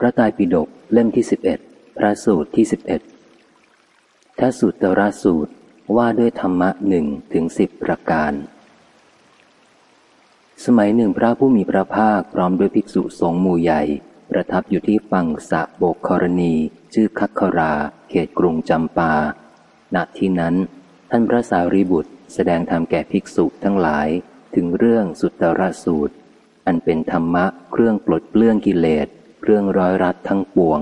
พระไตรปิฎกเล่มที่สิบเอ็ดพระสูตรที่สิบเอ็ดท้สูตรตรสูตรว่าด้วยธรรมะหนึ่งถึงสิบประการ สมัยหนึ่งพระผู้มีพระภาคพร้อมด้วยภิกษุสงฆ์หมู่ใหญ่ ประทับอยู่ที่ฝั่งสะโบกครณี ชื่อคัคครา เขตกรุงจำปา ณ ที่นั้น ท่านพระสารีบุตรแสดงธรรมแก่ภิกษุทั้งหลายถึงเรื่องสุตตรสูตร อันเป็นธรรมะเครื่องปลดเปลื้องกิเลส เครื่องร้อยรัดทั้งปวง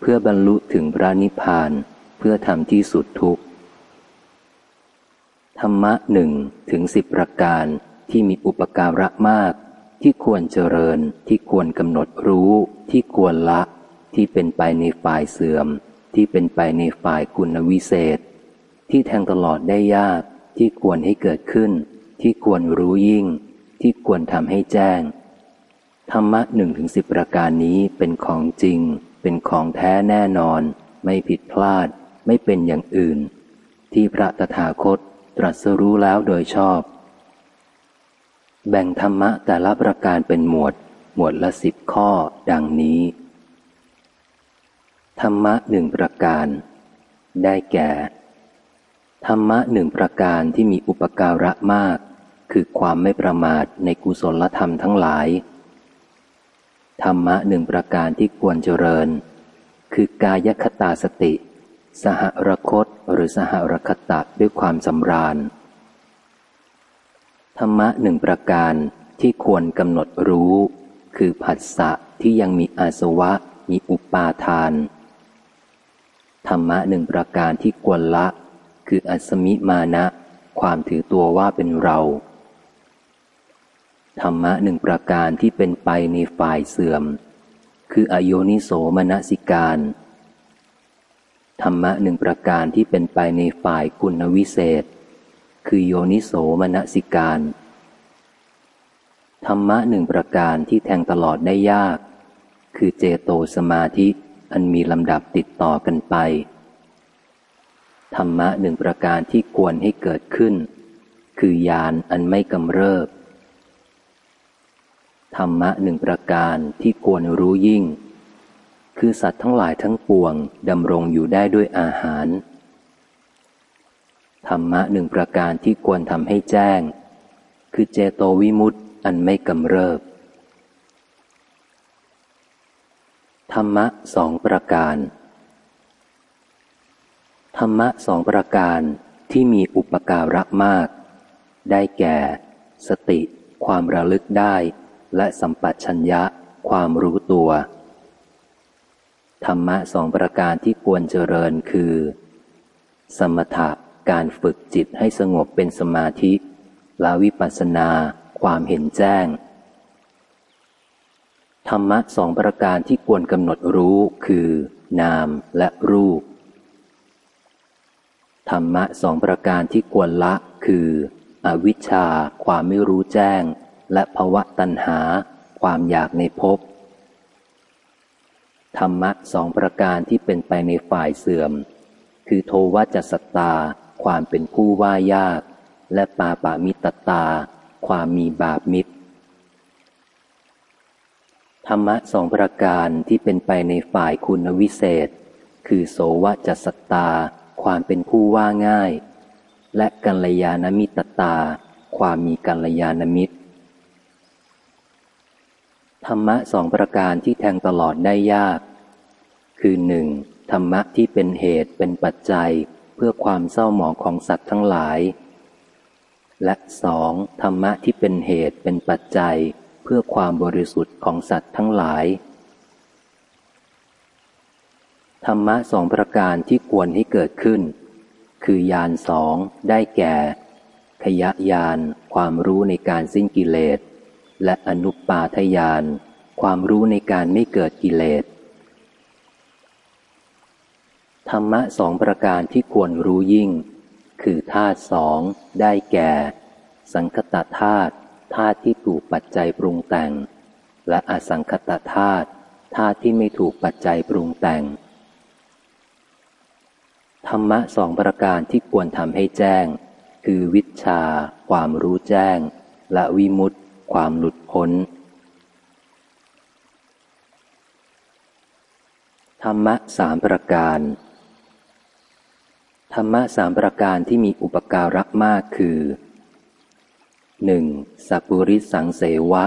เพื่อบรรลุถึงพระนิพพานเพื่อทำที่สุดทุกธรรมะหนึ่งถึงสิบประการที่มีอุปการะมาก ที่ควรเจริญที่ควรกำหนดรู้ ที่ควรละ ที่เป็นไปในฝ่ายเสื่อม ที่เป็นไปในฝ่ายคุณวิเศษ ที่แทงตลอดได้ยาก ที่ควรให้เกิดขึ้น ที่ควรรู้ยิ่ง ที่ควรทำให้แจ้ง ธรรมะหนึ่งถึงสิบประการนี้เป็นของจริง เป็นของแท้แน่นอน ไม่ผิดพลาด ไม่เป็นอย่างอื่น ที่พระตถาคตตรัสรู้แล้วโดยชอบ แบ่งธรรมะแต่ละประการเป็นหมวด หมวดละสิบข้อดังนี้ ธรรมะหนึ่งประการ ได้แก่ ธรรมะหนึ่งประการที่มีอุปการะมาก คือความไม่ประมาทในกุศลธรรมทั้งหลาย ธรรมะหนึ่งประการที่ควรเจริญ คือกายคตาสติ สหรคตหรือสหรคตะด้วยความสำราญ ธรรมะหนึ่งประการที่ควรกำหนดรู้ คือผัสสะที่ยังมีอาสวะมีอุปาทาน ธรรมะหนึ่งประการที่ควรละ คืออัสมิมานะ ความถือตัวว่าเป็นเรา ธรรมะหนึ่งประการที่เป็นไปในฝ่ายเสื่อม คืออโยนิโสมนสิการ ธรรมะหนึ่งประการที่เป็นไปในฝ่ายคุณวิเศษ คือโยนิโสมนสิการ ธรรมะหนึ่งประการที่แทงตลอดได้ยาก คือเจโตสมาธิอันมีลำดับติดต่อกันไป ธรรมะหนึ่งประการที่ควรให้เกิดขึ้น คือยานอันไม่กำเริบ ธรรมะหนึ่งประการที่ควรรู้ยิ่ง คือสัตว์ทั้งหลายทั้งปวงดำรงอยู่ได้ด้วยอาหาร ธรรมะหนึ่งประการที่ควรทำให้แจ้ง คือเจโตวิมุตต์อันไม่กำเริบ ธรรมะสองประการ ธรรมะสองประการที่มีอุปการะมาก ได้แก่ สติ ความระลึกได้ และสัมปชัญญะความรู้ตัว ธรรมะสองประการที่ควรเจริญคือ สมถะการฝึกจิตให้สงบเป็นสมาธิและวิปัสสนาความเห็นแจ้ง ธรรมะสองประการที่ควรกำหนดรู้คือ นามและรูป ธรรมะสองประการที่ควรละคือ อวิชชาความไม่รู้แจ้ง และภวะตัณหา ความอยากในภพธรรมะสองประการที่เป็นไปในฝ่ายเสื่อม คือโทวัจสตา ความเป็นผู้ว่ายาก และปาปามิตตา ความมีบาปมิตร ธรรมะสองประการที่เป็นไปในฝ่ายคุณวิเศษ คือโสวจัสตา ความเป็นผู้ว่าง่าย และกัลยาณมิตตา ความมีกัลยาณมิตร ธรรมะสองประการที่แทงตลอดได้ยาก คือหนึ่งธรรมะที่เป็นเหตุเป็นปัจจัย เพื่อความเศร้าหมองของสัตว์ทั้งหลาย และสองธรรมะที่เป็นเหตุเป็นปัจจัย เพื่อความบริสุทธิ์ของสัตว์ทั้งหลาย ธรรมะสองประการที่ควรให้เกิดขึ้น คือยานสองได้แก่ ขยะยานความรู้ในการสิ้นกิเลส และอนุปปาทยาน ความรู้ในการไม่เกิดกิเลส ธรรมะสองประการที่ควรรู้ยิ่ง คือธาตุสองได้แก่ สังคตธาตุธาตุที่ถูกปัจจัยปรุงแต่ง และอสังคตธาตุธาตุที่ไม่ถูกปัจจัยปรุงแต่ง ธรรมะสองประการที่ควรทำให้แจ้ง คือวิชา ความรู้แจ้ง และวิมุตต ความหลุดพ้น ธรรมะสามประการ ธรรมะสามประการที่มีอุปการะมากคือ 1. สัพปุริสังเสวะ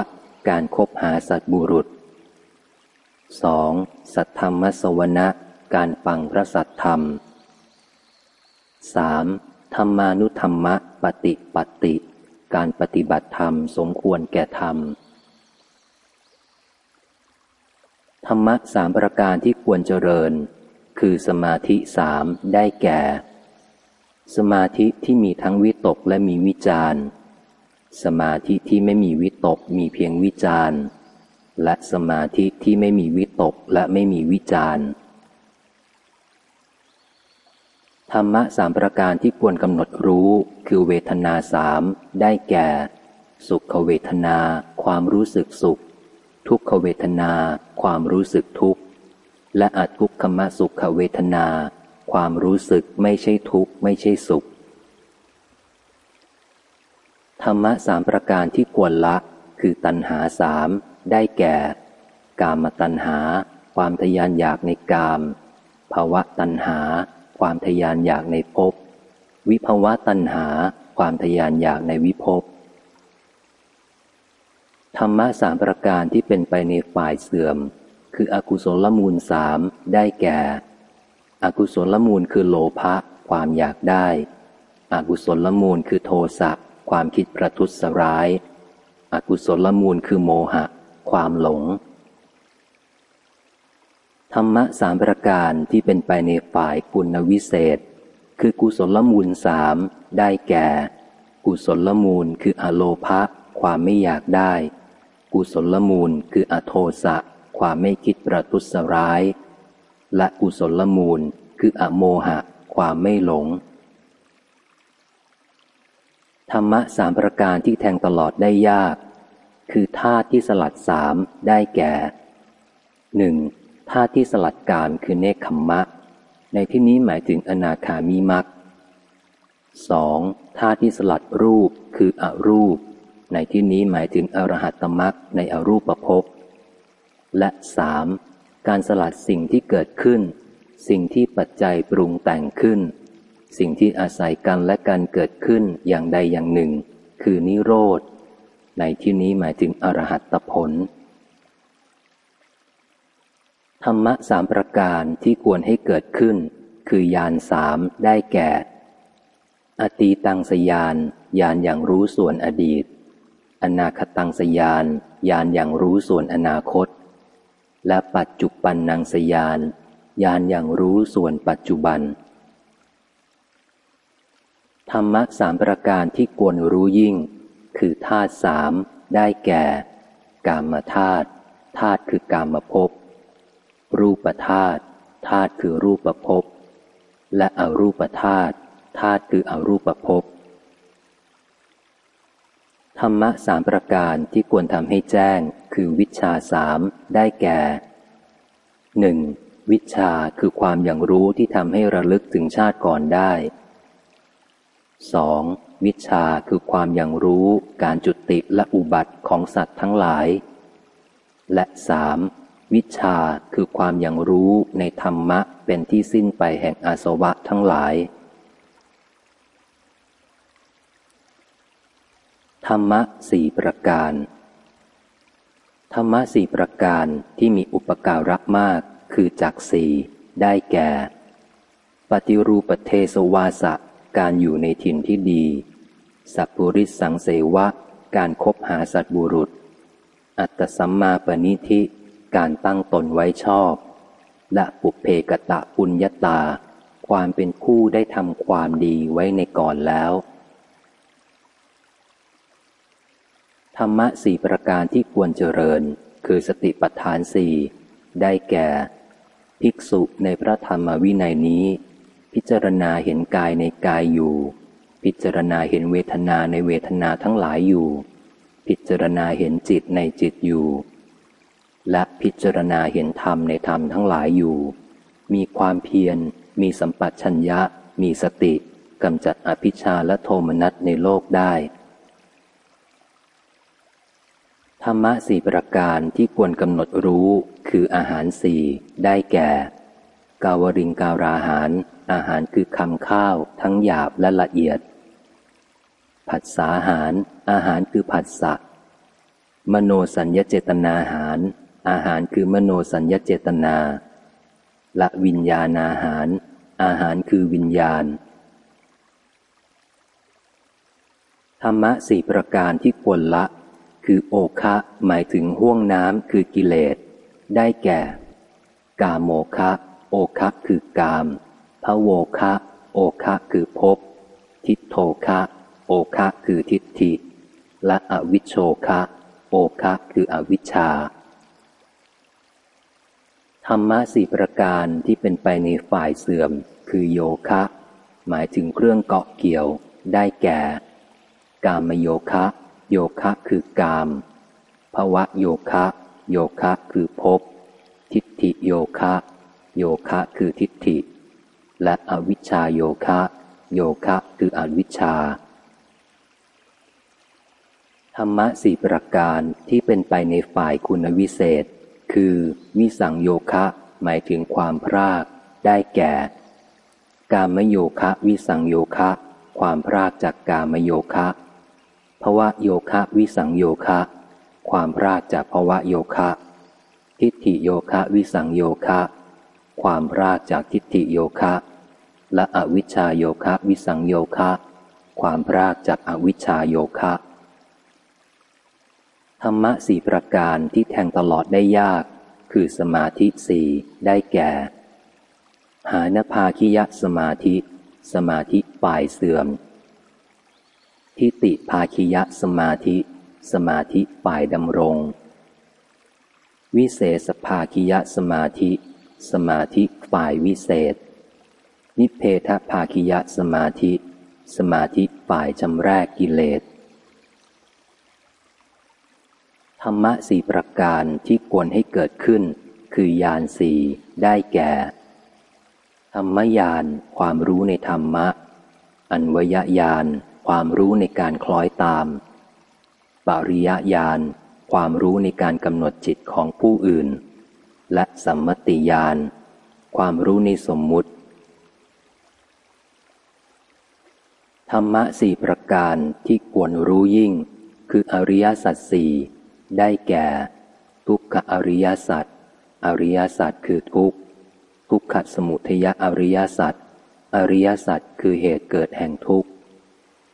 การคบหาสัตบุรุษ 2. สัทธรรมสวนะการฟังพระสัทธรรม 3. ธรรมานุธรรมะปฏิปติ การปฏิบัติธรรมสมควรแก่ธรรม ธรรมะสามประการที่ควรเจริญ คือสมาธิสามได้แก่ สมาธิที่มีทั้งวิตกและมีวิจารสมาธิที่ไม่มีวิตกมีเพียงวิจารและสมาธิที่ไม่มีวิตกและไม่มีวิจาร ธรรมะสามประการที่ควรกำหนดรู้คือเวทนาสามได้แก่ สุขเวทนา ความรู้สึกสุข ทุกขเวทนา ความรู้สึกทุกข์ และอัทุกขมสุขเวทนา ความรู้สึกไม่ใช่ทุกข์ไม่ใช่สุข ธรรมะสามประการที่ควรละคือตัณหาสามได้แก่ กามตัณหา ความทยานอยากในกาม ภาวะตัณหา ความทยานอยากในภพ วิภาวะตัณหา ความทยานอยากในวิภพ ธรรมะสามประการที่เป็นไปในฝ่ายเสื่อม คืออกุศลมูลสามได้แก่ อกุศลมูลคือโลภะความอยากได้ อกุศลมูลคือโทสะความคิดประทุษร้าย อกุศลมูลคือโมหะ ความหลง ธรรมะสามประการที่เป็นไปในฝ่ายคุณวิเศษ คือกุศลมูลสามได้แก่ กุศลมูลคืออโลภะความไม่อยากได้ กุศลมูลคืออโทสะ ความไม่คิดประทุษร้าย และกุศลมูลคืออโมหะ ความไม่หลง ธรรมะสามประการที่แทงตลอดได้ยาก คือธาตุที่สลัดสามได้แก่หนึ่งาที่สลัดกามคือเนคขมมะ ในที่นี้หมายถึงอนาคามีมักสองธาที่สลัดรูปคืออรูป ในที่นี้หมายถึงอรหัตตมักในอรูปภพและสามการสลัดสิ่งที่เกิดขึ้น สิ่งที่ปัจจัยปรุงแต่งขึ้น สิ่งที่อาศัยกันและกันเกิดขึ้นอย่างใดอย่างหนึ่ง คือนิโรธ ในที่นี้หมายถึงอรหัตผล ธรรมะสามประการที่ควรให้เกิดขึ้น คือยานสามได้แก่ อตีตังสยานยานอย่างรู้ส่วนอดีต อนาคตังสยานยานอย่างรู้ส่วนอนาคต และปัจจุบันนางสยานยานอย่างรู้ส่วนปัจจุบัน ธรรมะสามประการที่ควรรู้ยิ่ง คือธาตุสามได้แก่ กามธาตุธาตุคือกามภพ รูปธาตุธาตุคือรูปภพและอรูปธาตุธาตุคืออรูปภพธรรมะสามประการที่ควรทำให้แจ้งคือวิชาสามได้แก่หนึ่งวิชาคือความอย่างรู้ที่ทำให้ระลึกถึงชาติก่อนได้ 2. วิชาคือความอย่างรู้การจุติและอุบัติของสัตว์ทั้งหลาย และ 3. วิชาคือความอย่างรู้ในธรรมะเป็นที่สิ้นไปแห่งอาสวะทั้งหลาย ธรรมะสี่ประการ ธรรมะสี่ประการที่มีอุปการะมากคือจักสี่ได้แก่ ปฏิรูปเทสวาสะการอยู่ในถิ่นที่ดี สัพปุริสังเสวะ การคบหาสัตบุรุษ อัตสัมมาปณิธิ การตั้งตนไว้ชอบ และปุเพกตะปุญญาตา ความเป็นคู่ได้ทำความดีไว้ในก่อนแล้ว ธรรมะสี่ประการที่ควรเจริญ คือสติปัฏฐานสี่ได้แก่ ภิกษุในพระธรรมวินัยนี้ พิจารณาเห็นกายในกายอยู่ พิจารณาเห็นเวทนาในเวทนาทั้งหลายอยู่ พิจารณาเห็นจิตในจิตอยู่ และพิจารณาเห็นธรรมในธรรมทั้งหลายอยู่ มีความเพียร มีสัมปัชัญญะ มีสติกำจัดอภิชาและโทมนัสในโลกได้ ธรรมะสี่ประการที่ควรกำหนดรู้คืออาหารสี่ได้แก่ กาวริงการาหาร อาหารคือคำข้าวทั้งหยาบและละเอียด ผัสสาหาร อาหารคือผัสสะมโนสัญญเจตนาหาร อาหารคือมโนสัญญเจตนา ละวิญญาณอาหาร อาหารคือวิญญาณ ธรรมะสี่ประการที่ควรละ คือโอคะหมายถึงห่วงน้ำคือกิเลส ได้แก่ กาโมคะ โอคะคือกามพระโวคะ โอคะคือภพ ทิฏโทคะ โอคะคือทิฏฐิ และอวิชโชคะ โอคะคืออวิชชา ธรรมะสี่ประการที่เป็นไปในฝ่ายเสื่อม คือโยคะ หมายถึงเครื่องเกาะเกี่ยว ได้แก่ กามโยคะ โยคะคือกามภวะโยคะ โยคะคือภพทิฏฐิโยคะ โยคะคือทิฏฐิ และอวิชชาโยคะ โยคะคืออวิชชาธรรมะสี่ประการที่เป็นไปในฝ่ายคุณวิเศษ คือ วิสังโยคะ หมายถึงความพราก ได้แก่ กามโยคะวิสังโยคะ ความพรากจากกามโยคะภวะโยคะวิสังโยคะ ความพรากจากภวะโยคะ ทิฏฐิโยคะวิสังโยคะ ความพรากจากทิฏฐิโยคะ และอวิชชาโยคะวิสังโยคะ ความพรากจากอวิชชาโยคะ ธรรมะสี่ประการที่แทงตลอดได้ยาก คือสมาธิสี่ได้แก่ หานภาคิยสมาธิ สมาธิฝ่ายเสื่อม ทิติภาคิยสมาธิ สมาธิฝ่ายดำรง วิเศษภาคิยสมาธิ สมาธิฝ่ายวิเศษ นิเพทภาคิยสมาธิ สมาธิฝ่ายจำแรกกิเลส ธรรมะสี่ประการที่ควรให้เกิดขึ้น คือยานสี่ได้แก่ ธรรมยานความรู้ในธรรมะ อันวยญาณความรู้ในการคล้อยตาม ปริยญาณความรู้ในการกำหนดจิตของผู้อื่น และสัมมติญาณความรู้ในสมมุติ ธรรมะสี่ประการที่ควรรู้ยิ่ง คืออริยสัจสี่ ได้แก่ ทุกขอริยสัจอริยสัจคือทุกข์ทุกขสมุทยอริยสัจอริยสัจคือเหตุเกิดแห่งทุกข์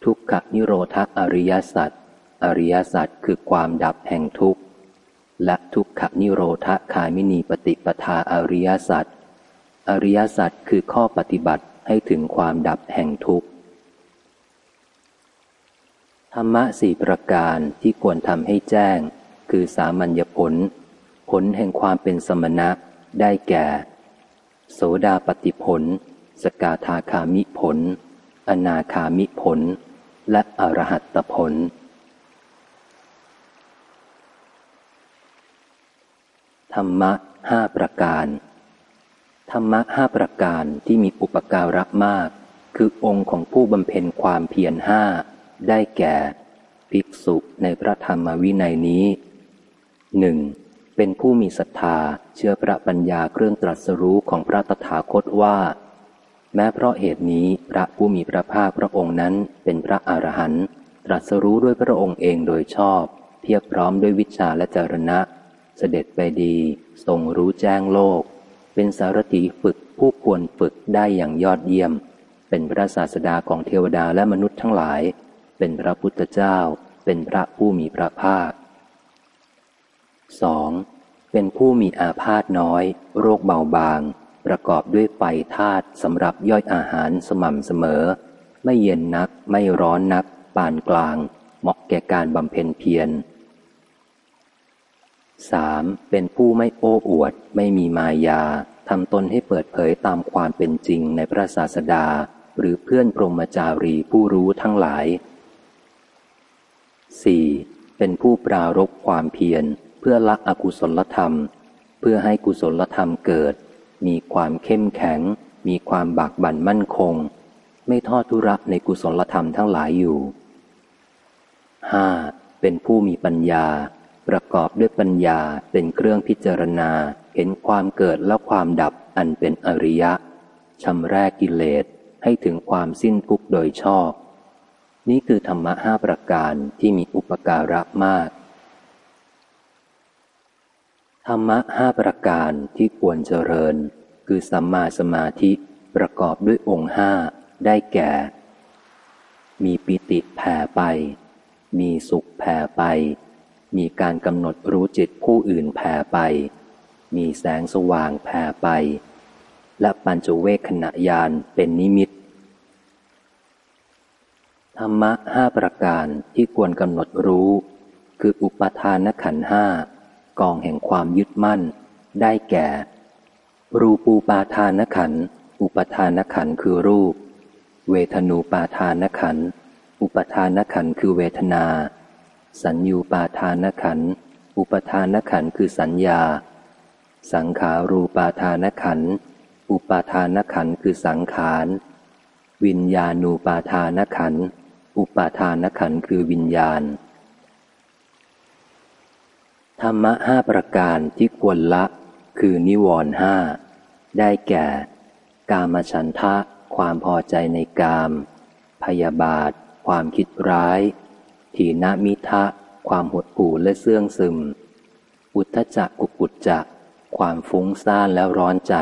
ทุกขนิโรธอริยสัจอริยสัจคือความดับแห่งทุกข์และทุกขนิโรธคามินีปฏิปทาอริยสัจอริยสัจคือข้อปฏิบัติให้ถึงความดับแห่งทุกข์ธรรมะสี่ประการที่ควรทำให้แจ้ง คือสามัญญผล ผลแห่งความเป็นสมณะ ได้แก่ โสดาปฏิผล สกาธาคามิผล อนาคามิผล และอรหัตตผล ธรรมะห้าประการ ธรรมะห้าประการที่มีอุปการะมาก คือองค์ของผู้บำเพ็ญความเพียรห้าได้แก่ ภิกษุในพระธรรมวินัยนี้ หนึ่งเป็นผู้มีศรัทธาเชื่อพระปัญญาเครื่องตรัสรู้ของพระตถาคตว่า แม้เพราะเหตุนี้พระผู้มีพระภาคพระองค์นั้นเป็นพระอรหันต์ตรัสรู้ด้วยพระองค์เองโดยชอบ เพียบพร้อมด้วยวิชาและจรณะ เสด็จไปดีทรงรู้แจ้งโลก เป็นสารถีฝึกผู้ควรฝึกได้อย่างยอดเยี่ยม เป็นพระศาสดาของเทวดาและมนุษย์ทั้งหลาย เป็นพระพุทธเจ้า เป็นพระผู้มีพระภาค 2. เป็นผู้มีอาพาธน้อย โรคเบาบาง ประกอบด้วยไฟธาตุสำหรับย่อยอาหารสม่ำเสมอ ไม่เย็นนักไม่ร้อนนัก ปานกลาง เหมาะแก่การบำเพ็ญเพียร 3. เป็นผู้ไม่โอ้อวด ไม่มีมายาทำตนให้เปิดเผยตามความเป็นจริงในพระศาสดา หรือเพื่อนพรหมจารีผู้รู้ทั้งหลาย 4. เป็นผู้ปรารบความเพียร เพื่อละอกุศลธรรม เพื่อให้กุศลธรรมเกิด มีความเข้มแข็ง มีความบากบั่นมั่นคง ไม่ทอดทุระในกุศลธรรมทั้งหลายอยู่ 5. เป็นผู้มีปัญญา ประกอบด้วยปัญญาเป็นเครื่องพิจารณาเห็นความเกิดและความดับอันเป็นอริยะชำแรกกิเลสให้ถึงความสิ้นทุกข์โดยชอบ นี่คือธรรมะห้าประการที่มีอุปการะมาก รรมะห้าประการที่ควรเจริญ คือสัมมาสมาธิประกอบด้วยองค์ห้าได้แก่ มีปิติแผ่ไป มีสุขแผ่ไป มีการกำหนดรู้จิตผู้อื่นแผ่ไป มีแสงสว่างแผ่ไป และปัญจเวคขณะยานเป็นนิมิต ธรรมะห้าประการที่ควรกำหนดรู้ คืออุปทานขันห้า กองแห่งความยึดมั่น ได้แก่ รูปูปาทานขัน อุปทานขันคือรูป เวทนูปาทานขัน อุปทานขันคือเวทนา สัญญูปาทานขัน อุปทานขันคือสัญญา สังขารูปาทานขัน อุปทานขันคือสังขาร วิญญาณูปาทานขัน อุปทานขันคือวิญญาณ ธรรมะห้าประการที่ควรละ คือนิวรณ์ห้าได้แก่ กามฉันทะ ความพอใจในกาม พยาบาท ความคิดร้ายทีนามิทะ ความหดหู่และเสื่องซึม อุทจักกุกุจจะ ความฟุ้งซ่านแล้วร้อนใจ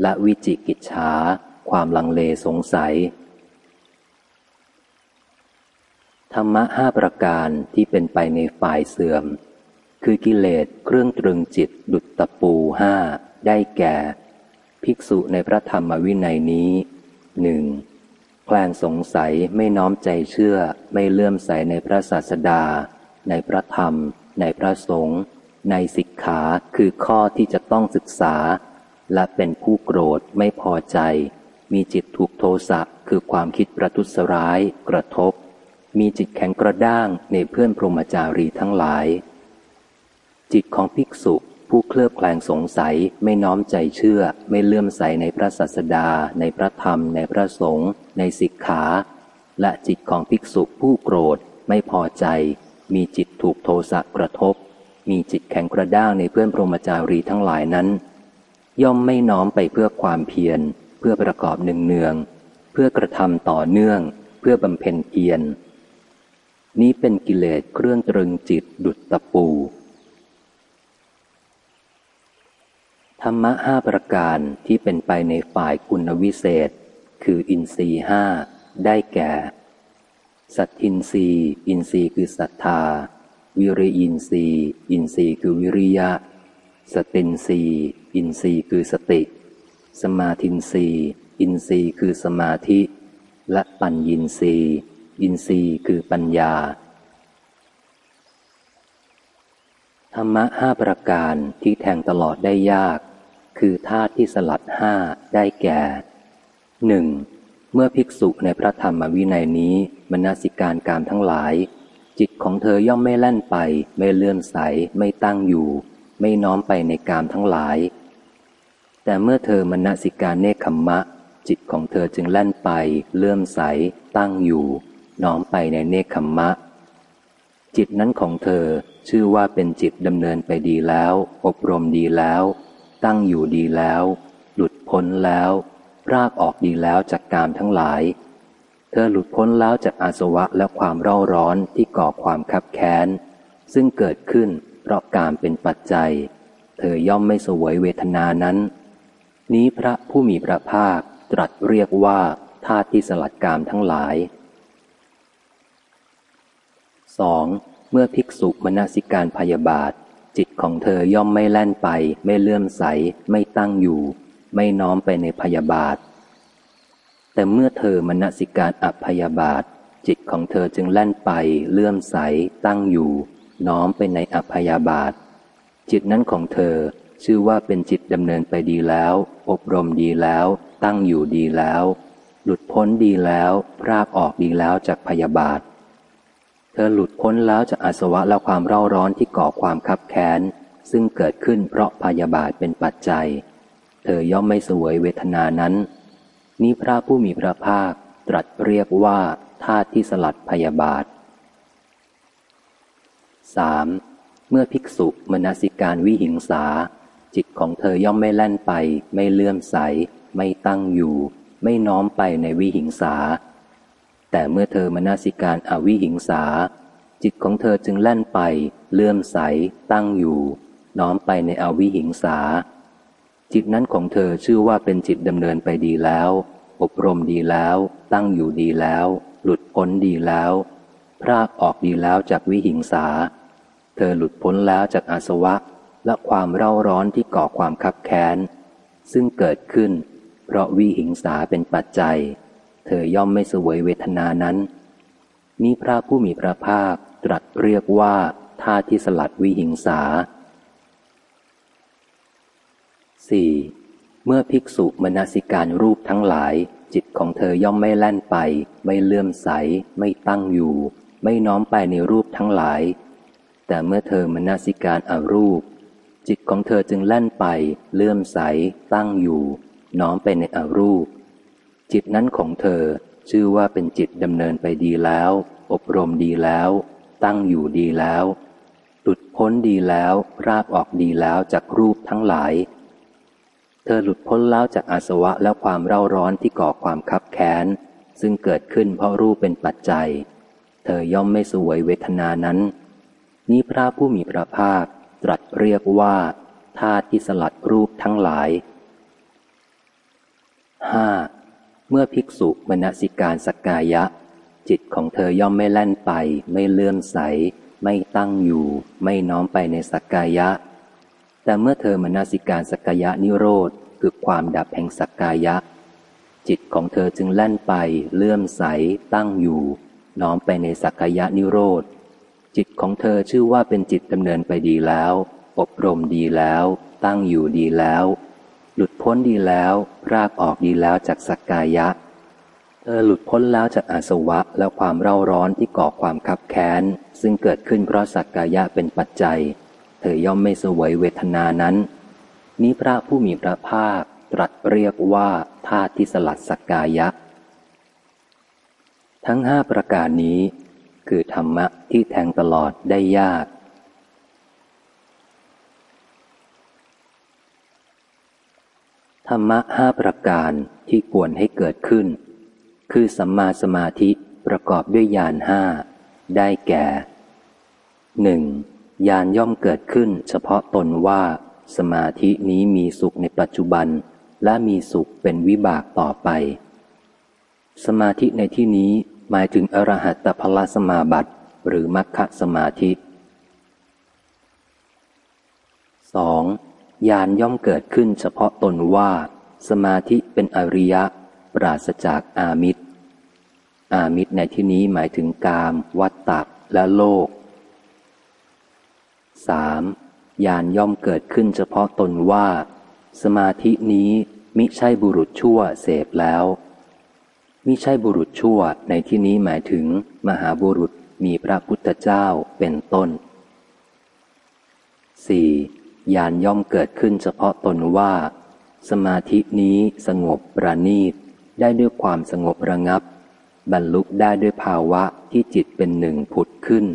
และวิจิกิจฉา ความลังเลสงสัย ธรรมะห้าประการที่เป็นไปในฝ่ายเสื่อม คือกิเลสเครื่องตรึงจิตดุจตะปูห้าได้แก่ ภิกษุในพระธรรมวินัยนี้หนึ่งแคลงสงสัยไม่น้อมใจเชื่อไม่เลื่อมใสในพระศาสดา ในพระธรรม ในพระสงฆ์ในสิกขาคือข้อที่จะต้องศึกษา และเป็นผู้โกรธไม่พอใจ มีจิตถูกโทสะคือความคิดประทุษร้าย กระทบ มีจิตแข็งกระด้างในเพื่อนพรหมจารีทั้งหลาย จิตของภิกษุ ผู้เคลือบแคลงสงสัยไม่น้อมใจเชื่อ ไม่เลื่อมใสในพระศาสดา ในพระธรรม ในพระสงฆ์ในสิกขา และจิตของภิกษุผู้โกรธไม่พอใจ มีจิตถูกโทสะกระทบ มีจิตแข็งกระด้างในเพื่อนพรหมจารีทั้งหลายนั้น ย่อมไม่น้อมไปเพื่อความเพียร เพื่อประกอบหนึ่งเนือง เพื่อกระทำต่อเนื่อง เพื่อบำเพ็ญเพียรนี้เป็นกิเลสเครื่องตรึงจิตดุจตะปู ธรรมะห้าประการที่เป็นไปในฝ่ายคุณวิเศษ คืออินทรีห้าได้แก่ สัตทินรีอินทรีคือศรัทธา วิริยินทรีอินทรีย์คือวิริยะ สตินทรีย์อินทรีย์คือสติ สมาธินทรีย์อินทรีย์คือสมาธิ และปัญญินทรีย์อินทรีย์คือปัญญาธรรมะห้าประการที่แทงตลอดได้ยาก คือธาตุที่สลัดห้าได้แก่หนึ่งเมื่อภิกษุในพระธรรมวินัยนี้มนสิการการทั้งหลาย จิตของเธอย่อมไม่แล่นไป ไม่เลื่อนใสไม่ตั้งอยู่ ไม่น้อมไปในกามทั้งหลาย แต่เมื่อเธอมนสิการเนคขมมะ จิตของเธอจึงแล่นไปเลื่อมใส ตั้งอยู่ น้อมไปในเนคขมมะ จิตนั้นของเธอชื่อว่าเป็นจิตดำเนินไปดีแล้ว อบรมดีแล้ว ตั้งอยู่ดีแล้ว หลุดพ้นแล้วรากออกดีแล้วจากกามทั้งหลาย เธอหลุดพ้นแล้วจากอาสวะและความเร่าร้อนที่ก่อความคับแค้น ซึ่งเกิดขึ้นเพราะกามเป็นปัจจัย เธอย่อมไม่สวยเวทนานั้น นี้พระผู้มีพระภาคตรัสเรียกว่าธาตุที่สลัดกามทั้งหลาย 2. เมื่อภิกษุมนสิการพยาบาท จิตของเธอย่อมไม่แล่นไป ไม่เลื่อมใส ไม่ตั้งอยู่ ไม่น้อมไปในพยาบาท แต่เมื่อเธอมณสิการอัพยาบาท จิตของเธอจึงแล่นไปเลื่อมใส ตั้งอยู่ น้อมไปในอัพยาบาท จิตนั้นของเธอชื่อว่าเป็นจิตดำเนินไปดีแล้ว อบรมดีแล้ว ตั้งอยู่ดีแล้ว หลุดพ้นดีแล้ว พรากออกดีแล้วจากพยาบาท ธอหลุดพ้นแล้วจากอาสวะและความเร่าร้อนที่ก่อความคับแค้น ซึ่งเกิดขึ้นเพราะพยาบาทเป็นปัจจัย เธอย่อมไม่สวยเวทนานั้น นี้พระผู้มีพระภาคตรัสเรียกว่าธาตุที่สลัดพยาบาท 3. เมื่อภิกษุมนสิการวิหิงสา จิตของเธอย่อมไม่แล่นไป ไม่เลื่อมใส ไม่ตั้งอยู่ ไม่น้อมไปในวิหิงสา แต่เมื่อเธอมนาสิการอวิหิงสา จิตของเธอจึงแล่นไป เลื่อมใส ตั้งอยู่ น้อมไปในอวิหิงสา จิตนั้นของเธอชื่อว่าเป็นจิตดำเนินไปดีแล้ว อบรมดีแล้ว ตั้งอยู่ดีแล้ว หลุดพ้นดีแล้ว พรากออกดีแล้วจากวิหิงสา เธอหลุดพ้นแล้วจากอาสวะ และความเร่าร้อนที่ก่อความคับแค้น ซึ่งเกิดขึ้น เพราะวิหิงสาเป็นปัจจัย ธอย่อมไม่สวยเวทนานั้น นี้พระผู้มีพระภาคตรัสเรียกว่าท่าที่สลัดวิหิงสา 4. เมื่อภิกษุมนสิการรูปทั้งหลาย จิตของเธอย่อมไม่แล่นไป ไม่เลื่อมใส ไม่ตั้งอยู่ ไม่น้อมไปในรูปทั้งหลาย แต่เมื่อเธอมนสิการอารูป จิตของเธอจึงแล่นไป เลื่อมใส ตั้งอยู่ น้อมไปในอรูป จิตนั้นของเธอชื่อว่าเป็นจิตดำเนินไปดีแล้ว อบรมดีแล้ว ตั้งอยู่ดีแล้วหลุดพ้นดีแล้วราบออกดีแล้วจากรูปทั้งหลาย เธอหลุดพ้นแล้วจากอาสวะและความเร่าร้อนที่ก่อความคับแค้น ซึ่งเกิดขึ้นเพราะรูปเป็นปัจจัย เธอย่อมไม่สวยเวทนานั้น นี้พระผู้มีพระภาคตรัสเรียกว่าธาตุที่สลัดรูปทั้งหลาย 5. เมื่อภิกษุมนสิการสกกายะ จิตของเธอย่อมไม่แล่นไป ไม่เลื่อมใส ไม่ตั้งอยู่ ไม่น้อมไปในสกกายะ แต่เมื่อเธอมนสิการสกกายะนิโรธคือความดับแห่งสกกายะ จิตของเธอจึงแล่นไป เลื่อมใส ตั้งอยู่ น้อมไปในสกกายะนิโรธจิตของเธอชื่อว่าเป็นจิตดำเนินไปดีแล้ว อบรมดีแล้ว ตั้งอยู่ดีแล้ว หลุดพ้นดีแล้วรากออกดีแล้วจากสักกายะ เธอหลุดพ้นแล้วจากอาสวะและความเร่าร้อนที่ก่อความคับแค้น ซึ่งเกิดขึ้นเพราะสักกายะเป็นปัจจัย เธอย่อมไม่สวยเวทนานั้น นี้พระผู้มีพระภาคตรัสเรียกว่าธาตุที่สลัดสักกายะ ทั้งห้าประการนี้ คือธรรมะที่แทงตลอดได้ยาก ธรรมะห้าประการที่ควรให้เกิดขึ้น คือสัมมาสมาธิประกอบด้วยญาณห้าได้แก่หนึ่งญาณย่อมเกิดขึ้นเฉพาะตนว่า สมาธินี้มีสุขในปัจจุบัน และมีสุขเป็นวิบากต่อไป สมาธิในที่นี้หมายถึงอรหัตตพลสมาบัติหรือมัคคะสมาธิ 2. ญาณย่อมเกิดขึ้นเฉพาะตนว่า สมาธิเป็นอริยะ ปราศจากอามิตร อามิตรในที่นี้หมายถึงกาม วัตตะและโลก 3. ญาณย่อมเกิดขึ้นเฉพาะตนว่า สมาธินี้มิใช่บุรุษชั่วเสพแล้วมิใช่บุรุษชั่วในที่นี้หมายถึง มหาบุรุษมีพระพุทธเจ้าเป็นต้น 4. ยานย่อมเกิดขึ้นเฉพาะตนว่า สมาธินี้สงบประณีต ได้ด้วยความสงบระงับ บรรลุได้ด้วยภาวะที่จิตเป็นหนึ่งผุดขึ้น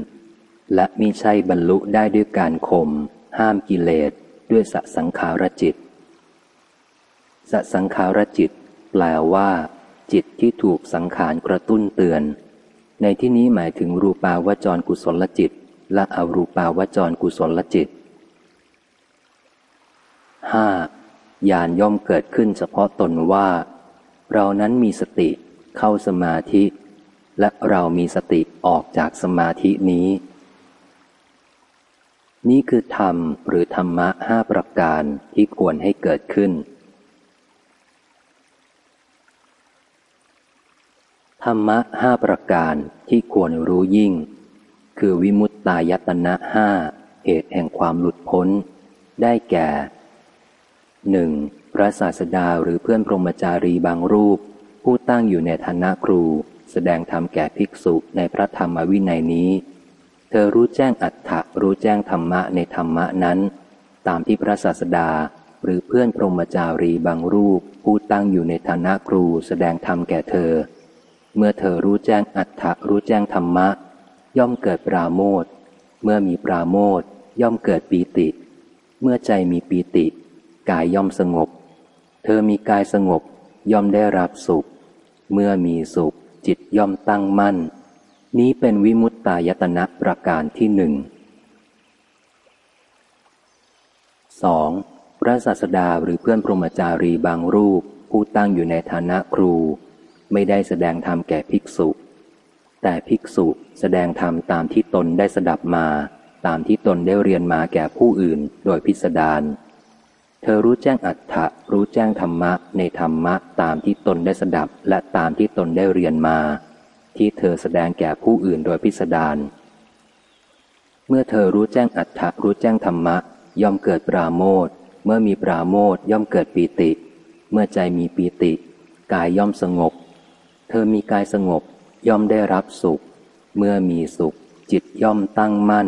และมิใช่บรรลุได้ด้วยการข่มห้ามกิเลสด้วยสสังขารจิต สสังขารจิต แปลว่า จิตที่ถูกสังขารกระตุ้นเตือน ในที่นี้หมายถึงรูปาวจรกุศลจิต และอรูปาวจรกุศลจิต 5. ญาณย่อมเกิดขึ้นเฉพาะตนว่า เรานั้นมีสติเข้าสมาธิ และเรามีสติออกจากสมาธินี้ นี่คือธรรมหรือธรรมะห้าประการที่ควรให้เกิดขึ้น ธรรมะห้าประการที่ควรรู้ยิ่ง คือวิมุตตายตนะห้าเหตุแห่งความหลุดพ้น ได้แก่ หนึ่งพระศาสดาหรือเพื่อนพรหมจารีบางรูป ผู้ตั้งอยู่ในฐานะครู แสดงธรรมแก่ภิกษุในพระธรรมวินัยนี้ เธอรู้แจ้งอัตถะรู้แจ้งธรรมะในธรรมะนั้น ตามที่พระศาสดาหรือเพื่อนพรหมจารีบางรูป ผู้ตั้งอยู่ในฐานะครูแสดงธรรมแก่เธอ เมื่อเธอรู้แจ้งอัตถะรู้แจ้งธรรมะ ย่อมเกิดปราโมทเมื่อมีปราโมทย่อมเกิดปีติ เมื่อใจมีปีติ กายย่อมสงบ เธอมีกายสงบ ย่อมได้รับสุข เมื่อมีสุข จิตย่อมตั้งมั่น นี้เป็นวิมุตตายตนะประการที่หนึ่งสองพระศาสดาหรือเพื่อนพรหมจารีบางรูป ผู้ตั้งอยู่ในฐานะครู ไม่ได้แสดงธรรมแก่ภิกษุ แต่ภิกษุแสดงธรรมตามที่ตนได้สดับมา ตามที่ตนได้เรียนมาแก่ผู้อื่นโดยพิสดาร เธอรู้แจ้งอัตถะรู้แจ้งธรรมะในธรรมะตามที่ตนได้สดับและตามที่ตนได้เรียนมา ที่เธอแสดงแก่ผู้อื่นโดยพิสดารเมื่อเธอรู้แจ้งอัตถะรู้แจ้งธรรมะ ย่อมเกิดปราโมทเมื่อมีปราโมทย่อมเกิดปีติ เมื่อใจมีปีติ กายย่อมสงบ เธอมีกายสงบ ย่อมได้รับสุข เมื่อมีสุข จิตย่อมตั้งมั่น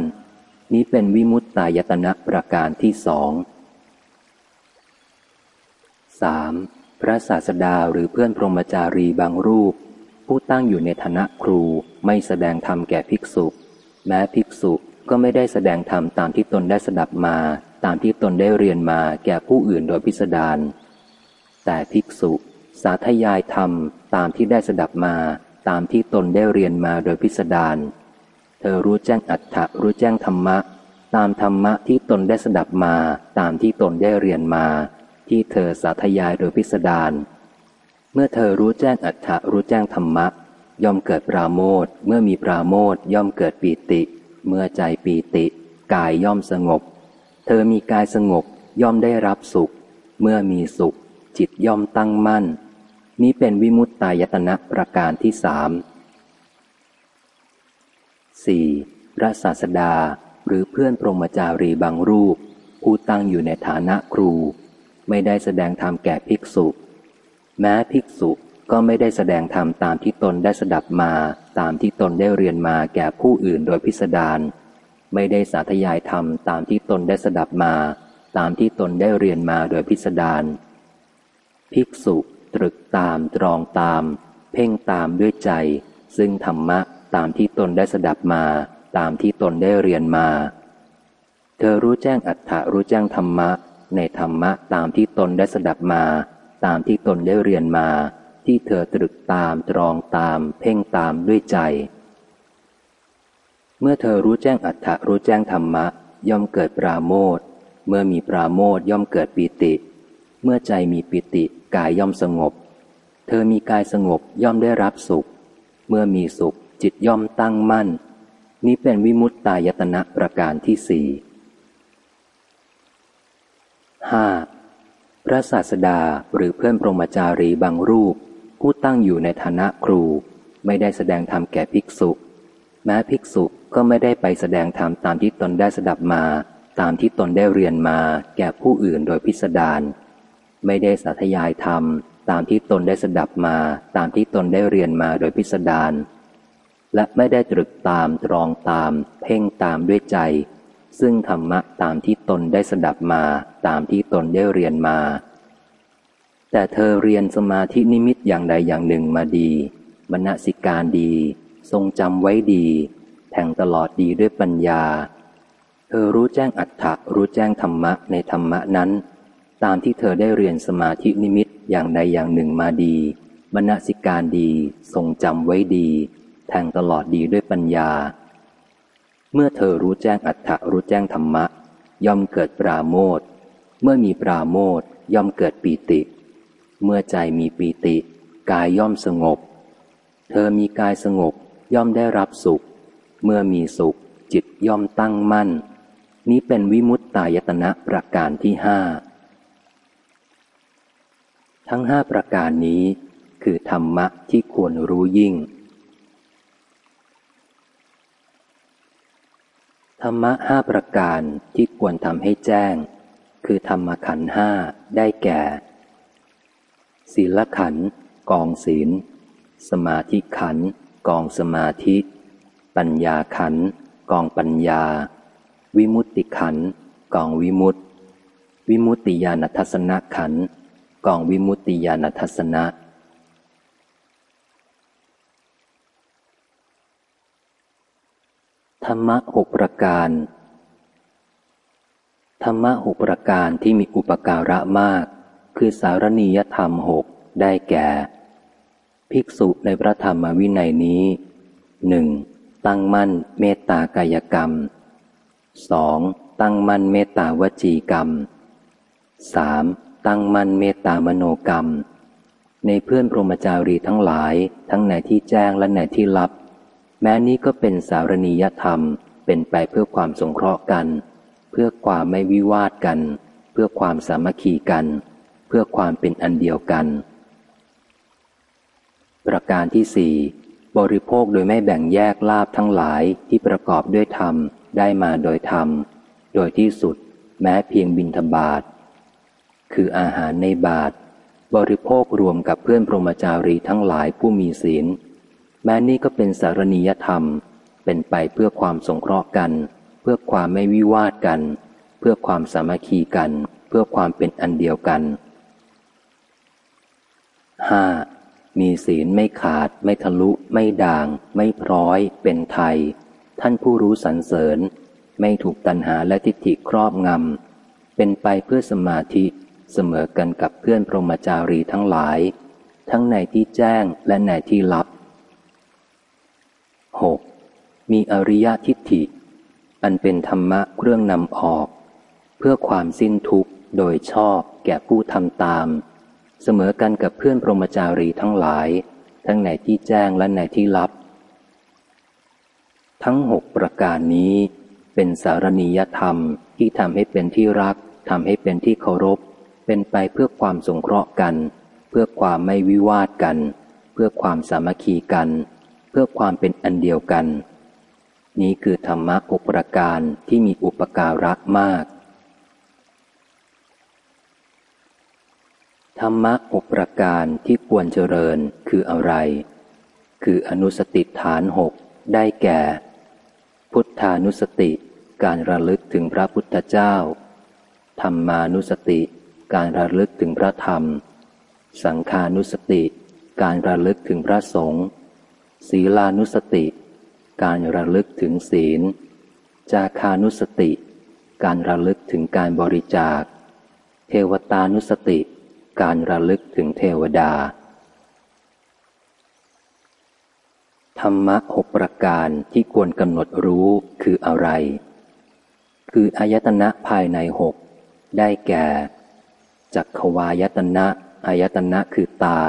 นี้เป็นวิมุตตายตนะประการที่สอง 3. พระศาสดาหรือเพื่อนพรหมจารีบางรูป ผู้ตั้งอยู่ในฐานะครูไม่แสดงธรรมแก่ภิกษุ แม้ภิกษุก็ไม่ได้แสดงธรรมตามที่ตนได้สดับมา ตามที่ตนได้เรียนมาแก่ผู้อื่นโดยพิสดารแต่ภิกษุ สาธยายธรรมตามที่ได้สดับมา ตามที่ตนได้เรียนมาโดยพิสดารเธอรู้แจ้งอัตถะรู้แจ้งธรรมะ ตามธรรมะที่ตนได้สดับมา ตามที่ตนได้เรียนมา ที่เธอสาธยายโดยพิสดารเมื่อเธอรู้แจ้งอัตถะรู้แจ้งธรรมะ ย่อมเกิดปราโมทเมื่อมีปราโมทย่อมเกิดปีติ เมื่อใจปีติ กายย่อมสงบ เธอมีกายสงบย่อมได้รับสุข เมื่อมีสุข จิตย่อมตั้งมั่น นี้เป็นวิมุตตายตนะประการที่สาม 4. พระศาสดาหรือเพื่อนพรหมจารีบางรูป ผู้ตั้งอยู่ในฐานะครู ไม่ได้แสดงธรรมแก่ภิกษุ แม้ภิกษุก็ไม่ได้แสดงธรรมตามที่ตนได้สดับมาตามที่ตนได้เรียนมาแก่ผู้อื่นโดยพิสดารไม่ได้สาธยายธรรมตามที่ตนได้สดับมา ตามที่ตนได้เรียนมาโดยพิสดารภิกษุตรึกตามตรองตาม เพ่งตามด้วยใจ ซึ่งธรรมะตามที่ตนได้สดับมา ตามที่ตนได้เรียนมา เธอรู้แจ้งอัตถะรู้แจ้งธรรมะ ในธรรมะตามที่ตนได้สดับมา ตามที่ตนได้เรียนมา ที่เธอตรึกตามตรองตาม เพ่งตามด้วยใจ เมื่อเธอรู้แจ้งอัตถะรู้แจ้งธรรมะ ย่อมเกิดปราโมทเมื่อมีปราโมทย่อมเกิดปิติ เมื่อใจมีปิติกายย่อมสงบ เธอมีกายสงบย่อมได้รับสุข เมื่อมีสุขจิตย่อมตั้งมั่น นี้เป็นวิมุตตายตนะประการที่สี่ ห้าพระศาสดาหรือเพื่อนพรหมจารีบางรูป ผู้ตั้งอยู่ในฐานะครู ไม่ได้แสดงธรรมแก่ภิกษุ แม้ภิกษุก็ไม่ได้ไปแสดงธรรมตามที่ตนได้สดับมา ตามที่ตนได้เรียนมา แก่ผู้อื่นโดยพิสดารไม่ได้สาธยายธรรม ตามที่ตนได้สดับมา ตามที่ตนได้เรียนมาโดยพิสดารและไม่ได้ตรึกตามตรองตาม เพ่งตามด้วยใจ ซึ่งธรรมะตามที่ตนได้สดับมาตามที่ตนได้เรียนมา แต่เธอเรียนสมาธินิมิตอย่างใดอย่างหนึ่งมาดีมณสิการดี ทรงจำไว้ดีแทงตลอดดีด้วยปัญญา เธอรู้แจ้งอัตถะรู้แจ้งธรรมะในธรรมะนั้น ตามที่เธอได้เรียนสมาธินิมิตอย่างใดอย่างหนึ่งมาดีมณสิการดี ทรงจำไว้ดี แทงตลอดดีด้วยปัญญา เมื่อเธอรู้แจ้งอัตถะรู้แจ้งธรรมะ ย่อมเกิดปราโมทเมื่อมีปราโมทย่อมเกิดปีติ เมื่อใจมีปีติ กายย่อมสงบ เธอมีกายสงบย่อมได้รับสุข เมื่อมีสุข จิตย่อมตั้งมั่น นี้เป็นวิมุตตายตนะประการที่ห้าทั้งห้าประการนี้ คือธรรมะที่ควรรู้ยิ่ง ธรรมะห้าประการที่ควรทำให้แจ้ง คือธรรมขันห้าได้แก่ ศีลขันกองศีล สมาธิขันกองสมาธิ ปัญญาขันกองปัญญา วิมุตติขันกองวิมุตติ วิมุตติญาณทัศนขันกองวิมุตติญาณทัศนะ ธรรมะหกประการ ธรรมะหกประการที่มีอุปการะมาก คือสารณียธรรมหกได้แก่ ภิกษุในพระธรรมวินัยนี้หนึ่งตั้งมั่นเมตตากายกรรมสองตั้งมั่นเมตตาวจีกรรมสามตั้งมั่นเมตตามโนกรรม ในเพื่อนพรหมจารีทั้งหลายทั้งในที่แจ้งและในที่ลับ แม้นี้ก็เป็นสารณียธรรม เป็นไปเพื่อความสงเคราะห์กัน เพื่อความไม่วิวาทกัน เพื่อความสามัคคีกัน เพื่อความเป็นอันเดียวกัน ประการที่สี่บริโภคโดยไม่แบ่งแยกลาบทั้งหลายที่ประกอบด้วยธรรมได้มาโดยธรรม โดยที่สุด แม้เพียงบินทบาท คืออาหารในบาท บริโภครวมกับเพื่อนพรหมจารีทั้งหลายผู้มีศีล แม้นี่ก็เป็นสารณียธรรม เป็นไปเพื่อความสงเคราะห์กัน เพื่อความไม่วิวาทกัน เพื่อความสามัคคีกัน เพื่อความเป็นอันเดียวกัน 5. มีศีลไม่ขาด ไม่ทะลุ ไม่ด่าง ไม่พร้อย เป็นไทย ท่านผู้รู้สรรเสริญ ไม่ถูกตัณหาและทิฏฐิครอบงำ เป็นไปเพื่อสมาธิเสมอกันกับเพื่อนพรหมจารีทั้งหลาย ทั้งในที่แจ้งและในที่ลับ 6. มีอริยทิฏฐิ อันเป็นธรรมะเครื่องนำออก เพื่อความสิ้นทุกข์โดยชอบแก่ผู้ทำตาม เสมอกันกับเพื่อนพรหมจารีทั้งหลาย ทั้งในที่แจ้งและในที่ลับ ทั้งหกประการนี้เป็นสารณียธรรมที่ทำให้เป็นที่รักทำให้เป็นที่เคารพ เป็นไปเพื่อความสงเคราะห์กัน เพื่อความไม่วิวาทกัน เพื่อความสามัคคีกัน พื่อความเป็นอันเดียวกัน นี้คือธรรมะหกประการที่มีอุปการะมาก ธรรมะหกประการที่ควรเจริญคืออะไร คืออนุสติฐานหกได้แก่ พุทธานุสติการระลึกถึงพระพุทธเจ้า ธรรมานุสติ การระลึกถึงพระธรรม สังขานุสติ การระลึกถึงพระสงฆ์ ศีลานุสติ การระลึกถึงศีล จาคานุสติ การระลึกถึงการบริจาค เทวตานุสติ การระลึกถึงเทวดา ธรรมะหกประการที่ควรกำหนดรู้คืออะไร คืออายตนะภายในหกได้แก่จักขวายตนะอายตนะคือตา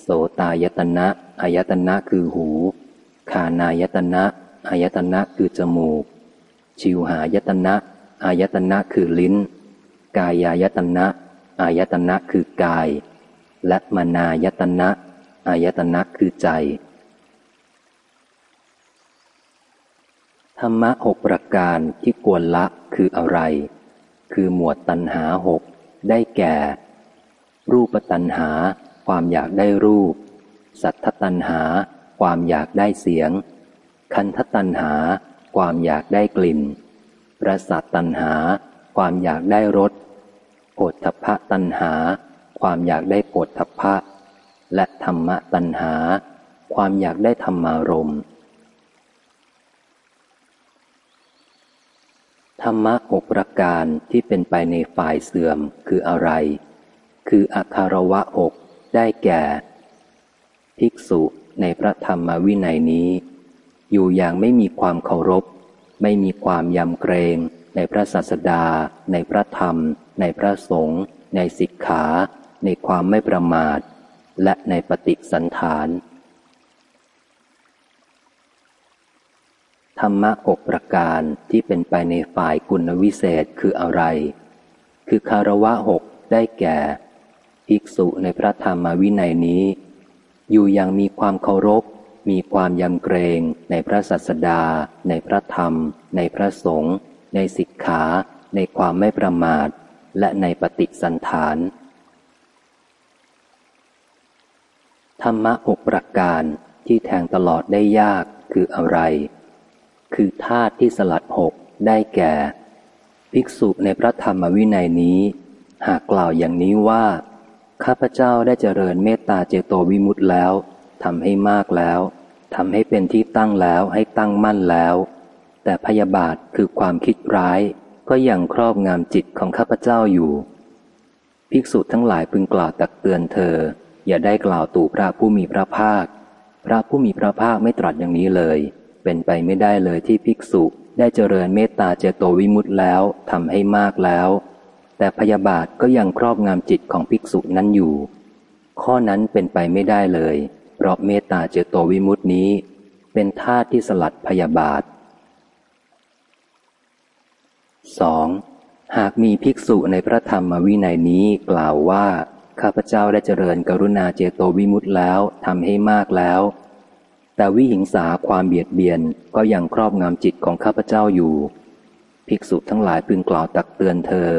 โสตายตนะ อายตนะคือหู คานายตนะอายตนะคือจมูก ชิวหายตนะอายตนะคือลิ้น กายายตนะอายตนะคือกาย และมนายตนะอายตนะคือใจ ธรรมะหกประการที่กวนละคืออะไร คือหมวดตัณหาหกได้แก่ รูปตัณหา ความอยากได้รูป สัทธตัณหา ความอยากได้เสียง คันธตัณหา ความอยากได้กลิ่นประสาทตัณหา ความอยากได้รสโผฏฐพะตัณหา ความอยากได้โผฏฐพะ และธรรมะตัณหา ความอยากได้ธรรมารมณ์ธรรมะหกประการที่เป็นไปในฝ่ายเสื่อมคืออะไร คืออาคารวะหกได้แก่ ภิกษุในพระธรรมวินัยนี้ อยู่อย่างไม่มีความเคารพ ไม่มีความยำเกรง ในพระศาสดา ในพระธรรม ในพระสงฆ์ในสิกขา ในความไม่ประมาท และในปฏิสันฐาน ธรรมะอกประการที่เป็นไปในฝ่ายกุณวิเศษคืออะไร คือคารวะหกได้แก่ ภิกษุในพระธรรมวินัยนี้ อยู่อย่างมีความเคารพ มีความยำเกรงในพระสัสดา ในพระธรรม ในพระสงฆ์ในสิกขา ในความไม่ประมาท และในปฏิสันฐาน ธรรมะหกประการที่แทงตลอดได้ยากคืออะไร คือธาตุที่สลัดหกได้แก่ ภิกษุในพระธรรมวินัยนี้ หากกล่าวอย่างนี้ว่า ข้าพเจ้าได้เจริญเมตตาเจโตวิมุตต์แล้วทำให้มากแล้วทำให้เป็นที่ตั้งแล้วให้ตั้งมั่นแล้ว แต่พยาบาทคือความคิดร้าย ก็ยังครอบงำจิตของข้าพเจ้าอยู่ ภิกษุทั้งหลายพึงกล่าวตักเตือนเธอ อย่าได้กล่าวตู่พระผู้มีพระภาค พระผู้มีพระภาคไม่ตรัสอย่างนี้เลย เป็นไปไม่ได้เลยที่ภิกษุได้เจริญเมตตาเจโตวิมุตต์แล้วทำให้มากแล้ว แต่พยาบาทก็ยังครอบงำจิตของภิกษุนั้นอยู่ ข้อนั้นเป็นไปไม่ได้เลย เพราะเมตตาเจโตวิมุตินี้ เป็นธาตุที่สลัดพยาบาท 2. หากมีภิกษุในพระธรรมวินัยนี้กล่าวว่า ข้าพเจ้าได้เจริญกรุณาเจโตวิมุตต์แล้วทำให้มากแล้ว แต่วิหิงสาความเบียดเบียนก็ยังครอบงำจิตของข้าพเจ้าอยู่ ภิกษุทั้งหลายพึงกล่าวตักเตือนเธอ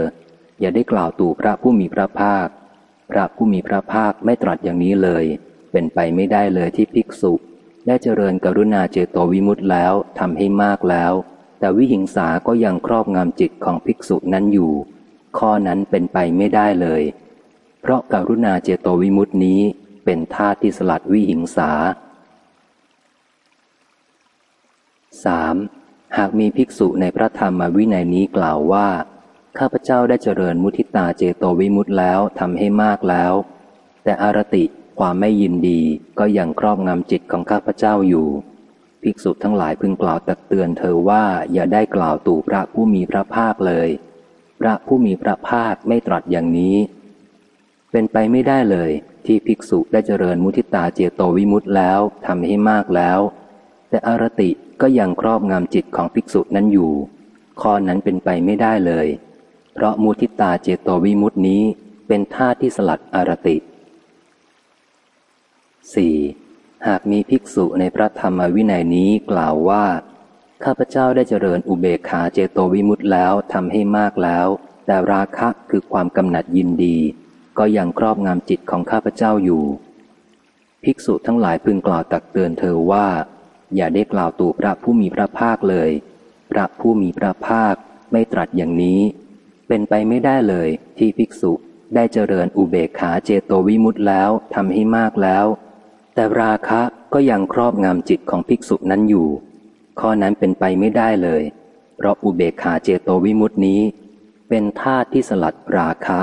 อย่าได้กล่าวตู่พระผู้มีพระภาค พระผู้มีพระภาคไม่ตรัสอย่างนี้เลย เป็นไปไม่ได้เลยที่ภิกษุ ได้เจริญกรุณาเจโตวิมุตต์แล้วทำให้มากแล้ว แต่วิหิงสาก็ยังครอบงำจิตของภิกษุนั้นอยู่ ข้อนั้นเป็นไปไม่ได้เลย เพราะการุณาเจโตวิมุตินี้เป็นท่าที่สลัดวิหิงสา 3. หากมีภิกษุในพระธรรมวินัยนี้กล่าวว่า ข้าพเจ้าได้เจริญมุทิตาเจโตวิมุตแล้วทำให้มากแล้ว แต่อารติความไม่ยินดีก็ยังครอบงำจิตของข้าพเจ้าอยู่ ภิกษุทั้งหลายพึงกล่าวตักเตือนเธอว่าอย่าได้กล่าวตู่พระผู้มีพระภาคเลย พระผู้มีพระภาคไม่ตรัสอย่างนี้ เป็นไปไม่ได้เลย ที่ภิกษุได้เจริญมุทิตาเจโตวิมุตต์แล้วทำให้มากแล้ว แต่อารติก็ยังครอบงำจิตของภิกษุนั้นอยู่ ข้อนั้นเป็นไปไม่ได้เลย เพราะมุทิตาเจโตวิมุตต์นี้เป็นท่าที่สลัดอารติ 4. หากมีภิกษุในพระธรรมวินัยนี้กล่าวว่า ข้าพเจ้าได้เจริญอุเบกขาเจโตวิมุตต์แล้วทำให้มากแล้ว แต่ราคะคือความกำหนัดยินดี ก็ยังครอบงำจิตของข้าพเจ้าอยู่ ภิกษุทั้งหลายพึงกล่าวตักเตือนเธอว่า อย่าได้กล่าวตู่พระผู้มีพระภาคเลย พระผู้มีพระภาคไม่ตรัสอย่างนี้ เป็นไปไม่ได้เลยที่ภิกษุได้เจริญอุเบกขาเจโตวิมุตต์แล้วทำให้มากแล้ว แต่ราคะก็ยังครอบงำจิตของภิกษุนั้นอยู่ ข้อนั้นเป็นไปไม่ได้เลย เพราะอุเบกขาเจโตวิมุตินี้ เป็นธาตุที่สลัดราคะ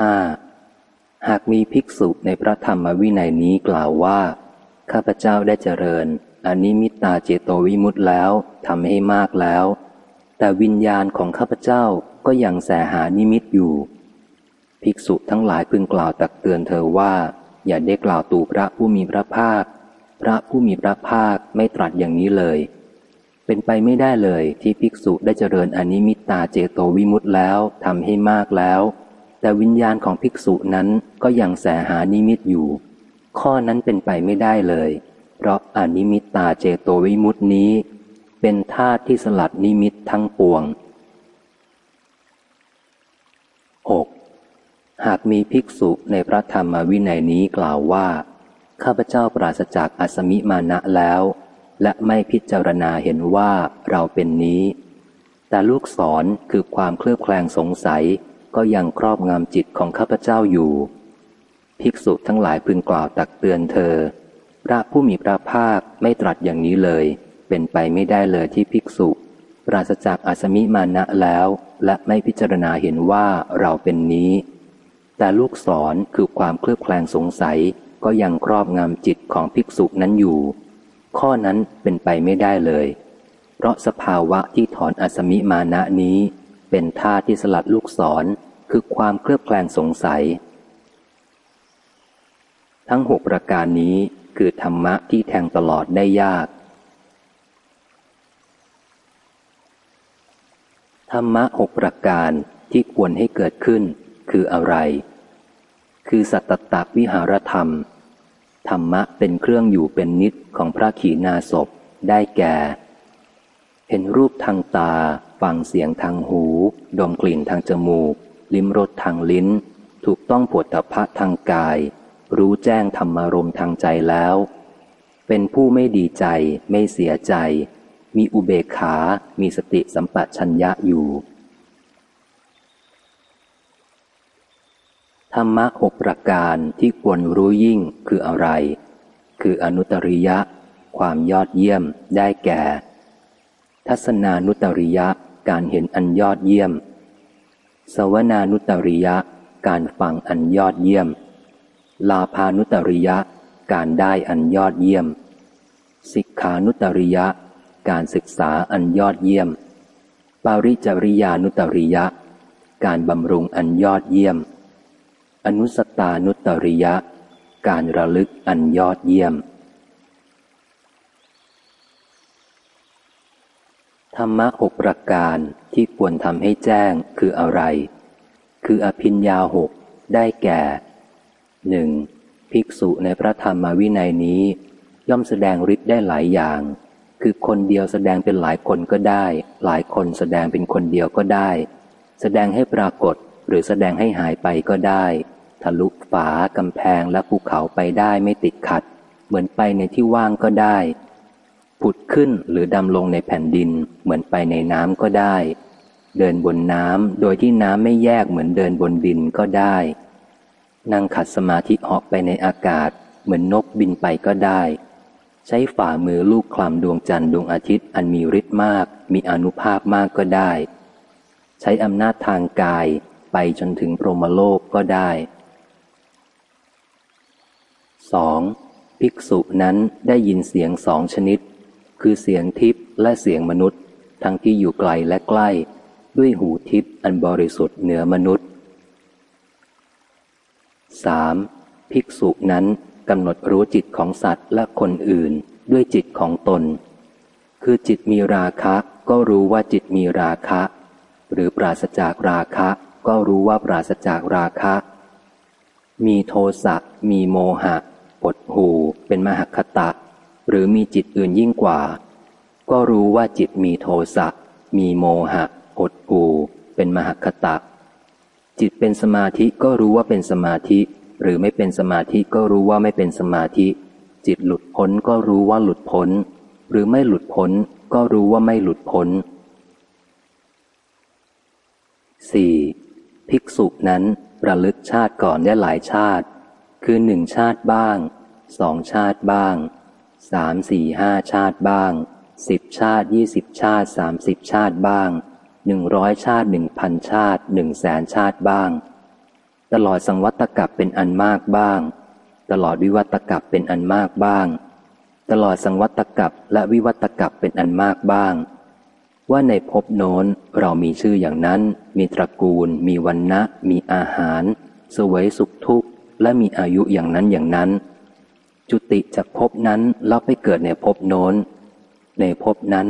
5. หากมีภิกษุในพระธรรมวินัยนี้กล่าวว่า ข้าพเจ้าได้เจริญอนิมิตตาเจโตวิมุตต์แล้วทำให้มากแล้ว แต่วิญญาณของข้าพเจ้าก็ยังแส่หานิมิตอยู่ ภิกษุทั้งหลายพึงกล่าวตักเตือนเธอว่า อย่าได้กล่าวตู่พระผู้มีพระภาค พระผู้มีพระภาคไม่ตรัสอย่างนี้เลย เป็นไปไม่ได้เลยที่ภิกษุได้เจริญอนิมิตตาเจโตวิมุตติแล้วทำให้มากแล้ว แต่วิญญาณของภิกษุนั้นก็ยังแส่หานิมิตอยู่ ข้อนั้นเป็นไปไม่ได้เลย เพราะอนิมิตตาเจโตวิมุตตินี้ เป็นธาตุที่สลัดนิมิตทั้งปวง 6. หากมีภิกษุในพระธรรมวินัยนี้กล่าวว่า ข้าพเจ้าปราศจากอสมิมาณะแล้ว และไม่พิจารณาเห็นว่าเราเป็นนี้ แต่ลูกศรคือความเคลือบแคลงสงสัยก็ยังครอบงำจิตของข้าพเจ้าอยู่ ภิกษุทั้งหลายพึงกล่าวตักเตือนเธอ พระผู้มีพระภาคไม่ตรัสอย่างนี้เลย เป็นไปไม่ได้เลยที่ภิกษุ ปราศจากอาสมิมาณะแล้ว และไม่พิจารณาเห็นว่าเราเป็นนี้ แต่ลูกศรคือความเคลือบแคลงสงสัยก็ยังครอบงำจิตของภิกษุนั้นอยู่ ข้อนั้นเป็นไปไม่ได้เลย เพราะสภาวะที่ถอนอสมิมาณะนี้ เป็นท่าที่สลัดลูกศรคือความเคลือบแคลงสงสัย ทั้งหกประการนี้คือธรรมะที่แทงตลอดได้ยาก ธรรมะหกประการที่ควรให้เกิดขึ้น คืออะไร คือสัตตวิหารธรรม ธรรมะเป็นเครื่องอยู่เป็นนิดของพระขีณาสพได้แก่ เห็นรูปทางตา ฟังเสียงทางหู ดมกลิ่นทางจมูก ลิ้มรสทางลิ้น ถูกต้องปวดตภะทางกาย รู้แจ้งธรรมารมทางใจแล้ว เป็นผู้ไม่ดีใจ ไม่เสียใจ มีอุเบกขา มีสติสัมปชัญญะอยู่ ธรรมะหกประการที่ควรรู้ยิ่งคืออะไร คืออนุตริยะ ความยอดเยี่ยมได้แก่ ทัศนานุตริยะ การเห็นอันยอดเยี่ยม สวนานุตริยะ การฟังอันยอดเยี่ยม ลาพานุตริยะ การได้อันยอดเยี่ยมสิกขานุตริยะ การศึกษาอันยอดเยี่ยม ปาริจริยานุตริยะ การบำรุงอันยอดเยี่ยม อนุสตานุตริยะ การระลึกอันยอดเยี่ยม ธรรมะหกประการที่ควรทำให้แจ้งคืออะไร คืออภิญญาหกได้แก่หนึ่งภิกษุในพระธรรมวินัยนี้ ย่อมแสดงฤทธิ์ได้หลายอย่าง คือคนเดียวแสดงเป็นหลายคนก็ได้ หลายคนแสดงเป็นคนเดียวก็ได้ แสดงให้ปรากฏหรือแสดงให้หายไปก็ได้ ทะลุฝากำแพงและภูเขาไปได้ไม่ติดขัด เหมือนไปในที่ว่างก็ได้ ผุดขึ้นหรือดำลงในแผ่นดิน เหมือนไปในน้ำก็ได้ เดินบนน้ำโดยที่น้ำไม่แยกเหมือนเดินบนดินก็ได้ นั่งขัดสมาธิเหาะไปในอากาศ เหมือนนกบินไปก็ได้ ใช้ฝ่ามือลูกคลำดวงจันทร์ดวงอาทิตย์อันมีฤทธิ์มาก มีอนุภาพมากก็ได้ ใช้อำนาจทางกายไปจนถึงพรหมโลกก็ได้ 2. ภิกษุนั้นได้ยินเสียงสองชนิด คือเสียงทิพย์และเสียงมนุษย์ ทั้งที่อยู่ไกลและใกล้ ด้วยหูทิพย์อันบริสุทธิ์เหนือมนุษย์ 3. ภิกษุนั้น กำหนดรู้จิตของสัตว์และคนอื่นด้วยจิตของตน คือจิตมีราคะก็รู้ว่าจิตมีราคะ หรือปราศจากราคะ ก็รู้ว่าปราศจากราคะ มีโทสะมีโมหะปดหูเป็นมหคตะ หรือมีจิตอื่นยิ่งกว่า ก็รู้ว่าจิตมีโทสะมีโมหะอดหูเป็นมหคตะ จิตเป็นสมาธิก็รู้ว่าเป็นสมาธิ หรือไม่เป็นสมาธิก็รู้ว่าไม่เป็นสมาธิ จิตหลุดพ้นก็รู้ว่าหลุดพ้น หรือไม่หลุดพ้นก็รู้ว่าไม่หลุดพ้น 4. ภิกษุนั้นระลึกชาติก่อนได้หลายชาติ คือหนึ่งชาติบ้างสองชาติบ้างสามสี่ห้าชาติบ้างสิบชาติยี่สิบชาติสามสิบชาติบ้างหนึ่งร้อยชาติหนึ่งพันชาติหนึ่งแสนชาติบ้าง ตลอดสังวัตกับเป็นอันมากบ้าง ตลอดวิวัตกับเป็นอันมากบ้าง ตลอดสังวัตกับและวิวัตกับเป็นอันมากบ้าง ว่าในภพโน้นเรามีชื่ออย่างนั้น มีตระกูล มีวันนะมีอาหาร สวยสุขทุกข์ และมีอายุอย่างนั้นอย่างนั้น จุติจากภพนั้นแล้วไปเกิดในภพโน้น ในภพนั้น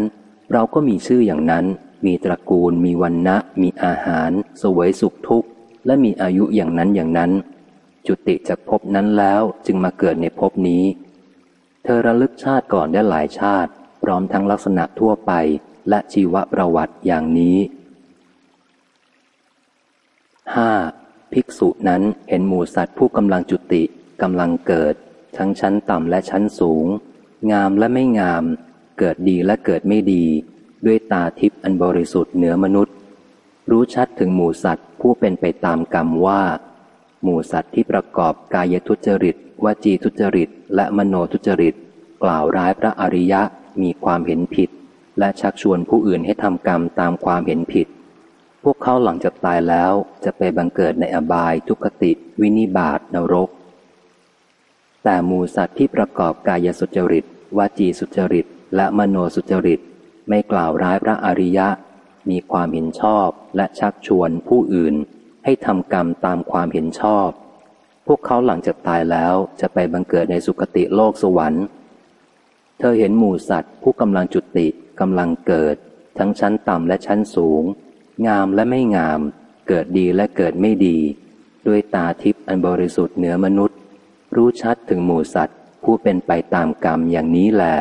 เราก็มีชื่ออย่างนั้น มีตระกูล มีวันนะมีอาหาร สวยสุขทุกข์ และมีอายุอย่างนั้นอย่างนั้น จุติจากภพนั้นแล้วจึงมาเกิดในภพนี้ เธอระลึกชาติก่อนได้หลายชาติ พร้อมทั้งลักษณะทั่วไปและชีวประวัติอย่างนี้ 5. ภิกษุนั้นเห็นหมูสัตว์ผู้กำลังจุติกำลังเกิด ทั้งชั้นต่ำและชั้นสูง งามและไม่งาม เกิดดีและเกิดไม่ดี ด้วยตาทิพย์อันบริสุทธิ์เหนือมนุษย์ รู้ชัดถึงหมูสัตว์ผู้เป็นไปตามกรรมว่า หมูสัตว์ที่ประกอบกายทุจริตวจีทุจริต และมโนทุจริต กล่าวร้ายพระอริยะมีความเห็นผิด และชักชวนผู้อื่นให้ทำกรรมตามความเห็นผิด พวกเขาหลังจากตายแล้วจะไปบังเกิดในอบายทุกติ วินิบาตนรก แต่หมูสัตว์ที่ประกอบกายสุจริตวจีสุจริต และมโนสุจริต ไม่กล่าวร้ายพระอริยะ มีความเห็นชอบและชักชวนผู้อื่น ให้ทำกรรมตามความเห็นชอบ พวกเขาหลังจากตายแล้วจะไปบังเกิดในสุคติโลกสวรรค์ เธอเห็นหมูสัตว์ผู้กำลังจุติกำลังเกิด ทั้งชั้นต่ำและชั้นสูง งามและไม่งาม เกิดดีและเกิดไม่ดี ด้วยตาทิพย์อันบริสุทธิ์เหนือมนุษย์ รู้ชัดถึงหมู่สัตว์ผู้เป็นไปตามกรรมอย่างนี้แหละ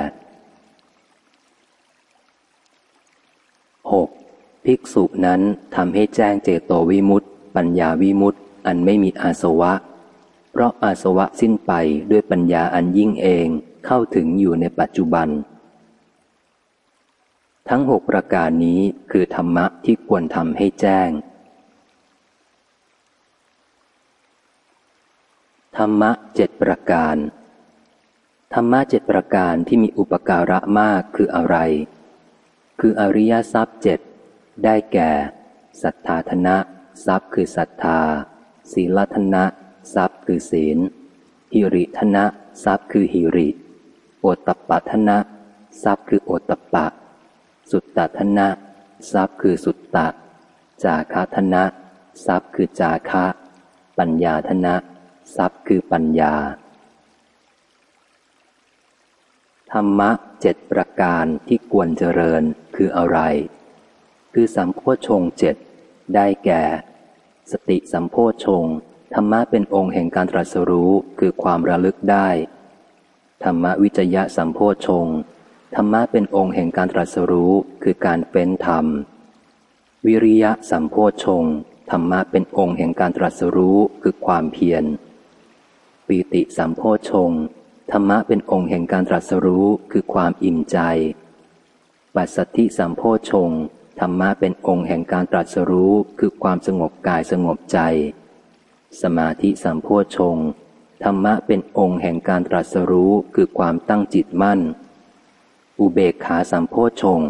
6. ภิกษุนั้นทำให้แจ้งเจโตวิมุตต์ปัญญาวิมุตต์อันไม่มีอาสวะ เพราะอาสวะสิ้นไปด้วยปัญญาอันยิ่งเองเข้าถึงอยู่ในปัจจุบัน ทั้งหกประการนี้คือธรรมะที่ควรทำให้แจ้ง ธรรมะเจ็ดประการ ธรรมะเจ็ดประการที่มีอุปการะมากคืออะไร คืออริยทรัพย์เจ็ด ได้แก่ศรัทธาธนะ ทรัพย์คือศรัทธา ศีลธนะ ทรัพย์คือศีล หิริธนะ ทรัพย์คือหิริ โอตตปะธนะ ทรัพย์คือโอตตปะ สุตตธนะ ทรัพย์คือสุตตะ จาคธนะ ทรัพย์คือจาคะ ปัญญาธนะ ทรัพย์คือปัญญา ธรรมะเจ็ดประการที่ควรเจริญคืออะไร คือสัมโพชงเจ็ดได้แก่ สติสัมโพชงธรรมะเป็นองค์แห่งการตรัสรู้คือความระลึกได้ ธรรมวิจยะสัมโพชงธรรมะเป็นองค์แห่งการตรัสรู้คือการเป็นธรรม วิริยะสัมโพชงธรรมะเป็นองค์แห่งการตรัสรู้คือความเพียรปีติสัมโพชงธรรมะเป็นองค์แห่งการตรัสรู้คือความอิ่มใจ ปัสสติสัมโพชง ธรรมะเป็นองค์แห่งการตรัสรู้คือความสงบกายสงบใจ สมาธิสัมโพชงธรรมะเป็นองค์แห่งการตรัสรู้คือความตั้งจิตมั่น อุเบกขาสัมโพชง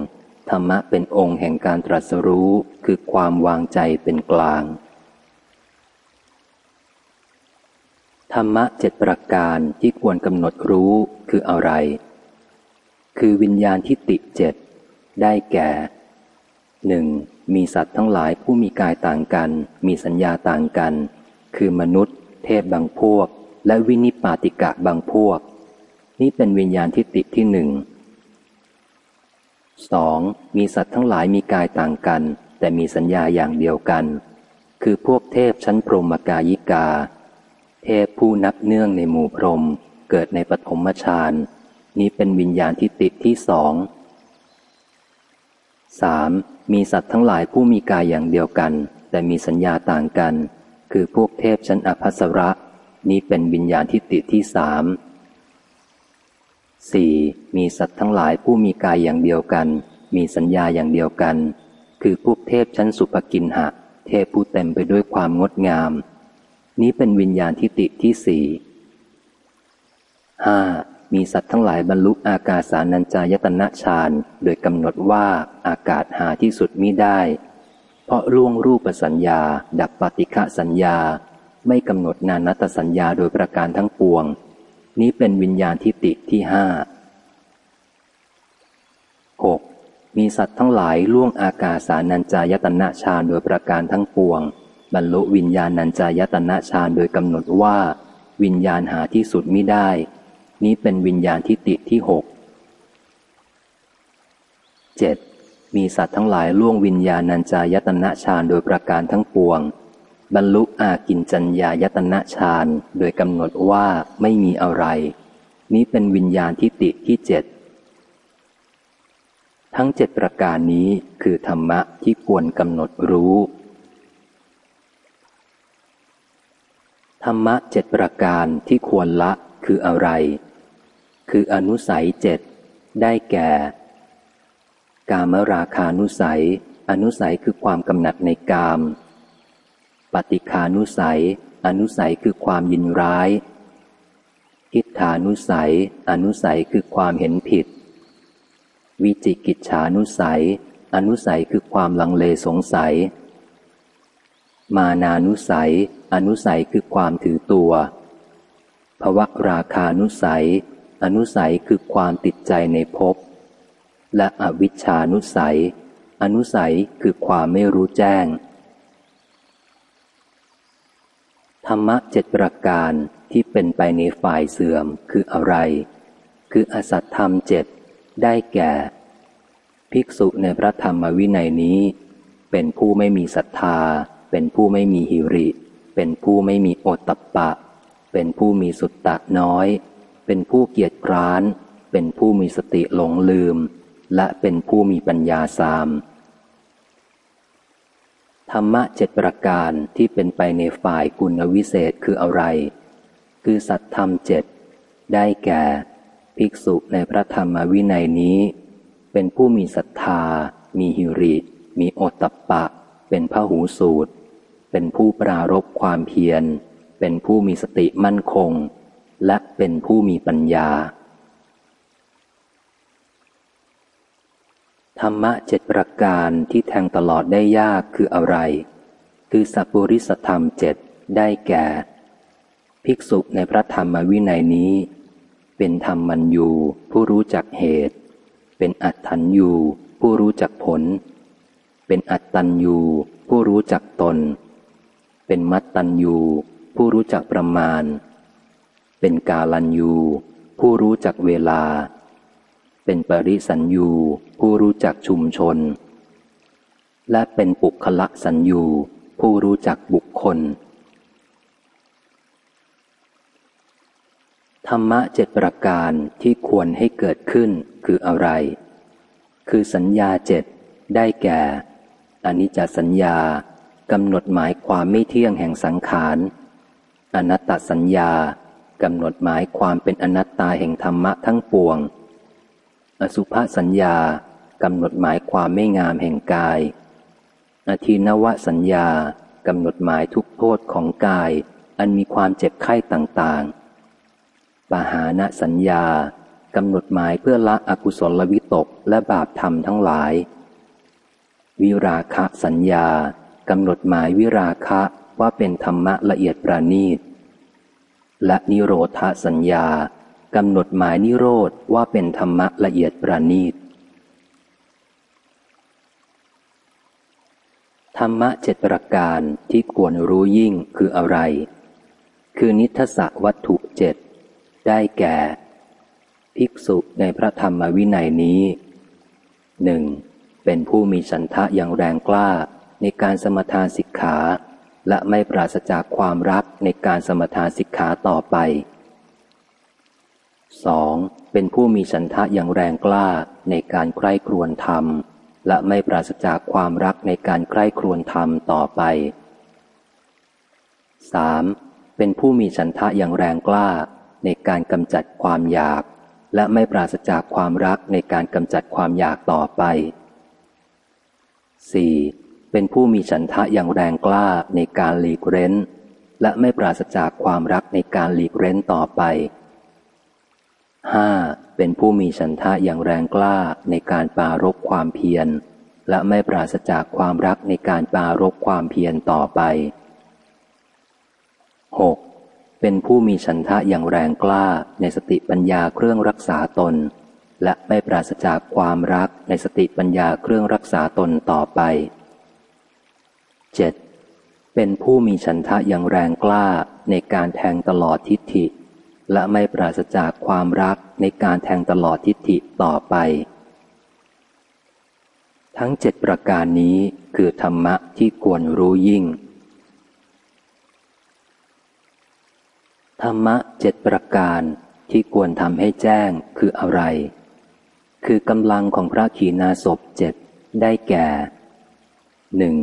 ธรรมะเป็นองค์แห่งการตรัสรู้คือความวางใจเป็นกลาง ธรรมะเจ็ดประการที่ควรกำหนดรู้คืออะไร คือวิญญาณทิฏฐิเจ็ดได้แก่ หนึ่งมีสัตว์ทั้งหลายผู้มีกายต่างกัน มีสัญญาต่างกัน คือมนุษย์ เทพบางพวก และวินิปาติกะบางพวก นี่เป็นวิญญาณทิฏฐิที่หนึ่งสองมีสัตว์ทั้งหลายมีกายต่างกัน แต่มีสัญญาอย่างเดียวกัน คือพวกเทพชั้นพรหมกายิกา เทพผู้นับเนื่องในหมู่พรหมเกิดในปฐมฌานนี้เป็นวิญญาณทิฏฐิที่สอง สามมีสัตว์ทั้งหลายผู้มีกายอย่างเดียวกัน แต่มีสัญญาต่างกัน คือพวกเทพชั้นอภัสระ นี้เป็นวิญญาณทิฏฐิที่สามสี่มีสัตว์ทั้งหลายผู้มีกายอย่างเดียวกัน มีสัญญาอย่างเดียวกัน คือพวกเทพชั้นสุภกินหะ เทพผู้เต็มไปด้วยความงดงาม นี้เป็นวิญญาณทิฏฐิที่สี่ห้า มีสัตว์ทั้งหลายบรรลุอากาสานัญจายตนะฌานโดยกำหนดว่าอากาศหาที่สุดมิได้ เพราะร่วงรูปสัญญา ดับปฏิฆะสัญญา ไม่กำหนดนานัตสัญญาโดยประการทั้งปวง นี้เป็นวิญญาณทิฏฐิที่ห้าหกมีสัตว์ทั้งหลายล่วงอากาสานัญจายตนะฌานโดยประการทั้งปวง บรรลุวิญญาณัญจายตนะฌานโดยกำหนดว่า วิญญาณหาที่สุดมิได้ นี้เป็นวิญญาณทิฏฐิที่หกเจ็ดมีสัตว์ทั้งหลายล่วงวิญญาณัญจายตนะฌานโดยประการทั้งปวง บรรลุอากินจัญญายตนะฌานโดยกำหนดว่าไม่มีอะไร นี้เป็นวิญญาณทิฏฐิที่เจ็ดทั้งเจ็ดประการนี้คือธรรมะที่ควรกำหนดรู้ ธรรมะเจ็ดประการที่ควรละคืออะไร คืออนุสัยเจ็ดได้แก่ กามราคานุสัย อนุสัยคือความกำหนัดในกาม ปฏิคานุสัย อนุสัยคือความยินร้ายอิทธานุสัย อนุสัยคือความเห็นผิด วิจิกิจฉานุสัย อนุสัยคือความลังเลสงสัย มานานุสัย อนุสัยคือความถือตัวภวะราคานุสัย อนุสัยคือความติดใจในภพ และอวิชชานุสัย อนุสัยคือความไม่รู้แจ้ง ธรรมะเจ็ดประการที่เป็นไปในฝ่ายเสื่อมคืออะไร คืออสัตธรรมเจ็ดได้แก่ ภิกษุในพระธรรมวินัยนี้ เป็นผู้ไม่มีศรัทธา เป็นผู้ไม่มีหิริ เป็นผู้ไม่มีโอตตปปะ เป็นผู้มีสุตตะน้อย เป็นผู้เกียจคร้าน เป็นผู้มีสติหลงลืม และเป็นผู้มีปัญญาสาม ธรรมะเจ็ดประการที่เป็นไปในฝ่ายกุณวิเศษคืออะไร คือสัตธรรมเจ็ดได้แก่ ภิกษุในพระธรรมวินัยนี้ เป็นผู้มีศรัทธา มีหิริ มีโอตตปปะ เป็นพระหูสูตร เป็นผู้ปรารบความเพียร เป็นผู้มีสติมั่นคง และเป็นผู้มีปัญญา ธรรมะเจ็ดประการที่แทงตลอดได้ยากคืออะไร คือสัพปริสธรรมเจ็ดได้แก่ ภิกษุในพระธรรมวินัยนี้ เป็นธรรมมันยูผู้รู้จักเหตุ เป็นอัตถัญยูผู้รู้จักผล เป็นอัตตัญยูผู้รู้จักตน เป็นมัตตัญยูผู้รู้จักประมาณ เป็นกาลัญยู ผู้รู้จักเวลา เป็นปริสัญยูผู้รู้จักชุมชน และเป็นปุคละสัญยูผู้รู้จักบุคคล ธรรมะเจ็ดประการที่ควรให้เกิดขึ้นคืออะไร คือสัญญาเจ็ดได้แก่อนิจจสัญญากำหนดหมายความไม่เที่ยงแห่งสังขาร อนัตตสัญญา กำหนดหมายความเป็นอนัตตาแห่งธรรมะทั้งปวง อสุภสัญญากำหนดหมายความไม่งามแห่งกาย อธินวสัญญากำหนดหมายทุกโทษของกาย อันมีความเจ็บไข้ต่างๆ ปหาณสัญญากำหนดหมายเพื่อละอกุศลวิตกและบาปธรรมทั้งหลาย วิราคะสัญญากำหนดหมายวิราคะว่าเป็นธรรมะละเอียดประณีต และนิโรธสัญญากำหนดหมายนิโรธว่าเป็นธรรมะละเอียดประณีต ธรรมะเจ็ดประการที่ควรรู้ยิ่งคืออะไร คือนิทสวัตถุเจ็ดได้แก่ ภิกษุในพระธรรมวินัยนี้หนึ่งเป็นผู้มีฉันทะอย่างแรงกล้าในการสมทานสิกขา และไม่ปราศจากความรักในการสมทานสิกขาต่อไป 2. เป็นผู้มีฉันทะอย่างแรงกล้าในการใคร่ครวญธรรม และไม่ปราศจากความรักในการใคร่ครวญธรรมต่อไป 3. เป็นผู้มีฉันทะอย่างแรงกล้าในการกำจัดความอยาก และไม่ปราศจากความรักในการกำจัดความอยากต่อไป 4. เป็นผู้มีฉันทะอย่างแรงกล้าในการหลีกเร้น และไม่ปราศจากความรักในการหลีกเร้นต่อไป 5. เป็นผู้มีฉันทะอย่างแรงกล้าในการปารกความเพียร และไม่ปราศจากความรักในการปารกความเพียรต่อไป 6. เป็นผู้มีฉันทะอย่างแรงกล้าในสติปัญญาเครื่องรักษาตน และไม่ปราศจากความรักในสติปัญญาเครื่องรักษาตนต่อไป 7. เป็นผู้มีฉันทะอย่างแรงกล้าในการแทงตลอดทิฏฐิ และไม่ปราศจากความรักในการแทงตลอดทิฏฐิต่อไป ทั้งเจ็ดประการนี้คือธรรมะที่ควรรู้ยิ่ง ธรรมะเจ็ดประการที่ควรทำให้แจ้งคืออะไร คือกำลังของพระขีณาสพเจ็ดได้แก่หนึ่ง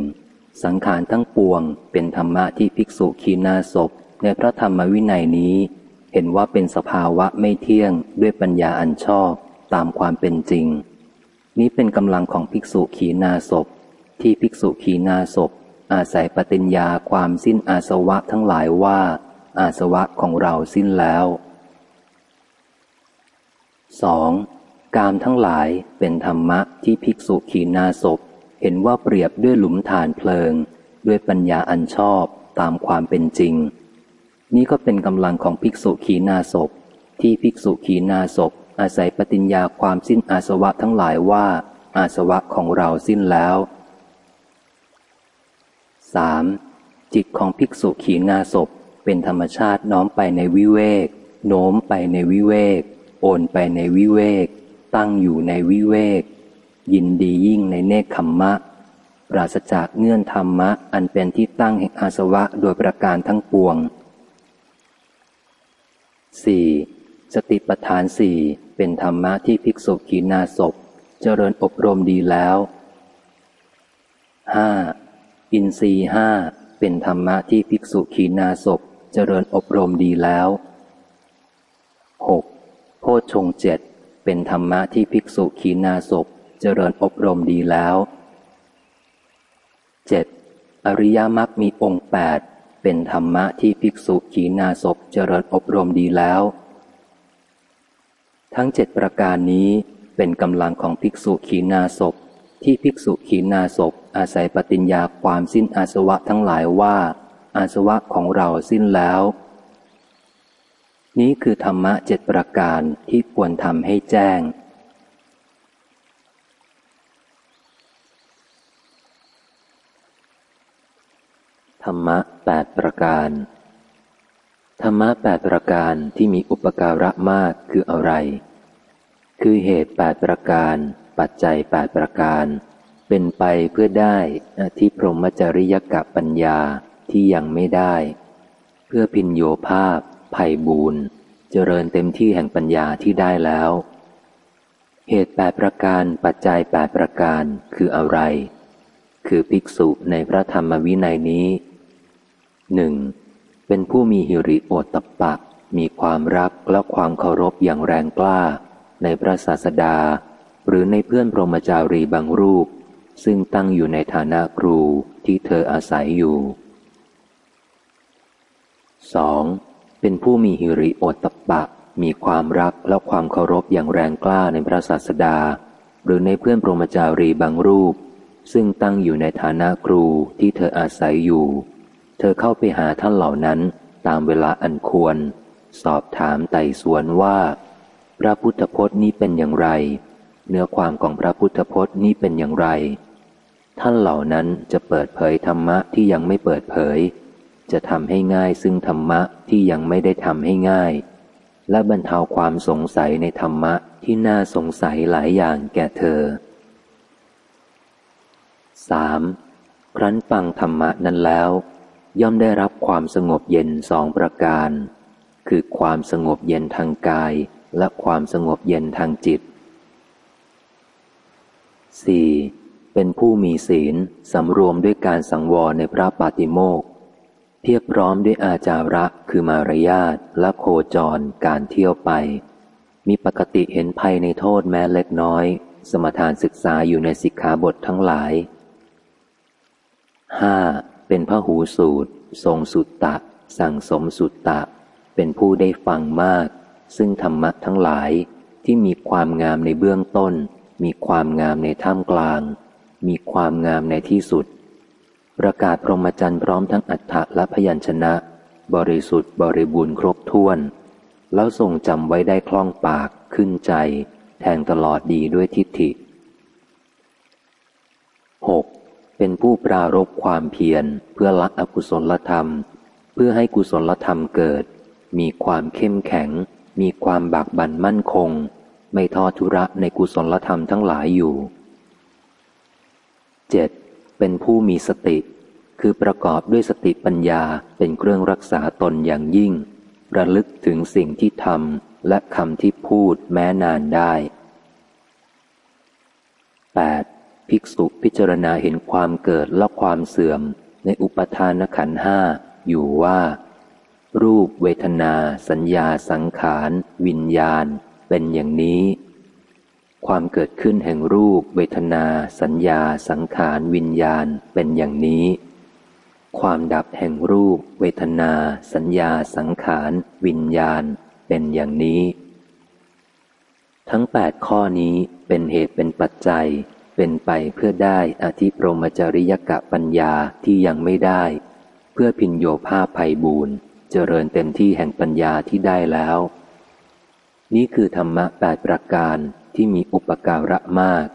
สังขารทั้งปวง เป็นธรรมะที่ภิกษุขีณาสพในพระธรรมวินัยนี้ เห็นว่าเป็นสภาวะไม่เที่ยงด้วยปัญญาอันชอบตามความเป็นจริง นี้เป็นกำลังของภิกษุขีนาศพ ที่ภิกษุขีนาศพ อาศัยปฏิญญาความสิ้นอาสวะทั้งหลายว่า อาสวะของเราสิ้นแล้ว 2. กามทั้งหลายเป็นธรรมะที่ภิกษุขีนาศพ เห็นว่าเปรียบด้วยหลุมฐานเพลิง ด้วยปัญญาอันชอบตามความเป็นจริง นี้ก็เป็นกำลังของภิกษุขีนาศพ ที่ภิกษุขีนาศพ อาศัยปฏิญญาความสิ้นอาสวะทั้งหลายว่า อาสวะของเราสิ้นแล้ว 3. จิตของภิกษุขีนาศพเป็นธรรมชาติน้อมไปในวิเวก โน้มไปในวิเวก โอนไปในวิเวก ตั้งอยู่ในวิเวก ยินดียิ่งในเนคขมมะ ปราศจากเงื่อนธรรมะ อันเป็นที่ตั้งแห่งอาสวะโดยประการทั้งปวง 4. สติปัฏฐานสี่เป็นธรรมะที่ภิกษุขีนาศพ เจริญอบรมดีแล้ว 5. อินทรีห้าเป็นธรรมะที่ภิกษุขีนาศพ เจริญอบรมดีแล้ว 6. โพชงเจ็ดเป็นธรรมะที่ภิกษุขีนาศพ เจริญอบรมดีแล้ว 7. อริยมรรคมีองค์แปดเป็นธรรมะที่ภิกษุขีนาศพเจริญอบรมดีแล้ว ทั้งเจ็ดประการนี้เป็นกำลังของภิกษุขีนาศพที่ภิกษุขีนาศพอาศัยปฏิญญาความสิ้นอาสวะทั้งหลายว่า อาสวะของเราสิ้นแล้ว นี้คือธรรมะเจ็ดประการที่ควรทำให้แจ้ง ธรรมะแปดประการ ธรรมะแปดประการที่มีอุปการะมากคืออะไร คือเหตุแปดประการ ปัจจัยแปดประการ เป็นไปเพื่อได้อธิพรหมจริยกับปัญญาที่ยังไม่ได้ เพื่อพินโยภาพภัยบูนเจริญเต็มที่แห่งปัญญาที่ได้แล้ว เหตุแปดประการปัจจัยแปดประการคืออะไรคือภิกษุในพระธรรมวินัยนี้ หนึ่งเป็นผู้มีหิริโอตตปะ มีความรักและความเคารพอย่างแรงกล้า ในพระศาสดา หรือในเพื่อนพรหมจารีบางรูป ซึ่งตั้งอยู่ในฐานะครูที่เธออาศัยอยู่ 2. เป็นผู้มีหิริโอตตปะ มีความรักและความเคารพอย่างแรงกล้าในพระศาสดา หรือในเพื่อนพรหมจารีบางรูป ซึ่งตั้งอยู่ในฐานะครูที่เธออาศัยอยู่ เธอเข้าไปหาท่านเหล่านั้นตามเวลาอันควร สอบถามไต่สวนว่า พระพุทธพจน์นี้เป็นอย่างไร เนื้อความของพระพุทธพจน์นี้เป็นอย่างไร ท่านเหล่านั้นจะเปิดเผยธรรมะที่ยังไม่เปิดเผย จะทำให้ง่ายซึ่งธรรมะที่ยังไม่ได้ทำให้ง่าย และบรรเทาความสงสัยในธรรมะที่น่าสงสัยหลายอย่างแก่เธอ 3. ครั้นฟังธรรมะนั้นแล้ว ย่อมได้รับความสงบเย็นสองประการ คือความสงบเย็นทางกายและความสงบเย็นทางจิต 4. เป็นผู้มีศีลสำรวมด้วยการสังวรในพระปาติโมกเทียบพร้อมด้วยอาจาระคือมารยาทและโคจรการเที่ยวไป มีปกติเห็นภัยในโทษแม้เล็กน้อย สมทานศึกษาอยู่ในสิกขาบททั้งหลาย 5. เป็นพระหูสูตร ทรงสุตตะ สั่งสมสุตตะ เป็นผู้ได้ฟังมาก ซึ่งธรรมะทั้งหลายที่มีความงามในเบื้องต้น มีความงามในท่ามกลาง มีความงามในที่สุด ประกาศพรหมจรรย์พร้อมทั้งอัฏฐะและพยัญชนะ บริสุทธิ์บริบูรณ์ครบถ้วน แล้วทรงจำไว้ได้คล่องปากขึ้นใจ แทงตลอดดีด้วยทิฏฐิ 6. เป็นผู้ปรารบความเพียรเพื่อละอกุศลธรรม เพื่อให้กุศลธรรมเกิด มีความเข้มแข็ง มีความบากบั่นมั่นคง ไม่ทอดทุระในกุศลธรรมทั้งหลายอยู่ 7. เป็นผู้มีสติ คือประกอบด้วยสติปัญญาเป็นเครื่องรักษาตนอย่างยิ่ง ระลึกถึงสิ่งที่ทำและคำที่พูดแม้นานได้ 8. ภิกษุพิจารณาเห็นความเกิดและความเสื่อม ในอุปทานขันห้าอยู่ว่า รูปเวทนา สัญญาสังขาร วิญญาณ เป็นอย่างนี้ ความเกิดขึ้นแห่งรูป เวทนา สัญญา สังขาร วิญญาณเป็นอย่างนี้ ความดับแห่งรูป เวทนา สัญญา สังขาร วิญญาณ เป็นอย่างนี้ ทั้งแปดข้อนี้เป็นเหตุเป็นปัจจัย เป็นไปเพื่อได้อธิปรมจริยกะปัญญาที่ยังไม่ได้ เพื่อพินโยภาพภัยบูนเจริญเต็มที่แห่งปัญญาที่ได้แล้ว นี่คือธรรมะแปดประการที่มีอุปการะมาก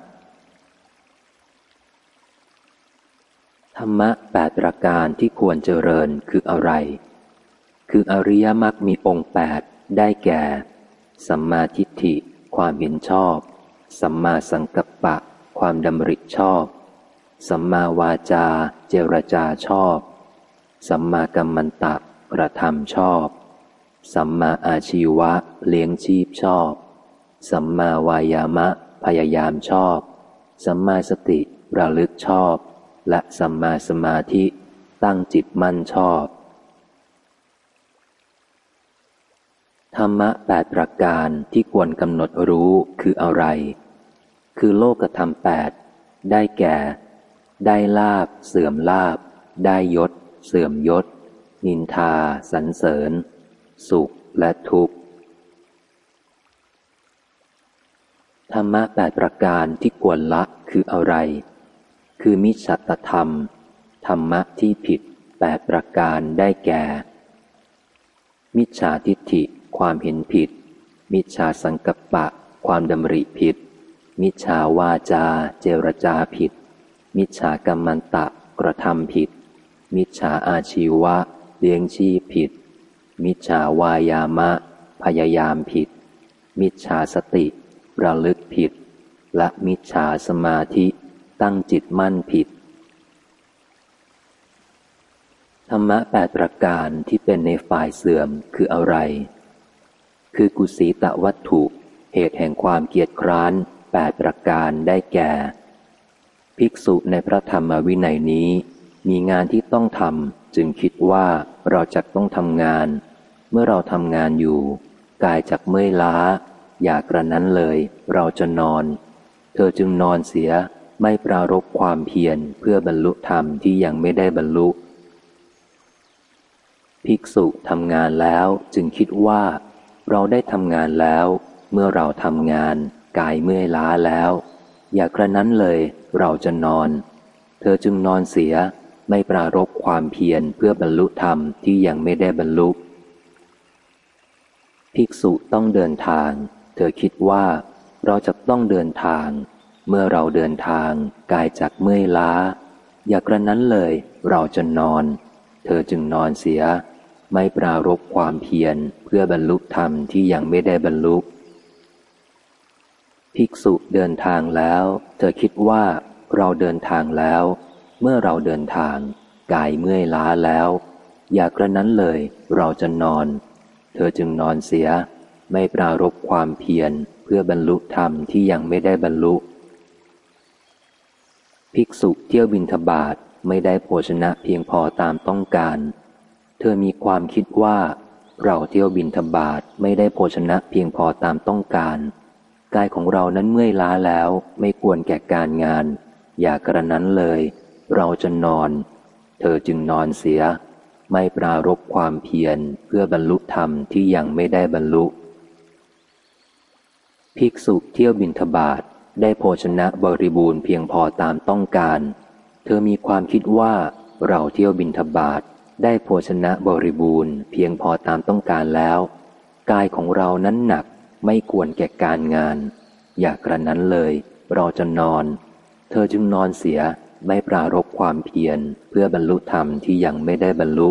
ธรรมะแปดประการที่ควรเจริญคืออะไร คืออริยมรรคมีองค์แปดได้แก่ สัมมาทิฏฐิ ความเห็นชอบ สัมมาสังกัปปะ ความดำริชอบ สัมมาวาจา เจรจาชอบ สัมมากัมมันตะกระทำชอบ สัมมาอาชีวะ เลี้ยงชีพชอบ สัมมาวายามะ พยายามชอบ สัมมาสติระลึกชอบ และสัมมาสมาธิตั้งจิตมั่นชอบ ธรรมะแปดประการที่ควรกำหนดรู้คืออะไร คือโลกธรรมแปดได้แก่ ได้ลาบ เสื่อมลาบ ได้ยศ เสื่อมยศ นินทาสรรเสริญ สุขและทุกข์ ธรรมะแปดประการที่ควรละคืออะไร คือมิจฉตธรรม ธรรมะที่ผิดแปดประการได้แก่ มิจฉาทิฏฐิ ความเห็นผิด มิจฉาสังกัปปะ ความดำริผิด มิจฉาวาจาเจรจาผิด มิจฉากรรมันตะกระทำผิด มิจฉาอาชีวะ เลี้ยงชีพผิด มิจฉาวายามะ พยายามผิด มิจฉาสติ ระลึกผิด และมิจฉาสมาธิตั้งจิตมั่นผิด ธรรมะแปดประการที่เป็นในฝ่ายเสื่อมคืออะไร คือกุศีตวัตถุ เหตุแห่งความเกียจคร้าน แปดประการได้แก่ ภิกษุในพระธรรมวินัยนี้ มีงานที่ต้องทำจึงคิดว่าเราจะต้องทำงาน เมื่อเราทำงานอยู่ กายจากเมื่อยล้า อย่ากระนั้นเลย เราจะนอน เธอจึงนอนเสียไม่ปรารบความเพียรเพื่อบรรลุธรรมที่ยังไม่ได้บรรลุ ภิกษุทำงานแล้วจึงคิดว่า เราได้ทำงานแล้ว เมื่อเราทำงาน กายเมื่อยล้าแล้ว อย่ากระนั้นเลยเราจะนอน เธอจึงนอนเสียไม่ปรารบความเพียรเพื่อบรรลุธรรมที่ยังไม่ได้บรรลุภิกษุต้องเดินทาง เธอคิดว่าเราจะต้องเดินทาง เมื่อเราเดินทาง กายจากเมื่อยล้า อย่ากระนั้นเลยเราจะนอน เธอจึงนอนเสีย ไม่ปรารบความเพียรเพื่อบรรลุธรรมที่ยังไม่ได้บรรลุ ภิกษุเดินทางแล้ว เธอคิดว่าเราเดินทางแล้ว เมื่อเราเดินทาง กายเมื่อยล้าแล้ว อย่ากระนั้นเลยเราจะนอน เธอจึงนอนเสีย ไม่ปรารบความเพียรเพื่อบรรลุธรรมที่ยังไม่ได้บรรลุ ภิกษุเที่ยวบินทบาทไม่ได้โภชนะเพียงพอตามต้องการ เธอมีความคิดว่า เราเที่ยวบินทบาทไม่ได้โภชนะเพียงพอตามต้องการ กายของเรานั้นเมื่อยล้าแล้วไม่ควรแก่การงาน อย่ากระนั้นเลย เราจะนอน เธอจึงนอนเสีย ไม่ปรารบความเพียรเพื่อบรรลุธรรมที่ยังไม่ได้บรรลุ ภิกษุเที่ยวบินทบาทได้โภชนะบริบูรณ์เพียงพอตามต้องการ เธอมีความคิดว่าเราเที่ยวบินทบาทได้โภชนะบริบูรณ์เพียงพอตามต้องการแล้ว กายของเรานั้นหนัก ไม่ควรแก่การงาน อย่ากระนั้นเลยราจะนอน เธอจึงนอนเสียไม่ปรารบความเพียรเพื่อบรรลุธรรมที่ยังไม่ได้บรรลุ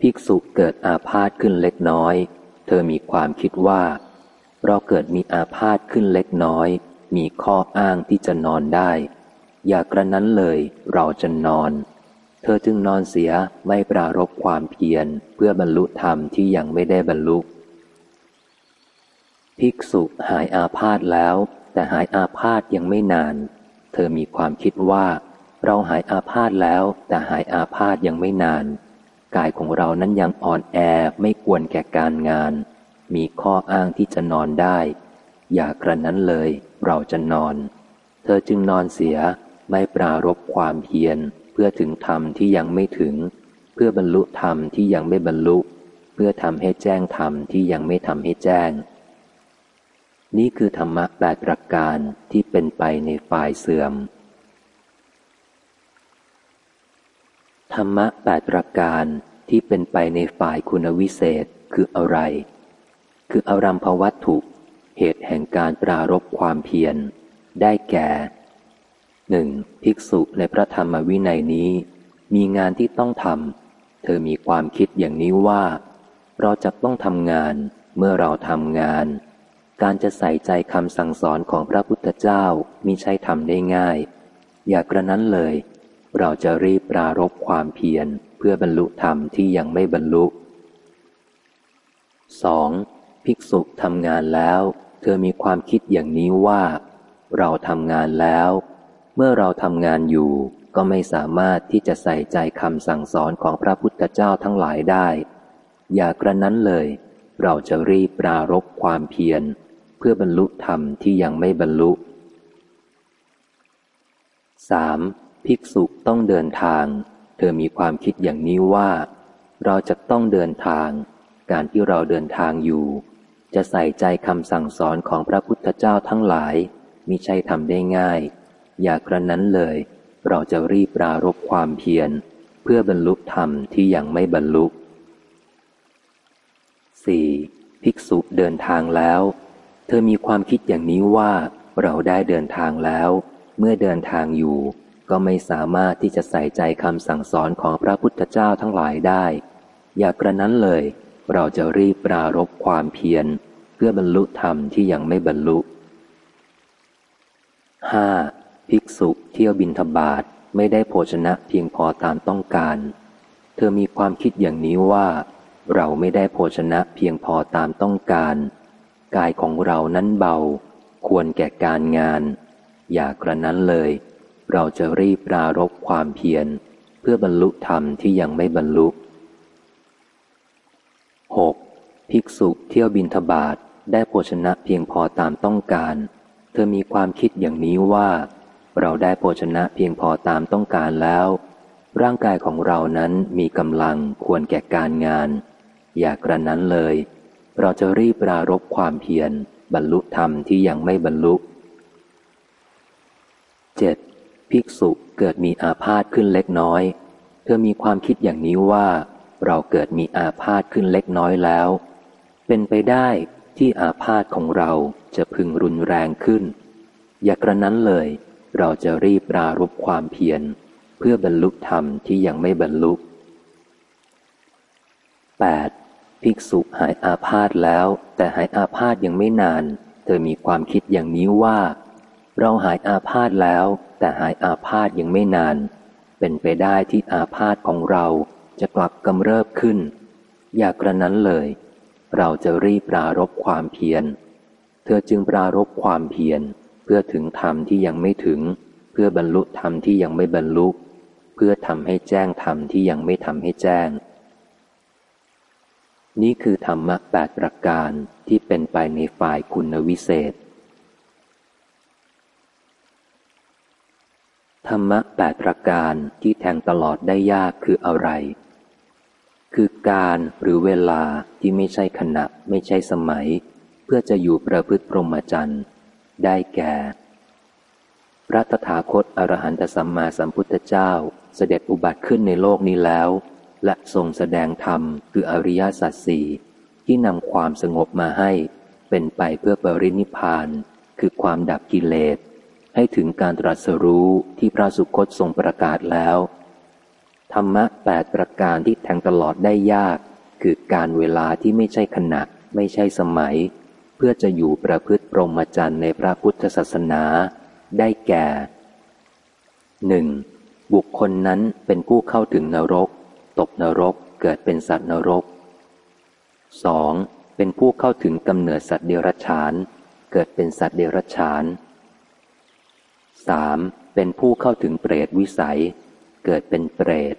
ภิกษุเกิดอาพาธขึ้นเล็กน้อย เธอมีความคิดว่า เราเกิดมีอาพาธขึ้นเล็กน้อย มีข้ออ้างที่จะนอนได้ อย่ากระนั้นเลย เราจะนอน เธอจึงนอนเสียไม่ปรารบความเพียรเพื่อบรรลุธรรมที่ยังไม่ได้บรรลุ ภิกษุหายอาพาธแล้ว แต่หายอาพาธยังไม่นาน เธอมีความคิดว่า เราหายอาพาธแล้ว แต่หายอาพาธยังไม่นาน กายของเรานั้นยังอ่อนแอไม่ควรแก่การงาน มีข้ออ้างที่จะนอนได้ อย่ากระนั้นเลย เราจะนอน เธอจึงนอนเสียไม่ปรารบความเพียรเพื่อถึงธรรมที่ยังไม่ถึง เพื่อบรรลุธรรมที่ยังไม่บรรลุ เพื่อทำให้แจ้งธรรมที่ยังไม่ทำให้แจ้ง นี่คือธรรมะแปดประการที่เป็นไปในฝ่ายเสื่อม ธรรมะแปดประการที่เป็นไปในฝ่ายคุณวิเศษคืออะไร คืออารัมภวัตถุ เหตุแห่งการปรารบความเพียร ได้แก่หนึ่งภิกษุในพระธรรมวินัยนี้ มีงานที่ต้องทำ เธอมีความคิดอย่างนี้ว่า เราจะต้องทำงาน เมื่อเราทำงาน การจะใส่ใจคำสั่งสอนของพระพุทธเจ้ามิใช่ทำได้ง่าย อย่ากระนั้นเลย เราจะรีบปรารบความเพียรเพื่อบรรลุธรรมที่ยังไม่บรรลุ 2. ภิกษุทำงานแล้ว เธอมีความคิดอย่างนี้ว่า เราทำงานแล้ว เมื่อเราทำงานอยู่ ก็ไม่สามารถที่จะใส่ใจคำสั่งสอนของพระพุทธเจ้าทั้งหลายได้ อย่ากระนั้นเลย เราจะรีบปรารบความเพียร เพื่อบรรลุธรรมที่ยังไม่บรรลุ 3. ภิกษุต้องเดินทาง เธอมีความคิดอย่างนี้ว่า เราจะต้องเดินทาง การที่เราเดินทางอยู่ จะใส่ใจคำสั่งสอนของพระพุทธเจ้าทั้งหลายมิใช่ทำได้ง่าย อย่ากระนั้นเลย เราจะรีบปรารบความเพียร เพื่อบรรลุธรรมที่ยังไม่บรรลุ 4. ภิกษุเดินทางแล้ว เธอมีความคิดอย่างนี้ว่าเราได้เดินทางแล้ว เมื่อเดินทางอยู่ ก็ไม่สามารถที่จะใส่ใจคำสั่งสอนของพระพุทธเจ้าทั้งหลายได้ อย่ากระนั้นเลย เราจะรีบปรารบความเพียร เพื่อบรรลุธรรมที่ยังไม่บรรลุ 5. ภิกษุเที่ยวบินทบาทไม่ได้โภชนะเพียงพอตามต้องการ เธอมีความคิดอย่างนี้ว่า เราไม่ได้โภชนะเพียงพอตามต้องการ กายของเรานั้นเบา ควรแก่การงาน อย่ากระนั้นเลย เราจะรีบปรารบความเพียร เพื่อบรรลุธรรมที่ยังไม่บรรลุ 6. ภิกษุเที่ยวบินทบาทได้โภชนะเพียงพอตามต้องการ เธอมีความคิดอย่างนี้ว่า เราได้โภชนะเพียงพอตามต้องการแล้ว ร่างกายของเรานั้นมีกำลังควรแก่การงาน อย่ากระนั้นเลย เราจะรีบปรารบความเพียร บรรลุธรรมที่ยังไม่บรรลุ 7. ภิกษุเกิดมีอาพาธขึ้นเล็กน้อย เธอมีความคิดอย่างนี้ว่า เราเกิดมีอาพาธขึ้นเล็กน้อยแล้ว เป็นไปได้ที่อาพาธของเราจะพึงรุนแรงขึ้น อย่ากระนั้นเลย เราจะรีบปรารบความเพียร เพื่อบรรลุธรรมที่ยังไม่บรรลุ 8. ภิกษุหายอาพาธแล้ว แต่หายอาพาธยังไม่นาน เธอมีความคิดอย่างนี้ว่า เราหายอาพาธแล้ว แต่หายอาพาธยังไม่นาน เป็นไปได้ที่อาพาธของเราจะกลับกำเริบขึ้น อย่ากระนั้นเลย เราจะรีบปรารบความเพียร เธอจึงปรารบความเพียร เพื่อถึงธรรมที่ยังไม่ถึง เพื่อบรรลุธรรมที่ยังไม่บรรลุ เพื่อทำให้แจ้งธรรมที่ยังไม่ทำให้แจ้ง นี่คือธรรมะแปดประการที่เป็นไปในฝ่ายคุณวิเศษ ธรรมะแปดประการที่แทงตลอดได้ยากคืออะไร คือการหรือเวลาที่ไม่ใช่ขณะไม่ใช่สมัย เพื่อจะอยู่ประพฤติพรหมจรรย์ ได้แก่ พระตถาคตอรหันตสัมมาสัมพุทธเจ้าเสด็จอุบัติขึ้นในโลกนี้แล้ว และทรงแสดงธรรมคืออริยสัจสี่ที่นำความสงบมาให้ เป็นไปเพื่อปรินิพานคือความดับกิเลส ให้ถึงการตรัสรู้ที่พระสุคตทรงประกาศแล้ว ธรรมะแปดประการที่แทงตลอดได้ยาก คือการเวลาที่ไม่ใช่ขณะ ไม่ใช่สมัย เพื่อจะอยู่ประพฤติปรมจรรย์ในพระพุทธศาสนา ได้แก่หนึ่งบุคคลนั้นเป็นผู้เข้าถึงนรก ตกนรกเกิดเป็นสัตว์นรก 2. เป็นผู้เข้าถึงกำเนิดสัตว์เดรัจฉาน เกิดเป็นสัตว์เดรัจฉาน 3. เป็นผู้เข้าถึงเปรตวิสัย เกิดเป็นเปรต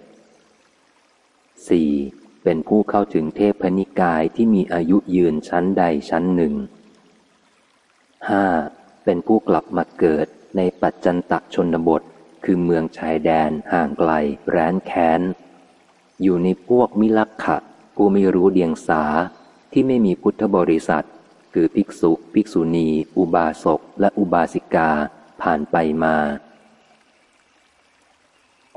4. เป็นผู้เข้าถึงเทพนิกายที่มีอายุยืนชั้นใดชั้นหนึ่ง 5. เป็นผู้กลับมาเกิดในปัจจันตชนบท คือเมืองชายแดนห่างไกล แร้นแค้น อยู่ในพวกมิลักขะผู้ไม่รู้เดียงสาที่ไม่มีพุทธบริษัท คือภิกษุ ภิกษุณี อุบาสก และอุบาสิกาผ่านไปมา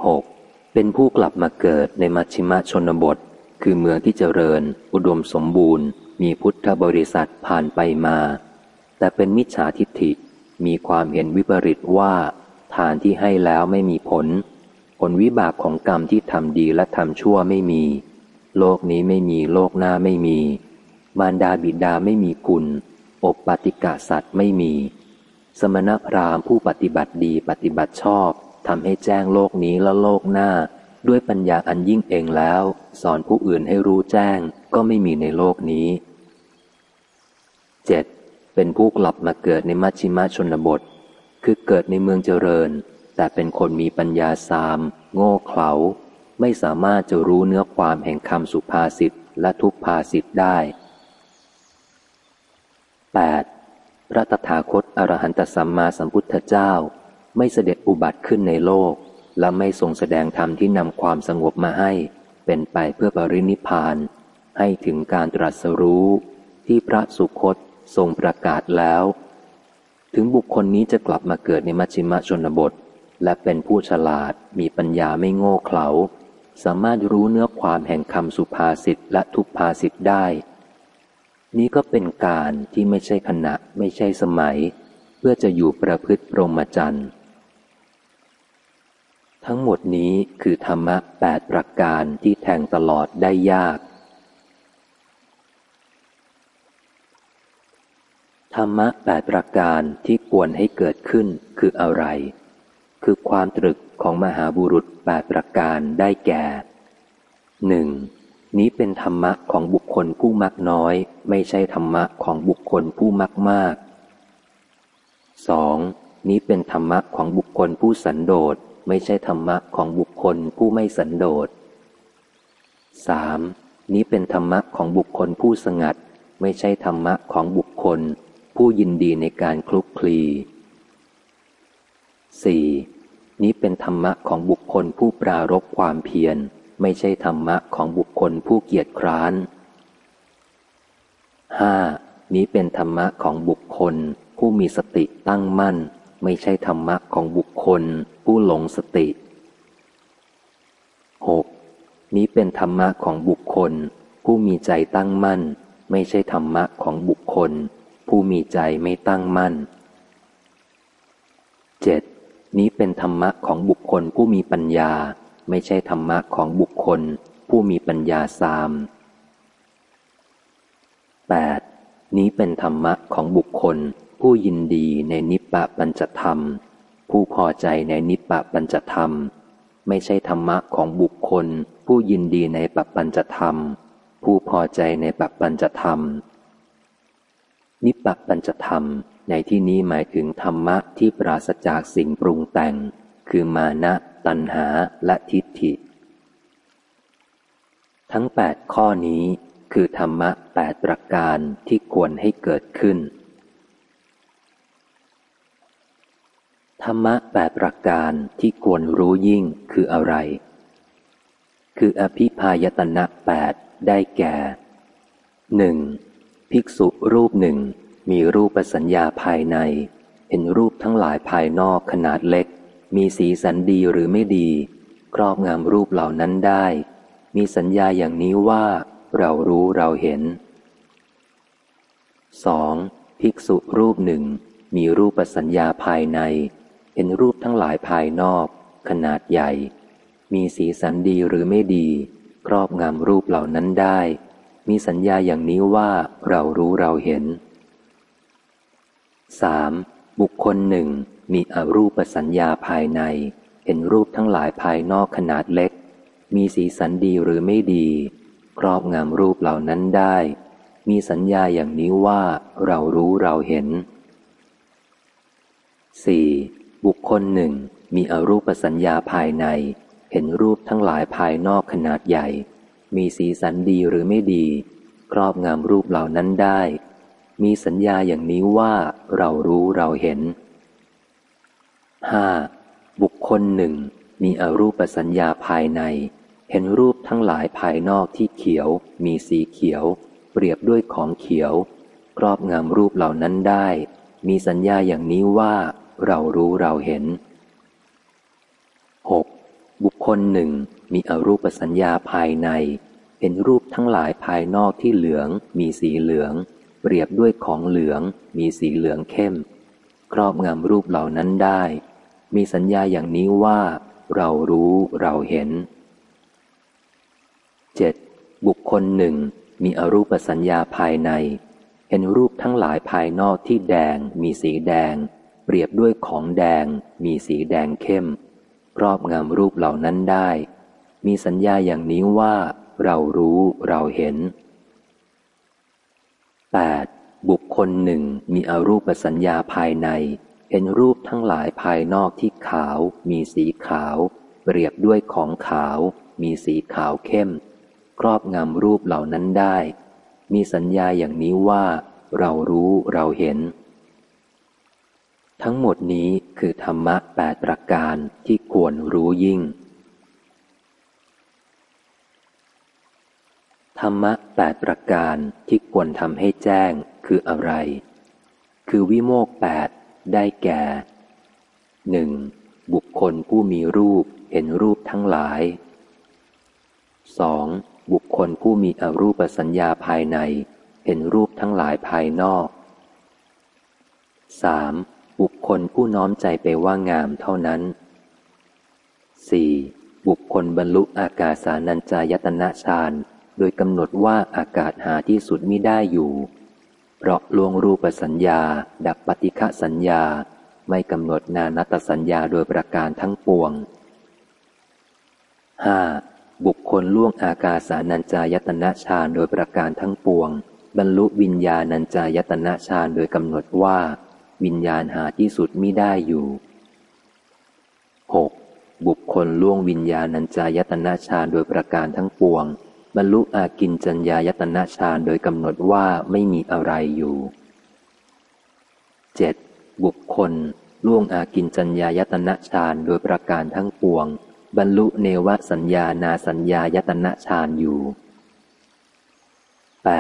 6. เป็นผู้กลับมาเกิดในมัชชิมชนบท คือเมืองที่เจริญ อุดมสมบูรณ์ มีพุทธบริษัทผ่านไปมา แต่เป็นมิจฉาทิฏฐิ มีความเห็นวิปริตว่า ทานที่ให้แล้วไม่มีผล ผลวิบากของกรรมที่ทำดีและทำชั่วไม่มี โลกนี้ไม่มีโลกหน้าไม่มี มารดาบิดาไม่มีคุณ อบปฏิกะสัตว์ไม่มี สมณพราหมณ์ผู้ปฏิบัติดีปฏิบัติชอบทำให้แจ้งโลกนี้และโลกหน้า ด้วยปัญญาอันยิ่งเองแล้ว สอนผู้อื่นให้รู้แจ้งก็ไม่มีในโลกนี้ 7. เป็นผู้กลับมาเกิดในมัชชิมชนบท คือเกิดในเมืองเจริญ แต่เป็นคนมีปัญญาสาม โง่เขลา ไม่สามารถจะรู้เนื้อความแห่งคำสุภาษิตและทุกภาษิตได้ 8. พระตถาคตอรหันตสัมมาสัมพุทธเจ้า ไม่เสด็จอุบัติขึ้นในโลก และไม่ทรงแสดงธรรมที่นำความสงบมาให้ เป็นไปเพื่อปรินิพาน ให้ถึงการตรัสรู้ที่พระสุคตทรงประกาศแล้ว ถึงบุคคลนี้จะกลับมาเกิดในมัชชิมชนบท และเป็นผู้ฉลาดมีปัญญาไม่โง่เขลา สามารถรู้เนื้อความแห่งคำสุภาษิตและทุพภาษิตได้ นี้ก็เป็นการที่ไม่ใช่ขณะไม่ใช่สมัย เพื่อจะอยู่ประพฤติพรหมจรรย์ทั้งหมดนี้คือธรรมะแปดประการที่แทงตลอดได้ยาก ธรรมะแปดประการที่ควรให้เกิดขึ้นคืออะไร คือความตรึกของมหาบุรุษแปดประการได้แก่หนึ่งนี้เป็นธรรมะของบุคคลผู้มักน้อย ไม่ใช่ธรรมะของบุคคลผู้มักมากสองนี้เป็นธรรมะของบุคคลผู้สันโดษ ไม่ใช่ธรรมะของบุคคลผู้ไม่สันโดษ 3. นี้เป็นธรรมะของบุคคลผู้สงัด ไม่ใช่ธรรมะของบุคคล ผู้ยินดีในการคลุกคลี 4. นี้เป็นธรรมะของบุคคลผู้ปรารบความเพียร ไม่ใช่ธรรมะของบุคคลผู้เกียจคร้าน 5. นี้เป็นธรรมะของบุคคล ผู้มีสติตั้งมั่น ไม่ใช่ธรรมะของบุคคล ผู้หลงสติ 6. นี้เป็นธรรมะของบุคคล ผู้มีใจตั้งมั่น ไม่ใช่ธรรมะของบุคคล ผู้มีใจไม่ตั้งมั่น 7. นี้เป็นธรรมะของบุคคลผู้มีปัญญา ไม่ใช่ธรรมะของบุคคล ผู้มีปัญญาสาม 8. นี้เป็นธรรมะของบุคคล ผู้ยินดีในนิปปะปัญจธรรม ผู้พอใจในนิปปะปัญจธรรม ไม่ใช่ธรรมะของบุคคล ผู้ยินดีในปัปปัญจธรรม ผู้พอใจในปัปปัญจธรรม นิปปะปัญจธรรม ในที่นี้หมายถึงธรรมะที่ปราศจากสิ่งปรุงแต่ง คือมานะ ตัณหาและทิฏฐิ ทั้งแปดข้อนี้คือธรรมะแปดประการที่ควรให้เกิดขึ้น ธรรมะแปดประการที่ควรรู้ยิ่งคืออะไร คืออภิพายตนะแปดได้แก่หนึ่งภิกษุรูปหนึ่ง มีรูปสัญญาภายใน เห็นรูปทั้งหลายภายนอกขนาดเล็ก มีสีสันดีหรือไม่ดี ครอบงามรูปเหล่านั้นได้ มีสัญญาอย่างนี้ว่า เรารู้เราเห็น 2. ภิกษุรูปหนึ่ง มีรูปสัญญาภายใน เห็นรูปทั้งหลายภายนอก ขนาดใหญ่ มีสีสันดีหรือไม่ดี ครอบงำรูปเหล่านั้นได้ มีสัญญาอย่างนี้ว่าเรารู้เราเห็น 3. บุคคลหนึ่งมีอรูปสัญญาภายใน เห็นรูปทั้งหลายภายนอกขนาดเล็ก มีสีสันดีหรือไม่ดี ครอบงำรูปเหล่านั้นได้ มีสัญญาอย่างนี้ว่าเรารู้เราเห็น 4. บุคคลหนึ่งมีอรูปสัญญาภายใน เห็นรูปทั้งหลายภายนอกขนาดใหญ่ มีสีสันดีหรือไม่ดี ครอบงามรูปเหล่านั้นได้ มีสัญญาอย่างนี้ว่าเรารู้เราเห็น 5. บุคคลหนึ่ง มีอรูปสัญญาภายใน เห็นรูปทั้งหลายภายนอกที่เขียว มีสีเขียว เปรียบด้วยของเขียว ครอบงามรูปเหล่านั้นได้ มีสัญญาอย่างนี้ว่าเรารู้เราเห็น 6. บุคคลหนึ่ง มีอรูปสัญญาภายใน เห็นรูปทั้งหลายภายนอกที่เหลือง มีสีเหลือง เปรียบด้วยของเหลือง มีสีเหลืองเข้ม ครอบงำรูปเหล่านั้นได้ มีสัญญาอย่างนี้ว่า เรารู้เราเห็น 7. บุคคลหนึ่ง มีอรูปสัญญาภายใน เห็นรูปทั้งหลายภายนอกที่แดง มีสีแดง เปรียบด้วยของแดง มีสีแดงเข้ม ครอบงำรูปเหล่านั้นได้ มีสัญญาอย่างนี้ว่า เรารู้เราเห็น 8. บุคคลหนึ่งมีอรูปสัญญาภายใน เห็นรูปทั้งหลายภายนอกที่ขาว มีสีขาว เปรียบด้วยของขาว มีสีขาวเข้ม ครอบงำรูปเหล่านั้นได้ มีสัญญาอย่างนี้ว่า เรารู้เราเห็น ทั้งหมดนี้คือธรรมะแปดประการที่ควรรู้ยิ่ง ธรรมะแปดประการที่ควรทำให้แจ้งคืออะไร คือวิโมกแปดได้แก่หนึ่งบุคคลผู้มีรูปเห็นรูปทั้งหลาย 2. บุคคลผู้มีอรูปสัญญาภายใน เห็นรูปทั้งหลายภายนอก 3. บุคคลผู้น้อมใจไปว่างามเท่านั้น 4. บุคคลบรรลุอากาสานัญจายตนะฌาน โดยกำหนดว่าอากาศหาที่สุดมิได้อยู่ เพราะลวงรูปสัญญา ดับปฏิฆะสัญญา ไม่กำหนดนานัตสัญญาโดยประการทั้งปวง 5. บุคคลล่วงอากาสานัญจายตนะฌานโดยประการทั้งปวง บรรลุวิญญาณัญจายตนะฌานโดยกำหนดว่า วิญญาณหาที่สุดมิได้อยู่ 6. บุคคลล่วงวิญญาณัญจายตนะฌานโดยประการทั้งปวง บรรลุอากินจัญญายตนะฌานโดยกำหนดว่าไม่มีอะไรอยู่ 7. บุคคล ล่วงอากินจัญญายตนะฌานโดยประการทั้งปวง บรรลุเนวสัญญานาสัญญายตนะฌานอยู่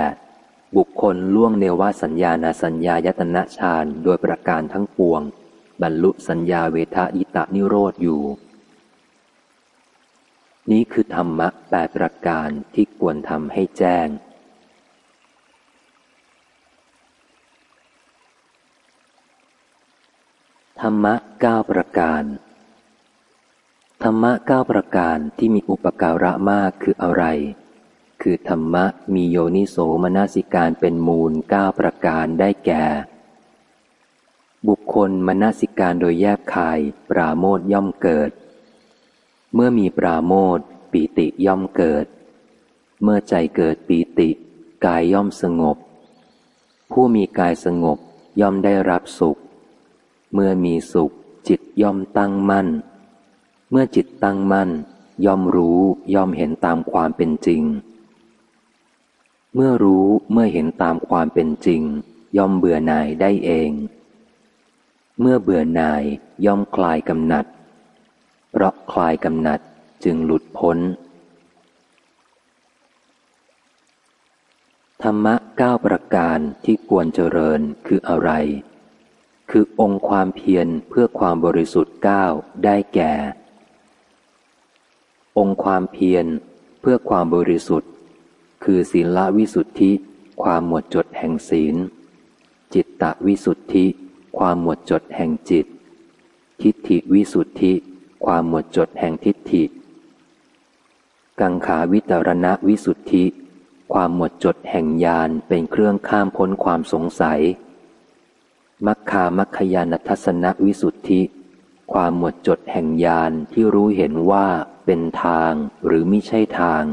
8. บุคคลล่วงเนวสัญญานาสัญญายตนะฌานโดยประการทั้งปวง บรรลุสัญญาเวทายตานิโรธอยู่ นี้คือธรรมะแปดประการที่ควรทำให้แจ้ง ธรรมะเก้าประการ ธรรมะเก้าประการที่มีอุปการะมากคืออะไร คือธรรมะมีโยนิโสมนสิการเป็นมูลเก้าประการได้แก่ บุคคลมนสิการโดยแยบคาย ปราโมทย่อมเกิด เมื่อมีปราโมทปีติย่อมเกิด เมื่อใจเกิดปีติ กายย่อมสงบ ผู้มีกายสงบย่อมได้รับสุข เมื่อมีสุข จิตย่อมตั้งมั่น เมื่อจิตตั้งมั่น ย่อมรู้ย่อมเห็นตามความเป็นจริง เมื่อรู้เมื่อเห็นตามความเป็นจริง ย่อมเบื่อหน่ายได้เอง เมื่อเบื่อหน่ายย่อมคลายกำหนัด เพราะคลายกำหนัดจึงหลุดพ้น ธรรมะเก้าประการที่ควรเจริญคืออะไร คือองค์ความเพียรเพื่อความบริสุทธิ์เก้าได้แก่ องค์ความเพียรเพื่อความบริสุทธิ์ คือศีลวิสุทธิ ความหมวดจดแห่งศีล จิตตวิสุทธิ ความหมวดจดแห่งจิต ทิฏฐิวิสุทธิ ความหมดจดแห่งทิฏฐิ กังขาวิตรณะวิสุทธิ ความหมดจดแห่งญาณเป็นเครื่องข้ามพ้นความสงสัย มัคคามัคคยานทัศนวิสุทธิ ความหมดจดแห่งญาณที่รู้เห็นว่าเป็นทางหรือไม่ใช่ทาง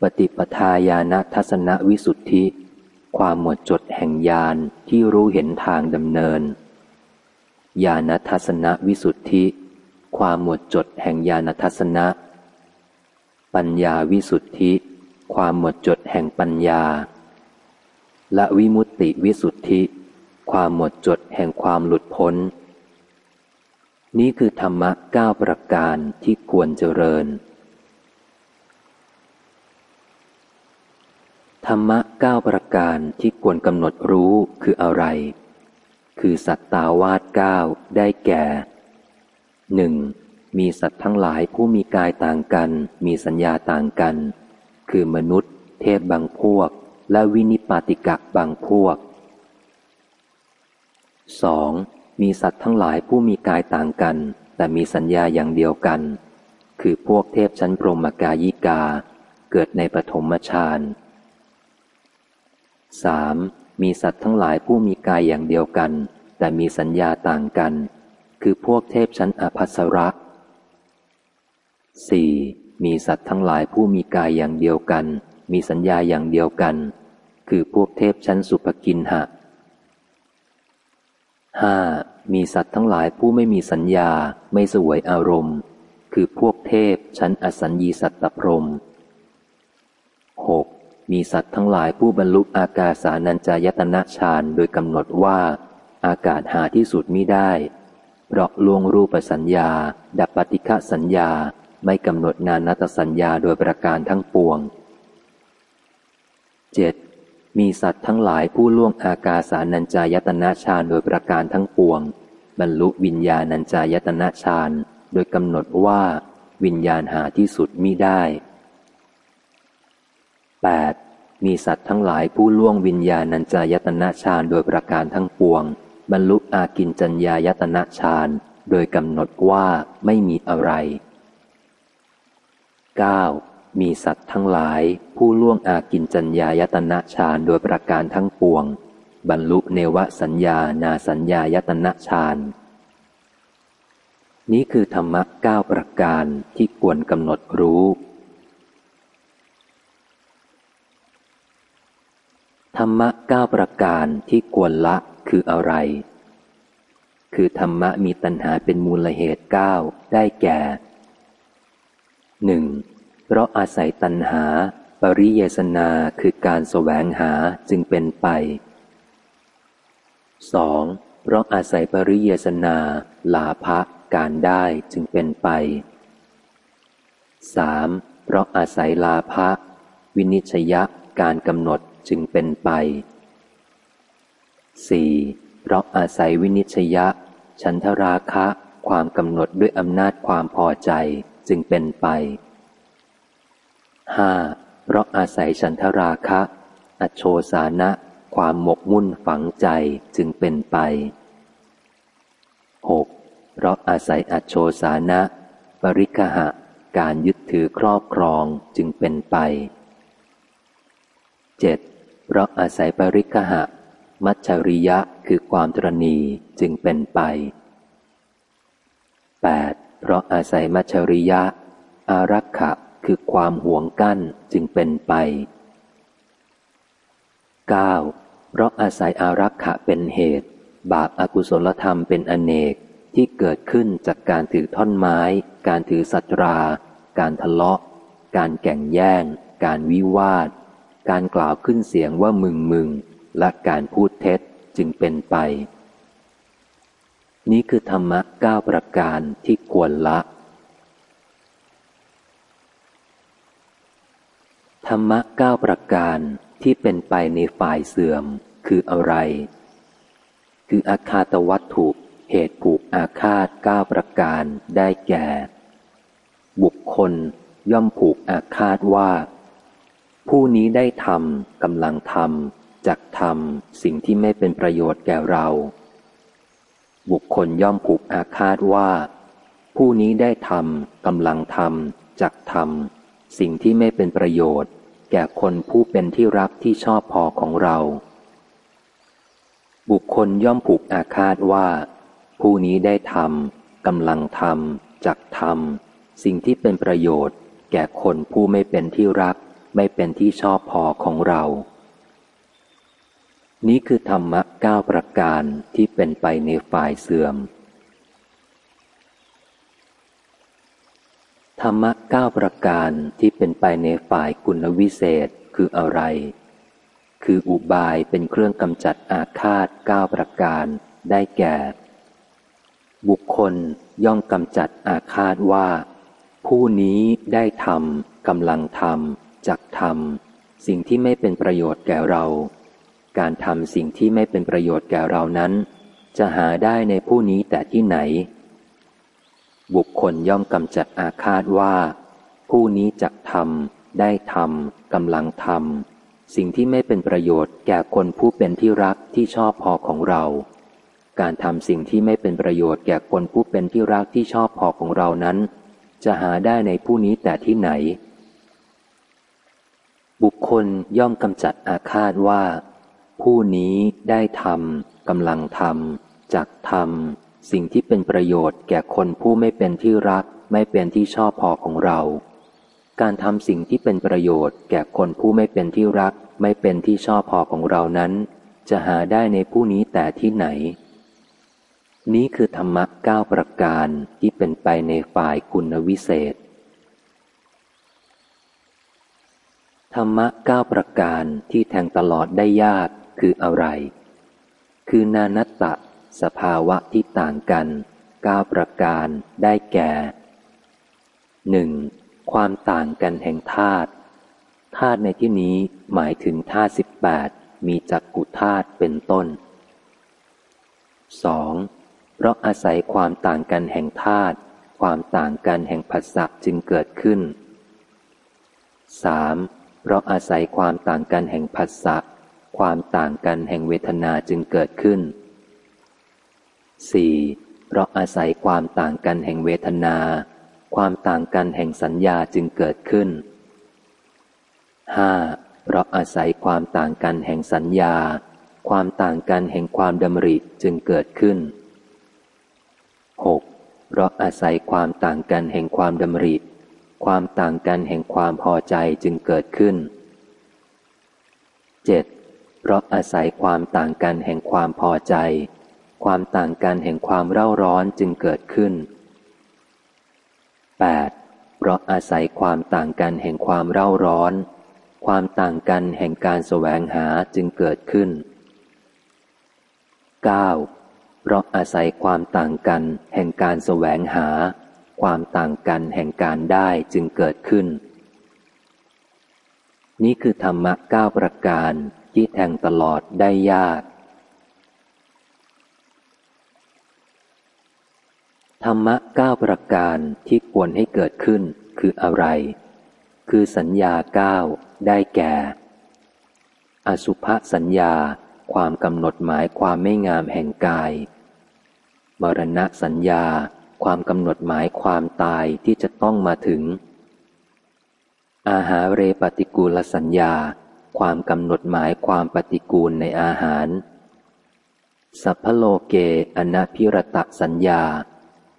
ปฏิปทาญาณทัศนวิสุทธิ ความหมดจดแห่งญาณที่รู้เห็นทางดำเนิน ญาณทัศนวิสุทธิ ความหมดจดแห่งญาณทัศนะ ปัญญาวิสุทธิ ความหมดจดแห่งปัญญา และวิมุตติวิสุทธิ ความหมดจดแห่งความหลุดพ้น นี้คือธรรมะเก้าประการที่ควรเจริญ ธรรมะเก้าประการที่ควรกำหนดรู้คืออะไร คือสัตตาวาสเก้าได้แก่หนึ่งมีสัตว์ทั้งหลายผู้มีกายต่างกัน มีสัญญาต่างกัน คือมนุษย์ เทพบางพวก และวินิปาติกะบางพวก 2. มีสัตว์ทั้งหลายผู้มีกายต่างกัน แต่มีสัญญาอย่างเดียวกัน คือพวกเทพชั้นพรหมกายิกา เกิดในปฐมฌาน 3. มีสัตว์ทั้งหลายผู้มีกายอย่างเดียวกัน แต่มีสัญญาต่างกัน คือพวกเทพชั้นอภัสระ 4. มีสัตว์ทั้งหลายผู้มีกายอย่างเดียวกัน มีสัญญาอย่างเดียวกัน คือพวกเทพชั้นสุภกินหะ 5. มีสัตว์ทั้งหลายผู้ไม่มีสัญญาไม่สวยอารมณ์ คือพวกเทพชั้นอสัญญีสัตตพรม 6. มีสัตว์ทั้งหลายผู้บรรลุอากาสานัญจายตนะฌานโดยกำหนดว่า อากาศหาที่สุดมิได้ เพราะลวงรูปสัญญา ดับปฏิฆะสัญญาไม่กำหนดนานัตสัญญาโดยประการทั้งปวงเจ็ดมีสัตว์ทั้งหลายผู้ล่วงอากาสานัญจายตนะฌานโดยประการทั้งปวง บรรลุวิญญาณัญจายตนะฌานโดยกำหนดว่า วิญญาณหาที่สุดมิได้ 8. มีสัตว์ทั้งหลายผู้ล่วงวิญญาณัญจายตนะฌานโดยประการทั้งปวง บรรลุอากินจัญญายตนะฌานโดยกำหนดว่าไม่มีอะไร 9. มีสัตว์ทั้งหลาย ผู้ล่วงอากินจัญญายตนะฌานโดยประการทั้งปวง บรรลุเนวสัญญานาสัญญายตนะฌานนี้คือธรรมะเก้าประการที่ควรกำหนดรู้ ธรรมะเก้าประการที่ควรละคืออะไร คือธรรมะมีตัณหาเป็นมูลเหตุเก้าได้แก่หนึ่งเพราะอาศัยตัณหา ปริเยสนาคือการแสวงหาจึงเป็นไปสองเพราะอาศัยปริเยสนาลาภการได้จึงเป็นไป 3. เพราะอาศัยลาภะวินิชยะการกำหนด จึงเป็นไป 4. เพราะอาศัยวินิชยะฉันทราคะ ความกำหนดด้วยอำนาจความพอใจจึงเป็นไป 5. เพราะอาศัยฉันทราคะ อโชสานะ ความหมกมุ่นฝังใจจึงเป็นไป 6. เพราะอาศัยอัจโชสานะ ปริคหะ การยึดถือครอบครองจึงเป็นไป 7. เพราะอาศัยปริคหะ มัจฉริยะคือความตรณีจึงเป็นไป 8. เพราะอาศัยมัจฉริยะ อารักขะคือความห่วงกั้นจึงเป็นไป 9. เพราะอาศัยอารักขะเป็นเหตุ บาปอากุศลธรรมเป็นอเนกที่เกิดขึ้นจากการถือท่อนไม้ การถือสัตรา การทะเลาะ การแก่งแย่ง การวิวาท การกล่าวขึ้นเสียงว่ามึงมึงและการพูดเท็จจึงเป็นไป นี้คือธรรมะเก้าประการที่ควรละ ธรรมะเก้าประการที่เป็นไปในฝ่ายเสื่อมคืออะไร คืออาคาตวัตถุเหตุผูกอาฆาตก้าประการได้แก่ บุคคลย่อมผูกอาฆาตว่า ผู้นี้ได้ทำกำลังทำจักทำสิ่งที่ไม่เป็นประโยชน์แก่เรา บุคคลย่อมผูกอาฆาตว่า ผู้นี้ได้ทำกำลังทำจักทำสิ่งที่ไม่เป็นประโยชน์ แก่คนผู้เป็นที่รักที่ชอบพอของเรา บุคคลย่อมผูกอาฆาตว่า ผู้นี้ได้ทำกำลังทำจักทำสิ่งที่เป็นประโยชน์ แก่คนผู้ไม่เป็นที่รัก ไม่เป็นที่ชอบพอของเรา นี้คือธรรมะเก้าประการที่เป็นไปในฝ่ายเสื่อม ธรรมะเก้าประการที่เป็นไปในฝ่ายคุณวิเศษคืออะไร คืออุบายเป็นเครื่องกำจัดอาฆาตเก้าประการได้แก่ บุคคลย่อมกำจัดอาฆาตว่า ผู้นี้ได้ทำกำลังทำ จักทำสิ่งที่ไม่เป็นประโยชน์แก่เรา การทำสิ่งที่ไม่เป็นประโยชน์แก่เรานั้น จะหาได้ในผู้นี้แต่ที่ไหน บุคคลย่อมกำจัดอาฆาตว่า ผู้นี้จักทำได้ทำกำลังทำสิ่งที่ไม่เป็นประโยชน์แก่คนผู้เป็นที่รักที่ชอบพอของเรา การทำสิ่งที่ไม่เป็นประโยชน์แก่คนผู้เป็นที่รักที่ชอบพอของเรานั้น จะหาได้ในผู้นี้แต่ที่ไหน บุคคลย่อมกำจัดอาฆาตว่า ผู้นี้ได้ทำกำลังทำจักทำสิ่งที่เป็นประโยชน์แก่คนผู้ไม่เป็นที่รัก ไม่เป็นที่ชอบพอของเรา การทำสิ่งที่เป็นประโยชน์แก่คนผู้ไม่เป็นที่รัก ไม่เป็นที่ชอบพอของเรานั้น จะหาได้ในผู้นี้แต่ที่ไหน นี้คือธรรมะเก้าประการที่เป็นไปในฝ่ายคุณวิเศษ ธรรมะเก้าประการที่แทงตลอดได้ยากคืออะไร คือนานัตตะ สภาวะที่ต่างกันเก้าประการได้แก่หนึ่งความต่างกันแห่งธาตุธาตุในที่นี้หมายถึงธาตุสิบแปดมีจักกุธาตุเป็นต้น 2. เพราะอาศัยความต่างกันแห่งธาตุความต่างกันแห่งผัสสะจึงเกิดขึ้น 3. เราอาศัยความต่างกันแห่งผัสสะ ความต่างกันแห่งเวทนาจึงเกิดขึ้น 4. เราอาศัยความต่างกันแห่งเวทนา ความต่างกันแห่งสัญญาจึงเกิดขึ้น 5. เราอาศัยความต่างกันแห่งสัญญา ความต่างกันแห่งความดำริจึงเกิดขึ้น 6. เราอาศัยความต่างกันแห่งความดำริ ความต่างกันแห่งความพอใจจึงเกิดขึ้น 7. เพราะอาศัยความต่างกันแห่งความพอใจ ความต่างกันแห่งความเร่าร้อนจึงเกิดขึ้น 8. เพราะอาศัยความต่างกันแห่งความเร่าร้อน ความต่างกันแห่งการแสวงหาจึงเกิดขึ้น 9. เพราะอาศัยความต่างกันแห่งการแสวงหา ความต่างกันแห่งการได้จึงเกิดขึ้น นี่คือธรรมะเก้าประการที่แทงตลอดได้ยาก ธรรมะเก้าประการที่ควรให้เกิดขึ้นคืออะไร คือสัญญาเก้าได้แก่ อสุภสัญญาความกำหนดหมายความไม่งามแห่งกาย มรณะสัญญา ความกำหนดหมายความตายที่จะต้องมาถึง อาหารเรปฏิกูลสัญญา ความกำหนดหมายความปฏิกูลในอาหาร สัพพโลเกอนาพิรตะสัญญา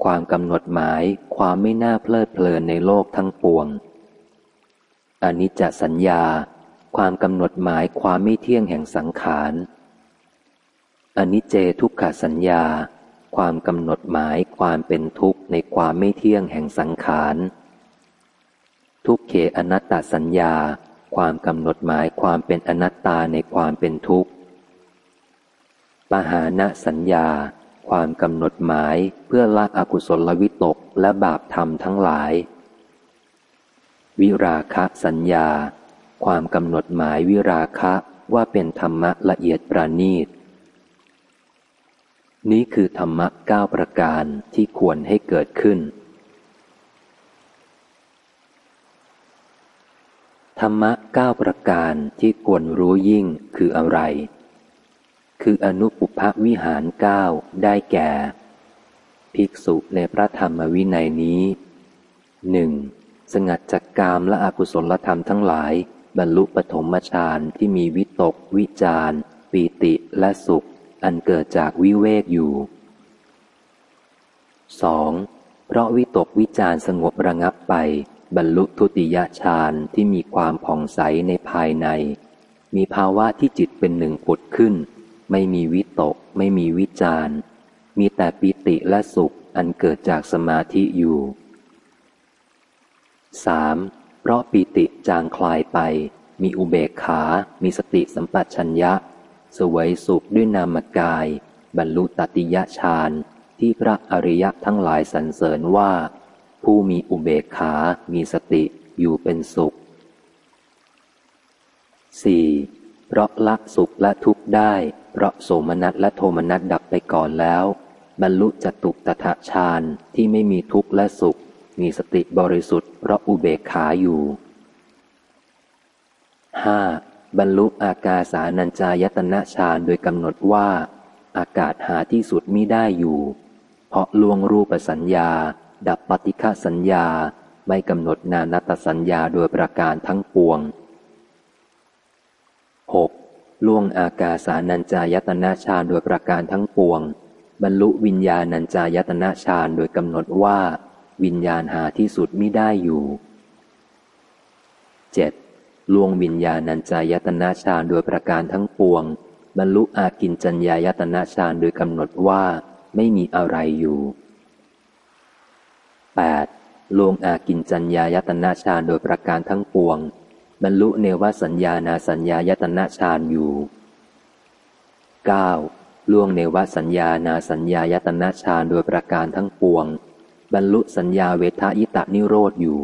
ความกำหนดหมายความไม่น่าเพลิดเพลินในโลกทั้งปวงอนิจจสัญญา ความกำหนดหมายความไม่เที่ยงแห่งสังขารอนิเจทุกขสัญญา ความกำหนดหมายความเป็นทุกข์ในความไม่เที่ยงแห่งสังขาร ทุกเขอนัตตสัญญา ความกำหนดหมายความเป็นอนัตตาในความเป็นทุกข์ ปหาณสัญญา ความกำหนดหมายเพื่อละอกุศลวิตกและบาปธรรมทั้งหลาย วิราคะสัญญา ความกำหนดหมายวิราคะว่าเป็นธรรมะละเอียดประณีต นี้คือธรรมะเก้าประการที่ควรให้เกิดขึ้น ธรรมะเก้าประการที่ควรรู้ยิ่งคืออะไร คืออนุปุพวิหารเก้าได้แก่ ภิกษุในพระธรรมวินัยนี้หนึ่งสงัดจากกามและอกุศลธรรมทั้งหลาย บรรลุปฐมฌานที่มีวิตก วิจารปีติและสุข อันเกิดจากวิเวกอยู่ 2. เพราะวิตกวิจารสงบระงับไป บรรลุทุติยฌานที่มีความผ่องใสในภายใน มีภาวะที่จิตเป็นหนึ่งผุดขึ้น ไม่มีวิตก ไม่มีวิจารมีแต่ปิติและสุขอันเกิดจากสมาธิอยู่ 3. เพราะปีติจางคลายไป มีอุเบกขา มีสติสัมปชัญญะ สวยสุขด้วยนามกาย บรรลุตติยฌานที่พระอริยะทั้งหลายสรรเสริญว่า ผู้มีอุเบกขา มีสติอยู่เป็นสุข 4. เพราะละสุขและทุกข์ได้ เพราะโสมนัสและโทมนัสดับไปก่อนแล้ว บรรลุจตุตถะฌานที่ไม่มีทุกข์และสุข มีสติบริสุทธิ์เพราะอุเบกขาอยู่ 5. บรรลุอากาสานัญจายตนะฌานโดยกำหนดว่า อากาศหาที่สุดมิได้อยู่ เพราะลวงรูปสัญญา ดับปฏิฆสัญญาไม่กำหนดนานัตสัญญาโดยประการทั้งปวง 6. ล่วงอากาสานัญจายตนะฌานโดยประการทั้งปวง บรรลุวิญญาณัญจายตนะฌานโดยกำหนดว่า วิญญาณหาที่สุดมิได้อยู่ 7. ลวงวิญญาณัญจายตนาฌานโดยประการทั้งปวง บรรลุอากินจัญญายตนาฌานโดยกำหนดว่าไม่มีอะไรอยู่ 8. ลวงอากินจัญญายตนาฌานโดยประการทั้งปวง บรรลุเนวสัญญานาสัญญายตนาฌานอยู่ 9. ล่วงเนวสัญญานาสัญญายตนาฌานโดยประการทั้งปวง บรรลุสัญญาเวทายตะนิโรธอยู่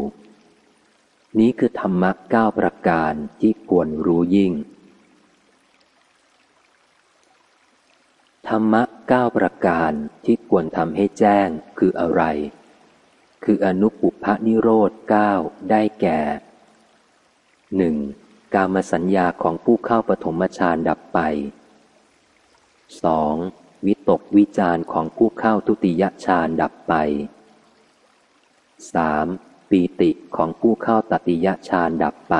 นี้คือธรรมะเก้าประการที่ควรรู้ยิ่ง ธรรมะเก้าประการที่ควรทำให้แจ้งคืออะไร คืออนุปุพนิโรธเก้าได้แก่หนึ่งกามสัญญาของผู้เข้าปฐมฌานดับไป 2. วิตกวิจารของผู้เข้าทุติยฌานดับไป 3. ปีติของผู้เข้าตติยฌานดับไป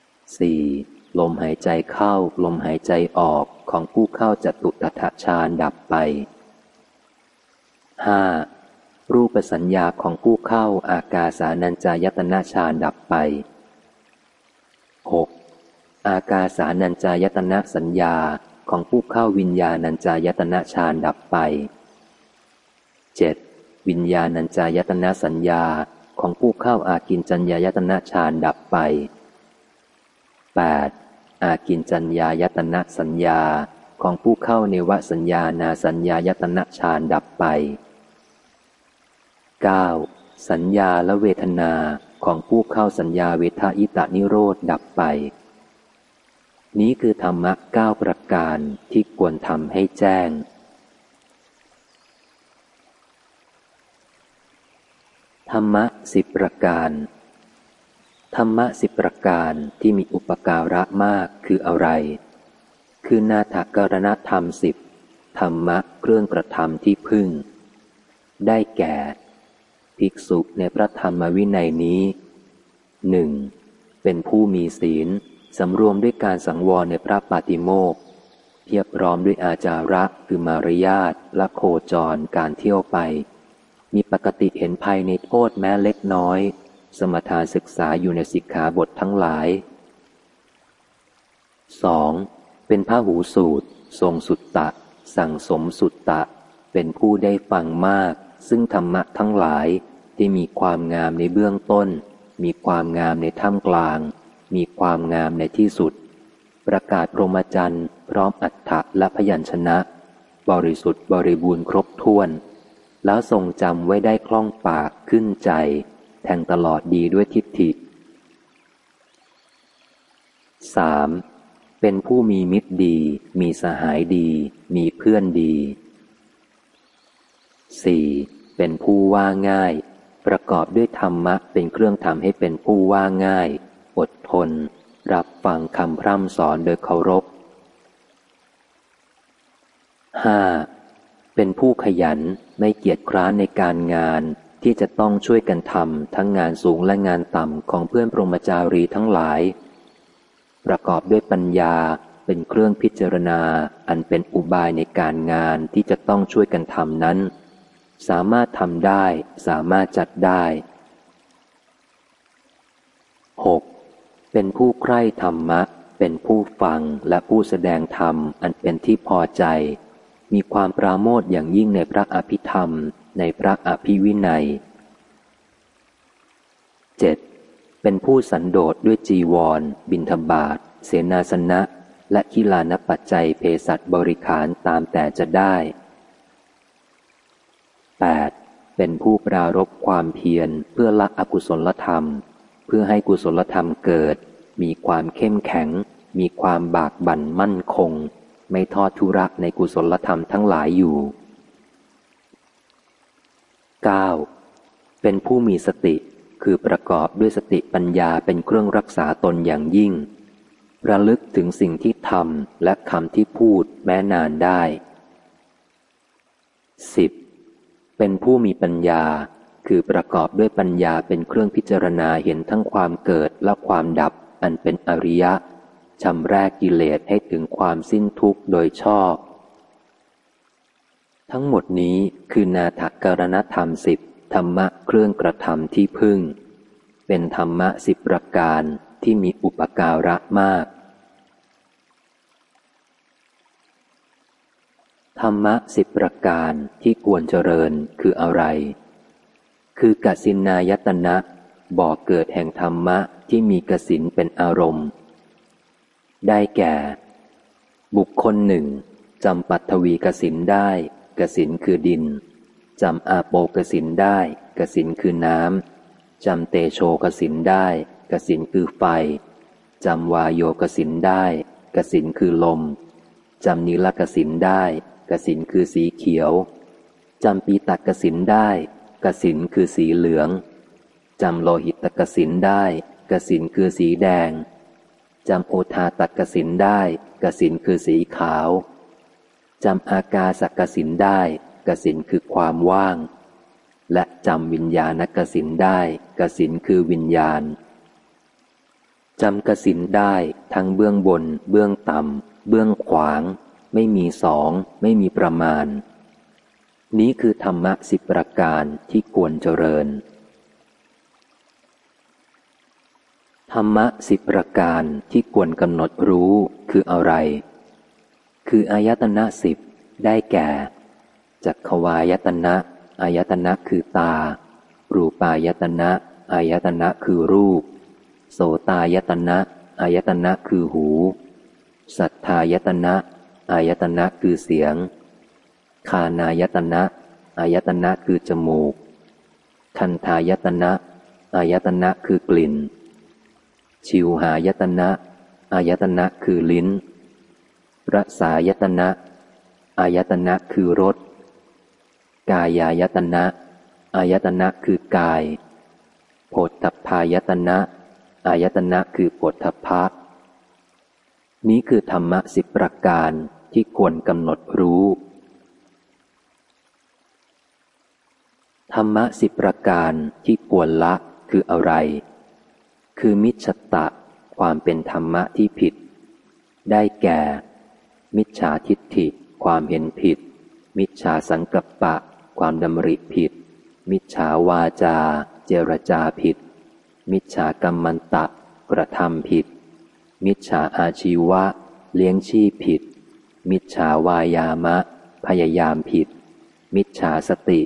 4. ลมหายใจเข้าลมหายใจออกของผู้เข้าจตุตถฌานดับไป 5. รูปสัญญาของผู้เข้าอากาสานัญจายตนะฌานดับไป 6. อากาสานัญจายตนะสัญญาของผู้เข้าวิญญาณัญจายตนะฌานดับไป 7. วิญญาณัญจายตนะสัญญาของผู้เข้าอากินจัญญายตนะฌานดับไป 8. อากินจัญญายตนะสัญญาของผู้เข้าเนวสัญญานาสัญญายตนะฌานดับไป 9. สัญญาและเวทนาของผู้เข้าสัญญาเวทายตานิโรธดับไป นี้คือธรรมะเก้าประการที่ควรทำให้แจ้ง ธรรมะสิบประการ ธรรมะสิบประการที่มีอุปการะมากคืออะไร คือนาถกรณธรรมสิบธรรมะเครื่องกระทำที่พึ่ง ได้แก่ ภิกษุในพระธรรมวินัยนี้หนึ่งเป็นผู้มีศีลสำรวมด้วยการสังวรในพระปาติโมกเพียบพร้อมด้วยอาจาระคือมารยาทและโคจรการเที่ยวไป มีปกติเห็นภัยในโทษแม้เล็กน้อย สมทานศึกษาอยู่ในสิกขาบททั้งหลาย 2. เป็นพระหูสูตร ทรงสุตตะ สั่งสมสุตตะ เป็นผู้ได้ฟังมาก ซึ่งธรรมะทั้งหลายที่มีความงามในเบื้องต้น มีความงามในท่ามกลาง มีความงามในที่สุด ประกาศพรหมจรรย์พร้อมอัฏฐะและพยัญชนะ บริสุทธิ์บริบูรณ์ครบถ้วน แล้วทรงจำไว้ได้คล่องปากขึ้นใจ แทงตลอดดีด้วยทิฏฐิ 3. เป็นผู้มีมิตรดี มีสหายดี มีเพื่อนดี 4. เป็นผู้ว่าง่าย ประกอบด้วยธรรมะเป็นเครื่องทำให้เป็นผู้ว่าง่าย อดทน รับฟังคำพร่ำสอนโดยเคารพ 5. เป็นผู้ขยันไม่เกียจคร้านในการงานที่จะต้องช่วยกันทำทั้งงานสูงและงานต่ำของเพื่อนปรมจารีทั้งหลาย ประกอบด้วยปัญญาเป็นเครื่องพิจารณาอันเป็นอุบายในการงานที่จะต้องช่วยกันทำนั้น สามารถทำได้สามารถจัดได้ 6. เป็นผู้ใคร่ธรรมะ เป็นผู้ฟังและผู้แสดงธรรมอันเป็นที่พอใจ มีความปราโมทอย่างยิ่งในพระอภิธรรม ในพระอภิวินัย 7. เป็นผู้สันโดษด้วยจีวร บินทบาท เสนาสนะ และกิลานปัจจัยเพสัตบริขารตามแต่จะได้ 8. เป็นผู้ปรารบความเพียรเพื่อละอกุศลธรรม เพื่อให้กุศลธรรมเกิด มีความเข้มแข็ง มีความบากบั่นมั่นคง ไม่ทอดทุระในกุศลธรรมทั้งหลายอยู่ 9. เป็นผู้มีสติคือประกอบด้วยสติปัญญาเป็นเครื่องรักษาตนอย่างยิ่ง ระลึกถึงสิ่งที่ทำและคำที่พูดแม้นานได้ 10. เป็นผู้มีปัญญาคือประกอบด้วยปัญญาเป็นเครื่องพิจารณาเห็นทั้งความเกิดและความดับอันเป็นอริยะ ชำแรกกิเลสให้ถึงความสิ้นทุกข์โดยชอบ ทั้งหมดนี้คือนาถกรณธรรมสิบธรรมะเครื่องกระทำที่พึ่ง เป็นธรรมะสิบประการที่มีอุปการะมาก ธรรมะสิบประการที่ควรเจริญคืออะไร คือกสินนายตนะบ่อกเกิดแห่งธรรมะที่มีกสินเป็นอารมณ์ ได้แก่ บุคคลหนึ่งจำปัทวีกสินได้ กสินคือดินจำอาโปกสินได้ กสินคือน้ำจำเตโชกสินได้ กสินคือไฟจำวายโยกสินได้ กสินคือลมจำนิลกสินได้ กสินคือสีเขียวจำปีตักกสินได้ กสินคือสีเหลืองจำโลหิตตกสินได้ กสินคือสีแดง จำโอทาตักสินได้กสินคือสีขาวจำอากาสักกสินได้กสินคือความว่าง และจำวิญญาณกสินได้กสินคือวิญญาณจำกสินได้ทั้งเบื้องบน เบื้องต่ำเบื้องขวาง ไม่มีสอง ไม่มีประมาณ นี้คือธรรมะสิบประการที่ควรเจริญ ธรรมะสิบประการที่ควรกำหนดรู้คืออะไร คืออายตนะสิบได้แก่จักขวายตนะอายตนะคือตา รูปายตนะอายตนะคือรูป โสตายตนะอายตนะคือหู สัทธายตนะอายตนะคือเสียง คานายตนะอายตนะคือจมูก คันทายตนะอายตนะคือกลิ่น ชิวหายตนะอายตนะคือลิ้น รสายตนะอายตนะคือรส กายายตนะอายตนะคือกาย โพธพายตนะอายตนะคือโพธพะนี้คือธรรมะสิบประการที่ควรกำหนดรู้ ธรรมะสิบประการที่ควรละคืออะไร คือมิจฉตะความเป็นธรรมะที่ผิด ได้แก่ มิจฉาทิฏฐิ ความเห็นผิด มิจฉาสังกัปปะ ความดำริผิด มิจฉาวาจา เจรจาผิด มิจฉากรรมันตะ กระทำผิด มิจฉาอาชีวะ เลี้ยงชีพผิด มิจฉาวายามะ พยายามผิด มิจฉาสติ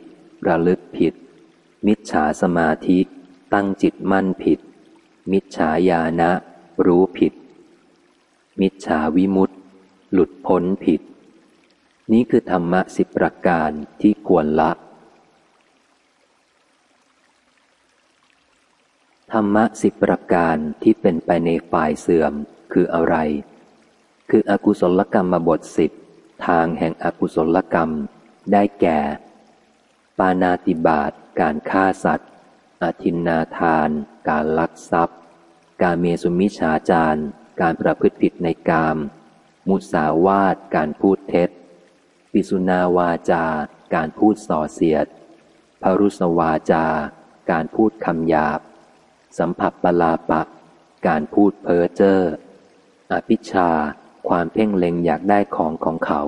ระลึกผิด มิจฉาสมาธิ ตั้งจิตมั่นผิด มิจฉาญาณะ รู้ผิด มิจฉาวิมุตติหลุดพ้นผิด นี้คือธรรมะสิบประการที่ควรละ ธรรมะสิบประการที่เป็นไปในฝ่ายเสื่อมคืออะไร คืออกุศลกรรมบทสิบทางแห่งอกุศลกรรม ได้แก่ ปานาติบาตการฆ่าสัตว์ อธินนาทาน การลักทรัพย์ การเมสุมิชาจารการประพฤติผิดในกาม มุสาวาทการพูดเท็จ ปิสุนาวาจา การพูดส่อเสียด พรุสวาจา การพูดคำหยาบ สัมผัสปลาปะ การพูดเพ้อเจ้อ อภิชา ความเพ่งเล็งอยากได้ของของเขา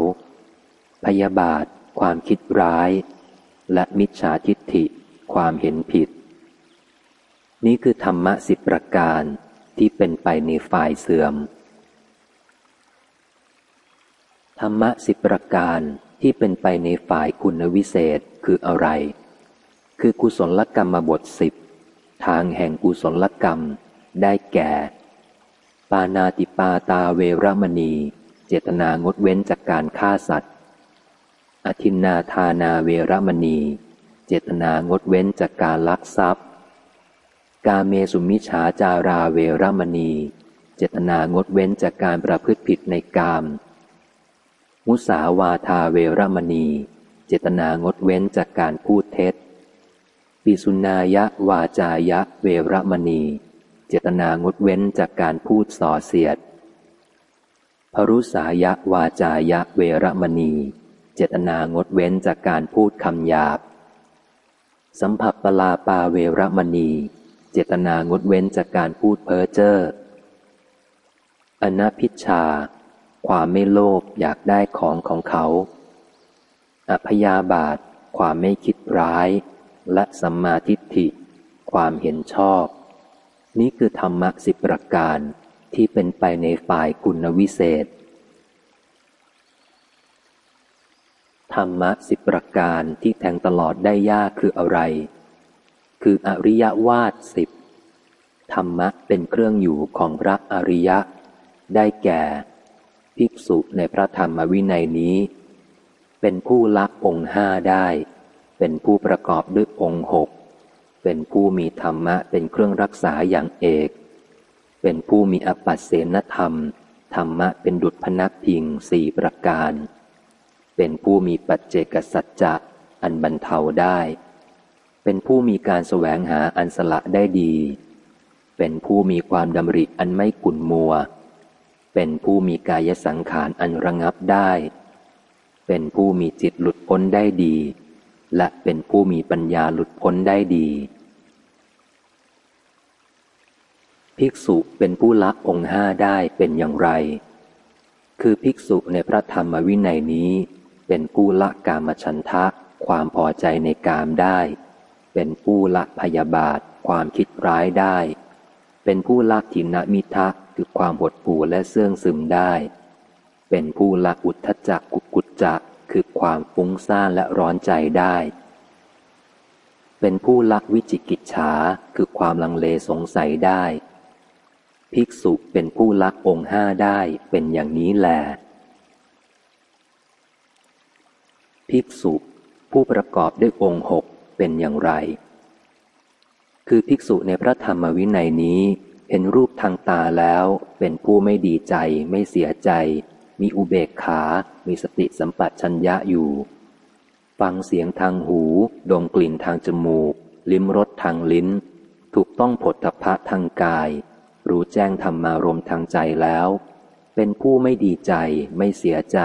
พยาบาท ความคิดร้าย และมิจฉาทิฏฐิ ความเห็นผิด นี่คือธรรมะสิบประการที่เป็นไปในฝ่ายเสื่อม ธรรมะสิบประการที่เป็นไปในฝ่ายคุณวิเศษคืออะไร คือกุศลกรรมบทสิบทางแห่งกุศลกรรม ได้แก่ ปานาติปาตาเวรมณี เจตนางดเว้นจากการฆ่าสัตว์ อธินนาทานาเวรมณี เจตนางดเว้นจากการลักทรัพย์ กาเมสุมิฉาจาราเวรมณี เจตนางดเว้นจากการประพฤติผิดในกาม มุสาวาทาเวรมณี เจตนางดเว้นจากการพูดเท็จ ปิสุนายะวาจายะเวรมณี เจตนางดเว้นจากการพูดส่อเสียด พรุสายะวาจายะเวรมณี เจตนางดเว้นจากการพูดคำหยาบ สัมผัสปลาปาเวรมณี จตนางดเว้นจากการพูดเพ้อเจ้ออนาพิชา ความไม่โลภอยากได้ของของเขา อพยาบาท ความไม่คิดร้าย และสัมมาทิฏฐิ ความเห็นชอบ นี่คือธรรมะสิบประการที่เป็นไปในฝ่ายคุณวิเศษ ธรรมะสิบประการที่แทงตลอดได้ยากคืออะไร คืออริยวาทสิบธรรมะเป็นเครื่องอยู่ของพระอริยะ ได้แก่ ภิกษุในพระธรรมวินัยนี้ เป็นผู้ละองค์ห้าได้ เป็นผู้ประกอบด้วยองค์หกเป็นผู้มีธรรมะเป็นเครื่องรักษาอย่างเอก เป็นผู้มีอปัสเสนธรรม ธรรมะเป็นดุจพนักพิงสี่ประการ เป็นผู้มีปัจเจกสัจจะอันบรรเทาได้ เป็นผู้มีการแสวงหาอันสละได้ดี เป็นผู้มีความดำริอันไม่กุ่นมัว เป็นผู้มีกายสังขารอันระงับได้ เป็นผู้มีจิตหลุดพ้นได้ดี และเป็นผู้มีปัญญาหลุดพ้นได้ดี ภิกษุเป็นผู้ละองค์ห้าได้เป็นอย่างไร คือภิกษุในพระธรรมวินัยนี้ เป็นผู้ละกามฉันทะความพอใจในกามได้ เป็นผู้ละพยาบาทความคิดร้ายได้ เป็นผู้ละทินมิทะคือความหดหู่และเสื่องซึมได้ เป็นผู้ละอุทธจักกุกุจจะคือความฟุ้งซ่านและร้อนใจได้ เป็นผู้ละวิจิกิจฉาคือความลังเลสงสัยได้ ภิกษุเป็นผู้ละองค์ห้าได้เป็นอย่างนี้แลภิกษุผู้ประกอบด้วยองค์หก เป็นอย่างไร คือภิกษุในพระธรรมวินัยนี้ เห็นรูปทางตาแล้วเป็นผู้ไม่ดีใจ ไม่เสียใจ มีอุเบกขา มีสติสัมปชัญญะอยู่ ฟังเสียงทางหู ดมกลิ่นทางจมูก ลิ้มรสทางลิ้น ถูกต้องผลทพะทางกาย รู้แจ้งธรรมารมทางใจแล้ว เป็นผู้ไม่ดีใจ ไม่เสียใจ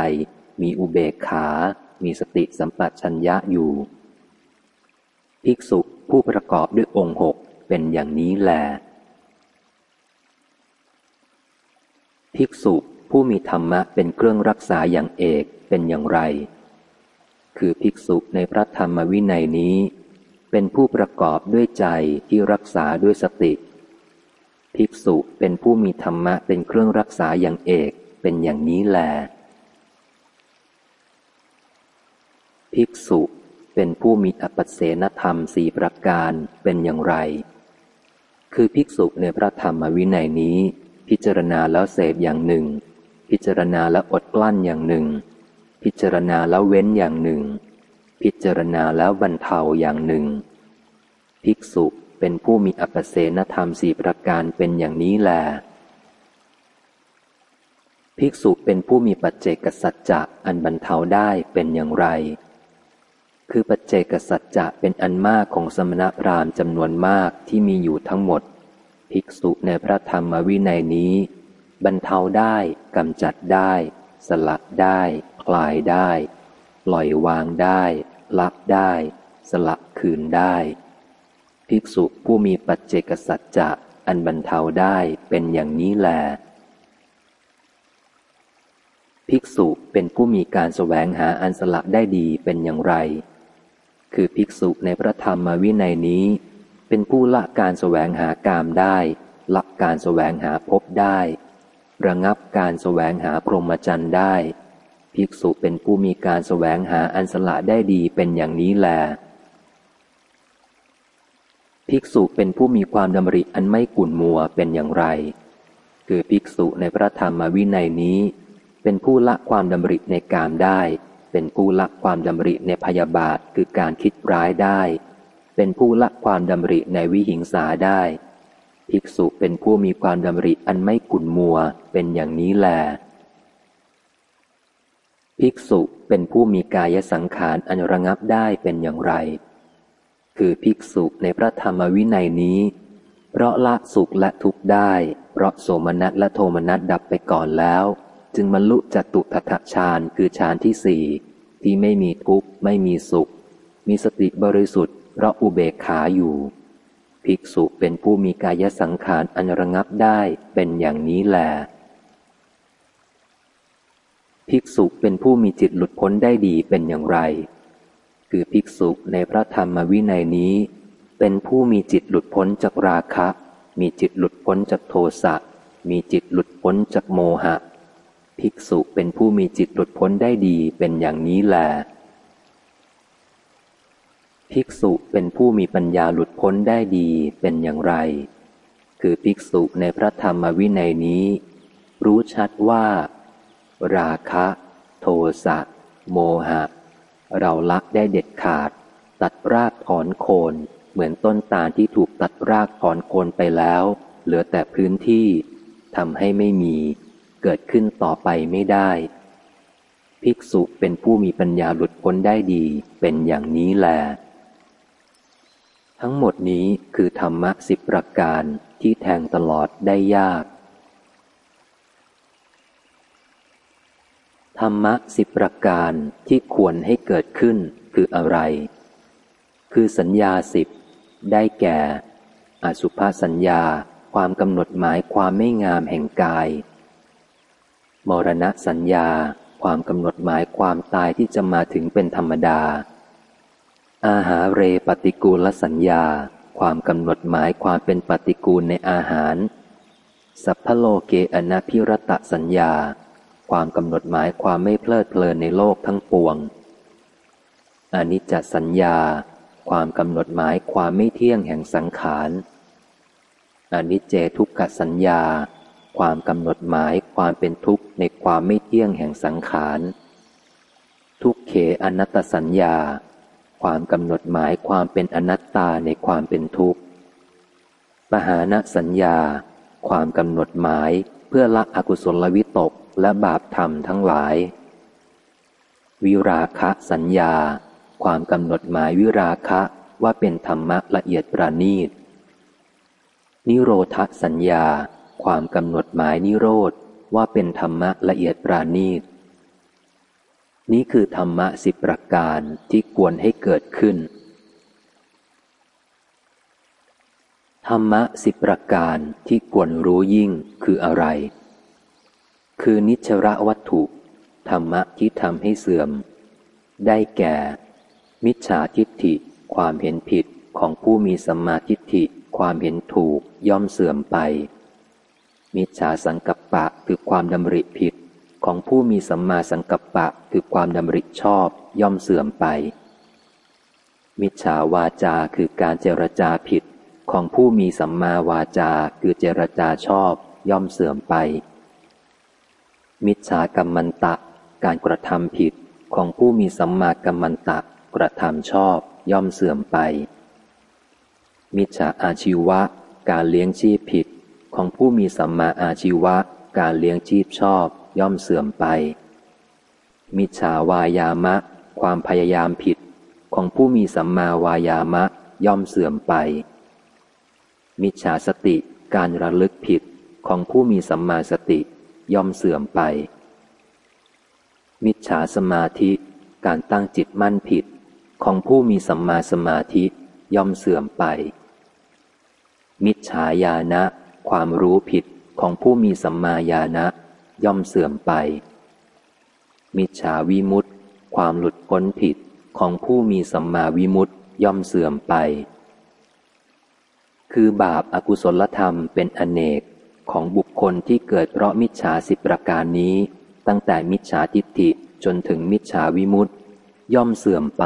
มีอุเบกขา มีสติสัมปชัญญะอยู่ ภิกษุผู้ประกอบด้วยองค์หกเป็นอย่างนี้แล ภิกษุผู้มีธรรมะเป็นเครื่องรักษาอย่างเอกเป็นอย่างไร คือภิกษุในพระธรรมวินัยนี้ เป็นผู้ประกอบด้วยใจที่รักษาด้วยสติ ภิกษุเป็นผู้มีธรรมะเป็นเครื่องรักษาอย่างเอกเป็นอย่างนี้แล ภิกษุ เป็นผู้มีอปัสเสนธรรมสี่ประการเป็นอย่างไร คือภิกษุในพระธรรมวินัยนี้ พิจารณาแล้วเสพอย่างหนึ่ง พิจารณาแล้วอดกลั้นอย่างหนึ่ง พิจารณาแล้วเว้นอย่างหนึ่ง พิจารณาแล้วบรรเทาอย่างหนึ่ง ภิกษุเป็นผู้มีอปัสเสนธรรมสี่ประการเป็นอย่างนี้แลภิกษุเป็นผู้มีปัจเจกสัจจะอันบรรเทาได้เป็นอย่างไร คือปัจเจกสัจจะเป็นอันมากของสมณพราหมณ์จำนวนมากที่มีอยู่ทั้งหมด ภิกษุในพระธรรมวินัยนี้ บรรเทาได้กำจัดได้ สลัดได้ คลายได้ ปล่อยวางได้ลับได้ สลักคืนได้ ภิกษุผู้มีปัจเจกสัจจะอันบรรเทาได้เป็นอย่างนี้แล ภิกษุเป็นผู้มีการแสวงหาอันสละได้ดีเป็นอย่างไร คือภิกษุในพระธรรมวินัยนี้ เป็นผู้ละการแสวงหากามได้ ละการแสวงหาพบได้ ระงับการแสวงหาพรหมจรรย์ได้ ภิกษุเป็นผู้มีการแสวงหาอันสละได้ดีเป็นอย่างนี้แล ภิกษุเป็นผู้มีความดำริอันไม่กุ่นมัวเป็นอย่างไร คือภิกษุในพระธรรมวินัยนี้ เป็นผู้ละความดำริในกามได้ เป็นผู้ละความดำริในพยาบาทคือการคิดร้ายได้ เป็นผู้ละความดำริในวิหิงสาได้ ภิกษุเป็นผู้มีความดำริอันไม่กุนมัวเป็นอย่างนี้แล ภิกษุเป็นผู้มีกายสังขารอันระงับได้เป็นอย่างไร คือภิกษุในพระธรรมวินัยนี้ เพราะละสุขและทุกข์ได้ เพราะโสมนัสและโทมนัสดับไปก่อนแล้ว จึงบรรลุจตุทัตฌานคือฌานที่สี่ที่ไม่มีทุกข์ไม่มีสุข มีสติบริสุทธิ์เพราะอุเบกขาอยู่ ภิกษุเป็นผู้มีกายสังขารอันระงับได้เป็นอย่างนี้แลภิกษุเป็นผู้มีจิตหลุดพ้นได้ดีเป็นอย่างไร คือภิกษุในพระธรรมวินัยนี้ เป็นผู้มีจิตหลุดพ้นจากราคะ มีจิตหลุดพ้นจากโทสะมีจิตหลุดพ้นจากโมหะ ภิกษุเป็นผู้มีจิตหลุดพ้นได้ดีเป็นอย่างนี้แล ภิกษุเป็นผู้มีปัญญาหลุดพ้นได้ดีเป็นอย่างไร คือภิกษุในพระธรรมวินัยนี้ รู้ชัดว่า ราคะ โทสะ โมหะ เราละได้เด็ดขาด ตัดรากถอนโคนเหมือนต้นตาลที่ถูกตัดรากถอนโคนไปแล้ว เหลือแต่พื้นที่ทำให้ไม่มี เกิดขึ้นต่อไปไม่ได้ ภิกษุเป็นผู้มีปัญญาหลุดพ้นได้ดีเป็นอย่างนี้แล ทั้งหมดนี้คือธรรมะสิบประการที่แทงตลอดได้ยาก ธรรมะสิบประการที่ควรให้เกิดขึ้นคืออะไร คือสัญญาสิบได้แก่ อสุภาสัญญาความกำหนดหมายความไม่งามแห่งกาย มรณะสัญญา ความกำหนดหมายความตายที่จะมาถึงเป็นธรรมดา อาหาเรปฏิกูลสัญญา ความกำหนดหมายความเป็นปฏิกูลในอาหาร สัพพโลเกอนาพิรตสัญญา ความกำหนดหมายความไม่เพลิดเพลินในโลกทั้งปวงอนิจจสัญญา ความกำหนดหมายความไม่เที่ยงแห่งสังขารอนิจเจทุกขสัญญา ความกำหนดหมายความเป็นทุกข์ในความไม่เที่ยงแห่งสังขาร ทุกเขอนัตตสัญญา ความกำหนดหมายความเป็นอนัตตาในความเป็นทุกข์ปหานสัญญา ความกำหนดหมายเพื่อละอกุศลวิตกและบาปธรรมทั้งหลาย วิราคะสัญญา ความกำหนดหมายวิราคะว่าเป็นธรรมะละเอียดประณีต นิโรธสัญญา ความกำหนดหมายนิโรธว่าเป็นธรรมะละเอียดปราณีต นี้คือธรรมะสิบประการที่ควรให้เกิดขึ้น ธรรมะสิบประการที่ควรรู้ยิ่งคืออะไร คือนิชระวัตถุ ธรรมะที่ทำให้เสื่อม ได้แก่ มิจฉาทิฏฐิ ความเห็นผิดของผู้มีสัมมาทิฏฐิ ความเห็นถูกย่อมเสื่อมไป มิจฉาสังกัปปะคือความดำริผิด ของผู้มีสัมมาสังกัปปะคือความดำริชอบย่อมเสื่อมไป มิจฉาวาจาคือการเจรจาผิด ของผู้มีสัมมาวาจาคือเจรจาชอบย่อมเสื่อมไป มิจฉากรรมันตะ การกระทำผิด ของผู้มีสัมมากัมมันตะ กระทำชอบย่อมเสื่อมไป มิจฉาอาชีวะ การเลี้ยงชีพผิด ของผู้มีสัมมาอาชีวะ การเลี้ยงชีพชอบย่อมเสื่อมไป มิจฉาวายามะ ความพยายามผิด ของผู้มีสัมมาวายามะย่อมเสื่อมไป มิจฉาสติการระลึกผิดของผู้มีสัมมาสติย่อมเสื่อมไป มิจฉาสมาธิการตั้งจิตมั่นผิด ของผู้มีสัมมาสมาธิย่อมเสื่อมไป มิจฉาญาณะ ความรู้ผิดของผู้มีสัมมาญาณะ ย่อมเสื่อมไป มิจฉาวิมุตติ ความหลุดพ้นผิดของผู้มีสัมมาวิมุตติย่อมเสื่อมไป คือบาปอากุศลธรรมเป็นอเนกของบุคคลที่เกิดเพราะมิจฉาสิบประการนี้ ตั้งแต่มิจฉาทิฏฐิจนถึงมิจฉาวิมุตติย่อมเสื่อมไป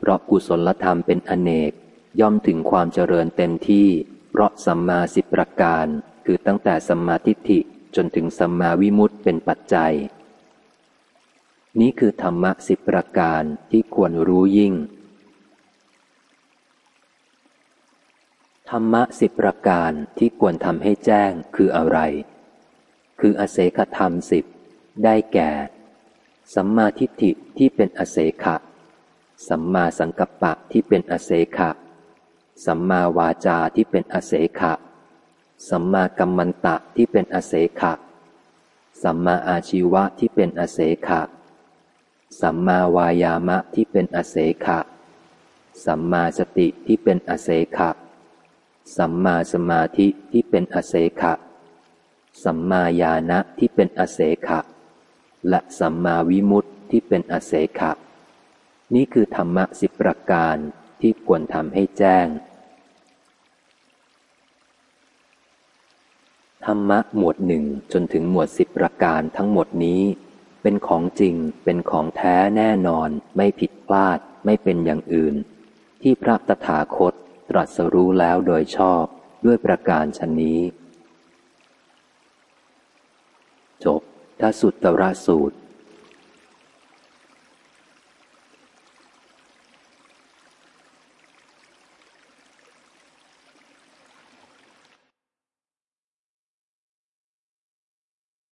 เพราะกุศลธรรมเป็นอเนกย่อมถึงความเจริญเต็มที่ เพราะสัมมาสิบประการ คือตั้งแต่สัมมาทิฏฐิจนถึงสัมมาวิมุตติเป็นปัจจัย นี้คือธรรมะสิบประการที่ควรรู้ยิ่ง ธรรมะสิบประการที่ควรทำให้แจ้งคืออะไร คืออเสขธรรมสิบได้แก่ สัมมาทิฏฐิที่เป็นอเสขะสัมมาสังกัปปะที่เป็นอเสขะ สัมมาวาจาที่เป็นอเสขะ สัมมากัมมันตะที่เป็นอเสขะ สัมมาอาชีวะที่เป็นอเสขะ สัมมาวายามะที่เป็นอเสขะ สัมมาสติที่เป็นอเสขะ สัมมาสมาธิที่เป็นอเสขะ สัมมาญาณะที่เป็นอเสขะ และสัมมาวิมุตติที่เป็นอเสขะ นี่คือธรรมะสิบประการ ที่ควรทำให้แจ้ง ธรรมะหมวดหนึ่งจนถึงหมวดสิบประการทั้งหมดนี้ เป็นของจริงเป็นของแท้แน่นอน ไม่ผิดพลาดไม่เป็นอย่างอื่น ที่พระตถาคตตรัสรู้แล้วโดยชอบด้วยประการชนนี้ จบทสุตตรสูตร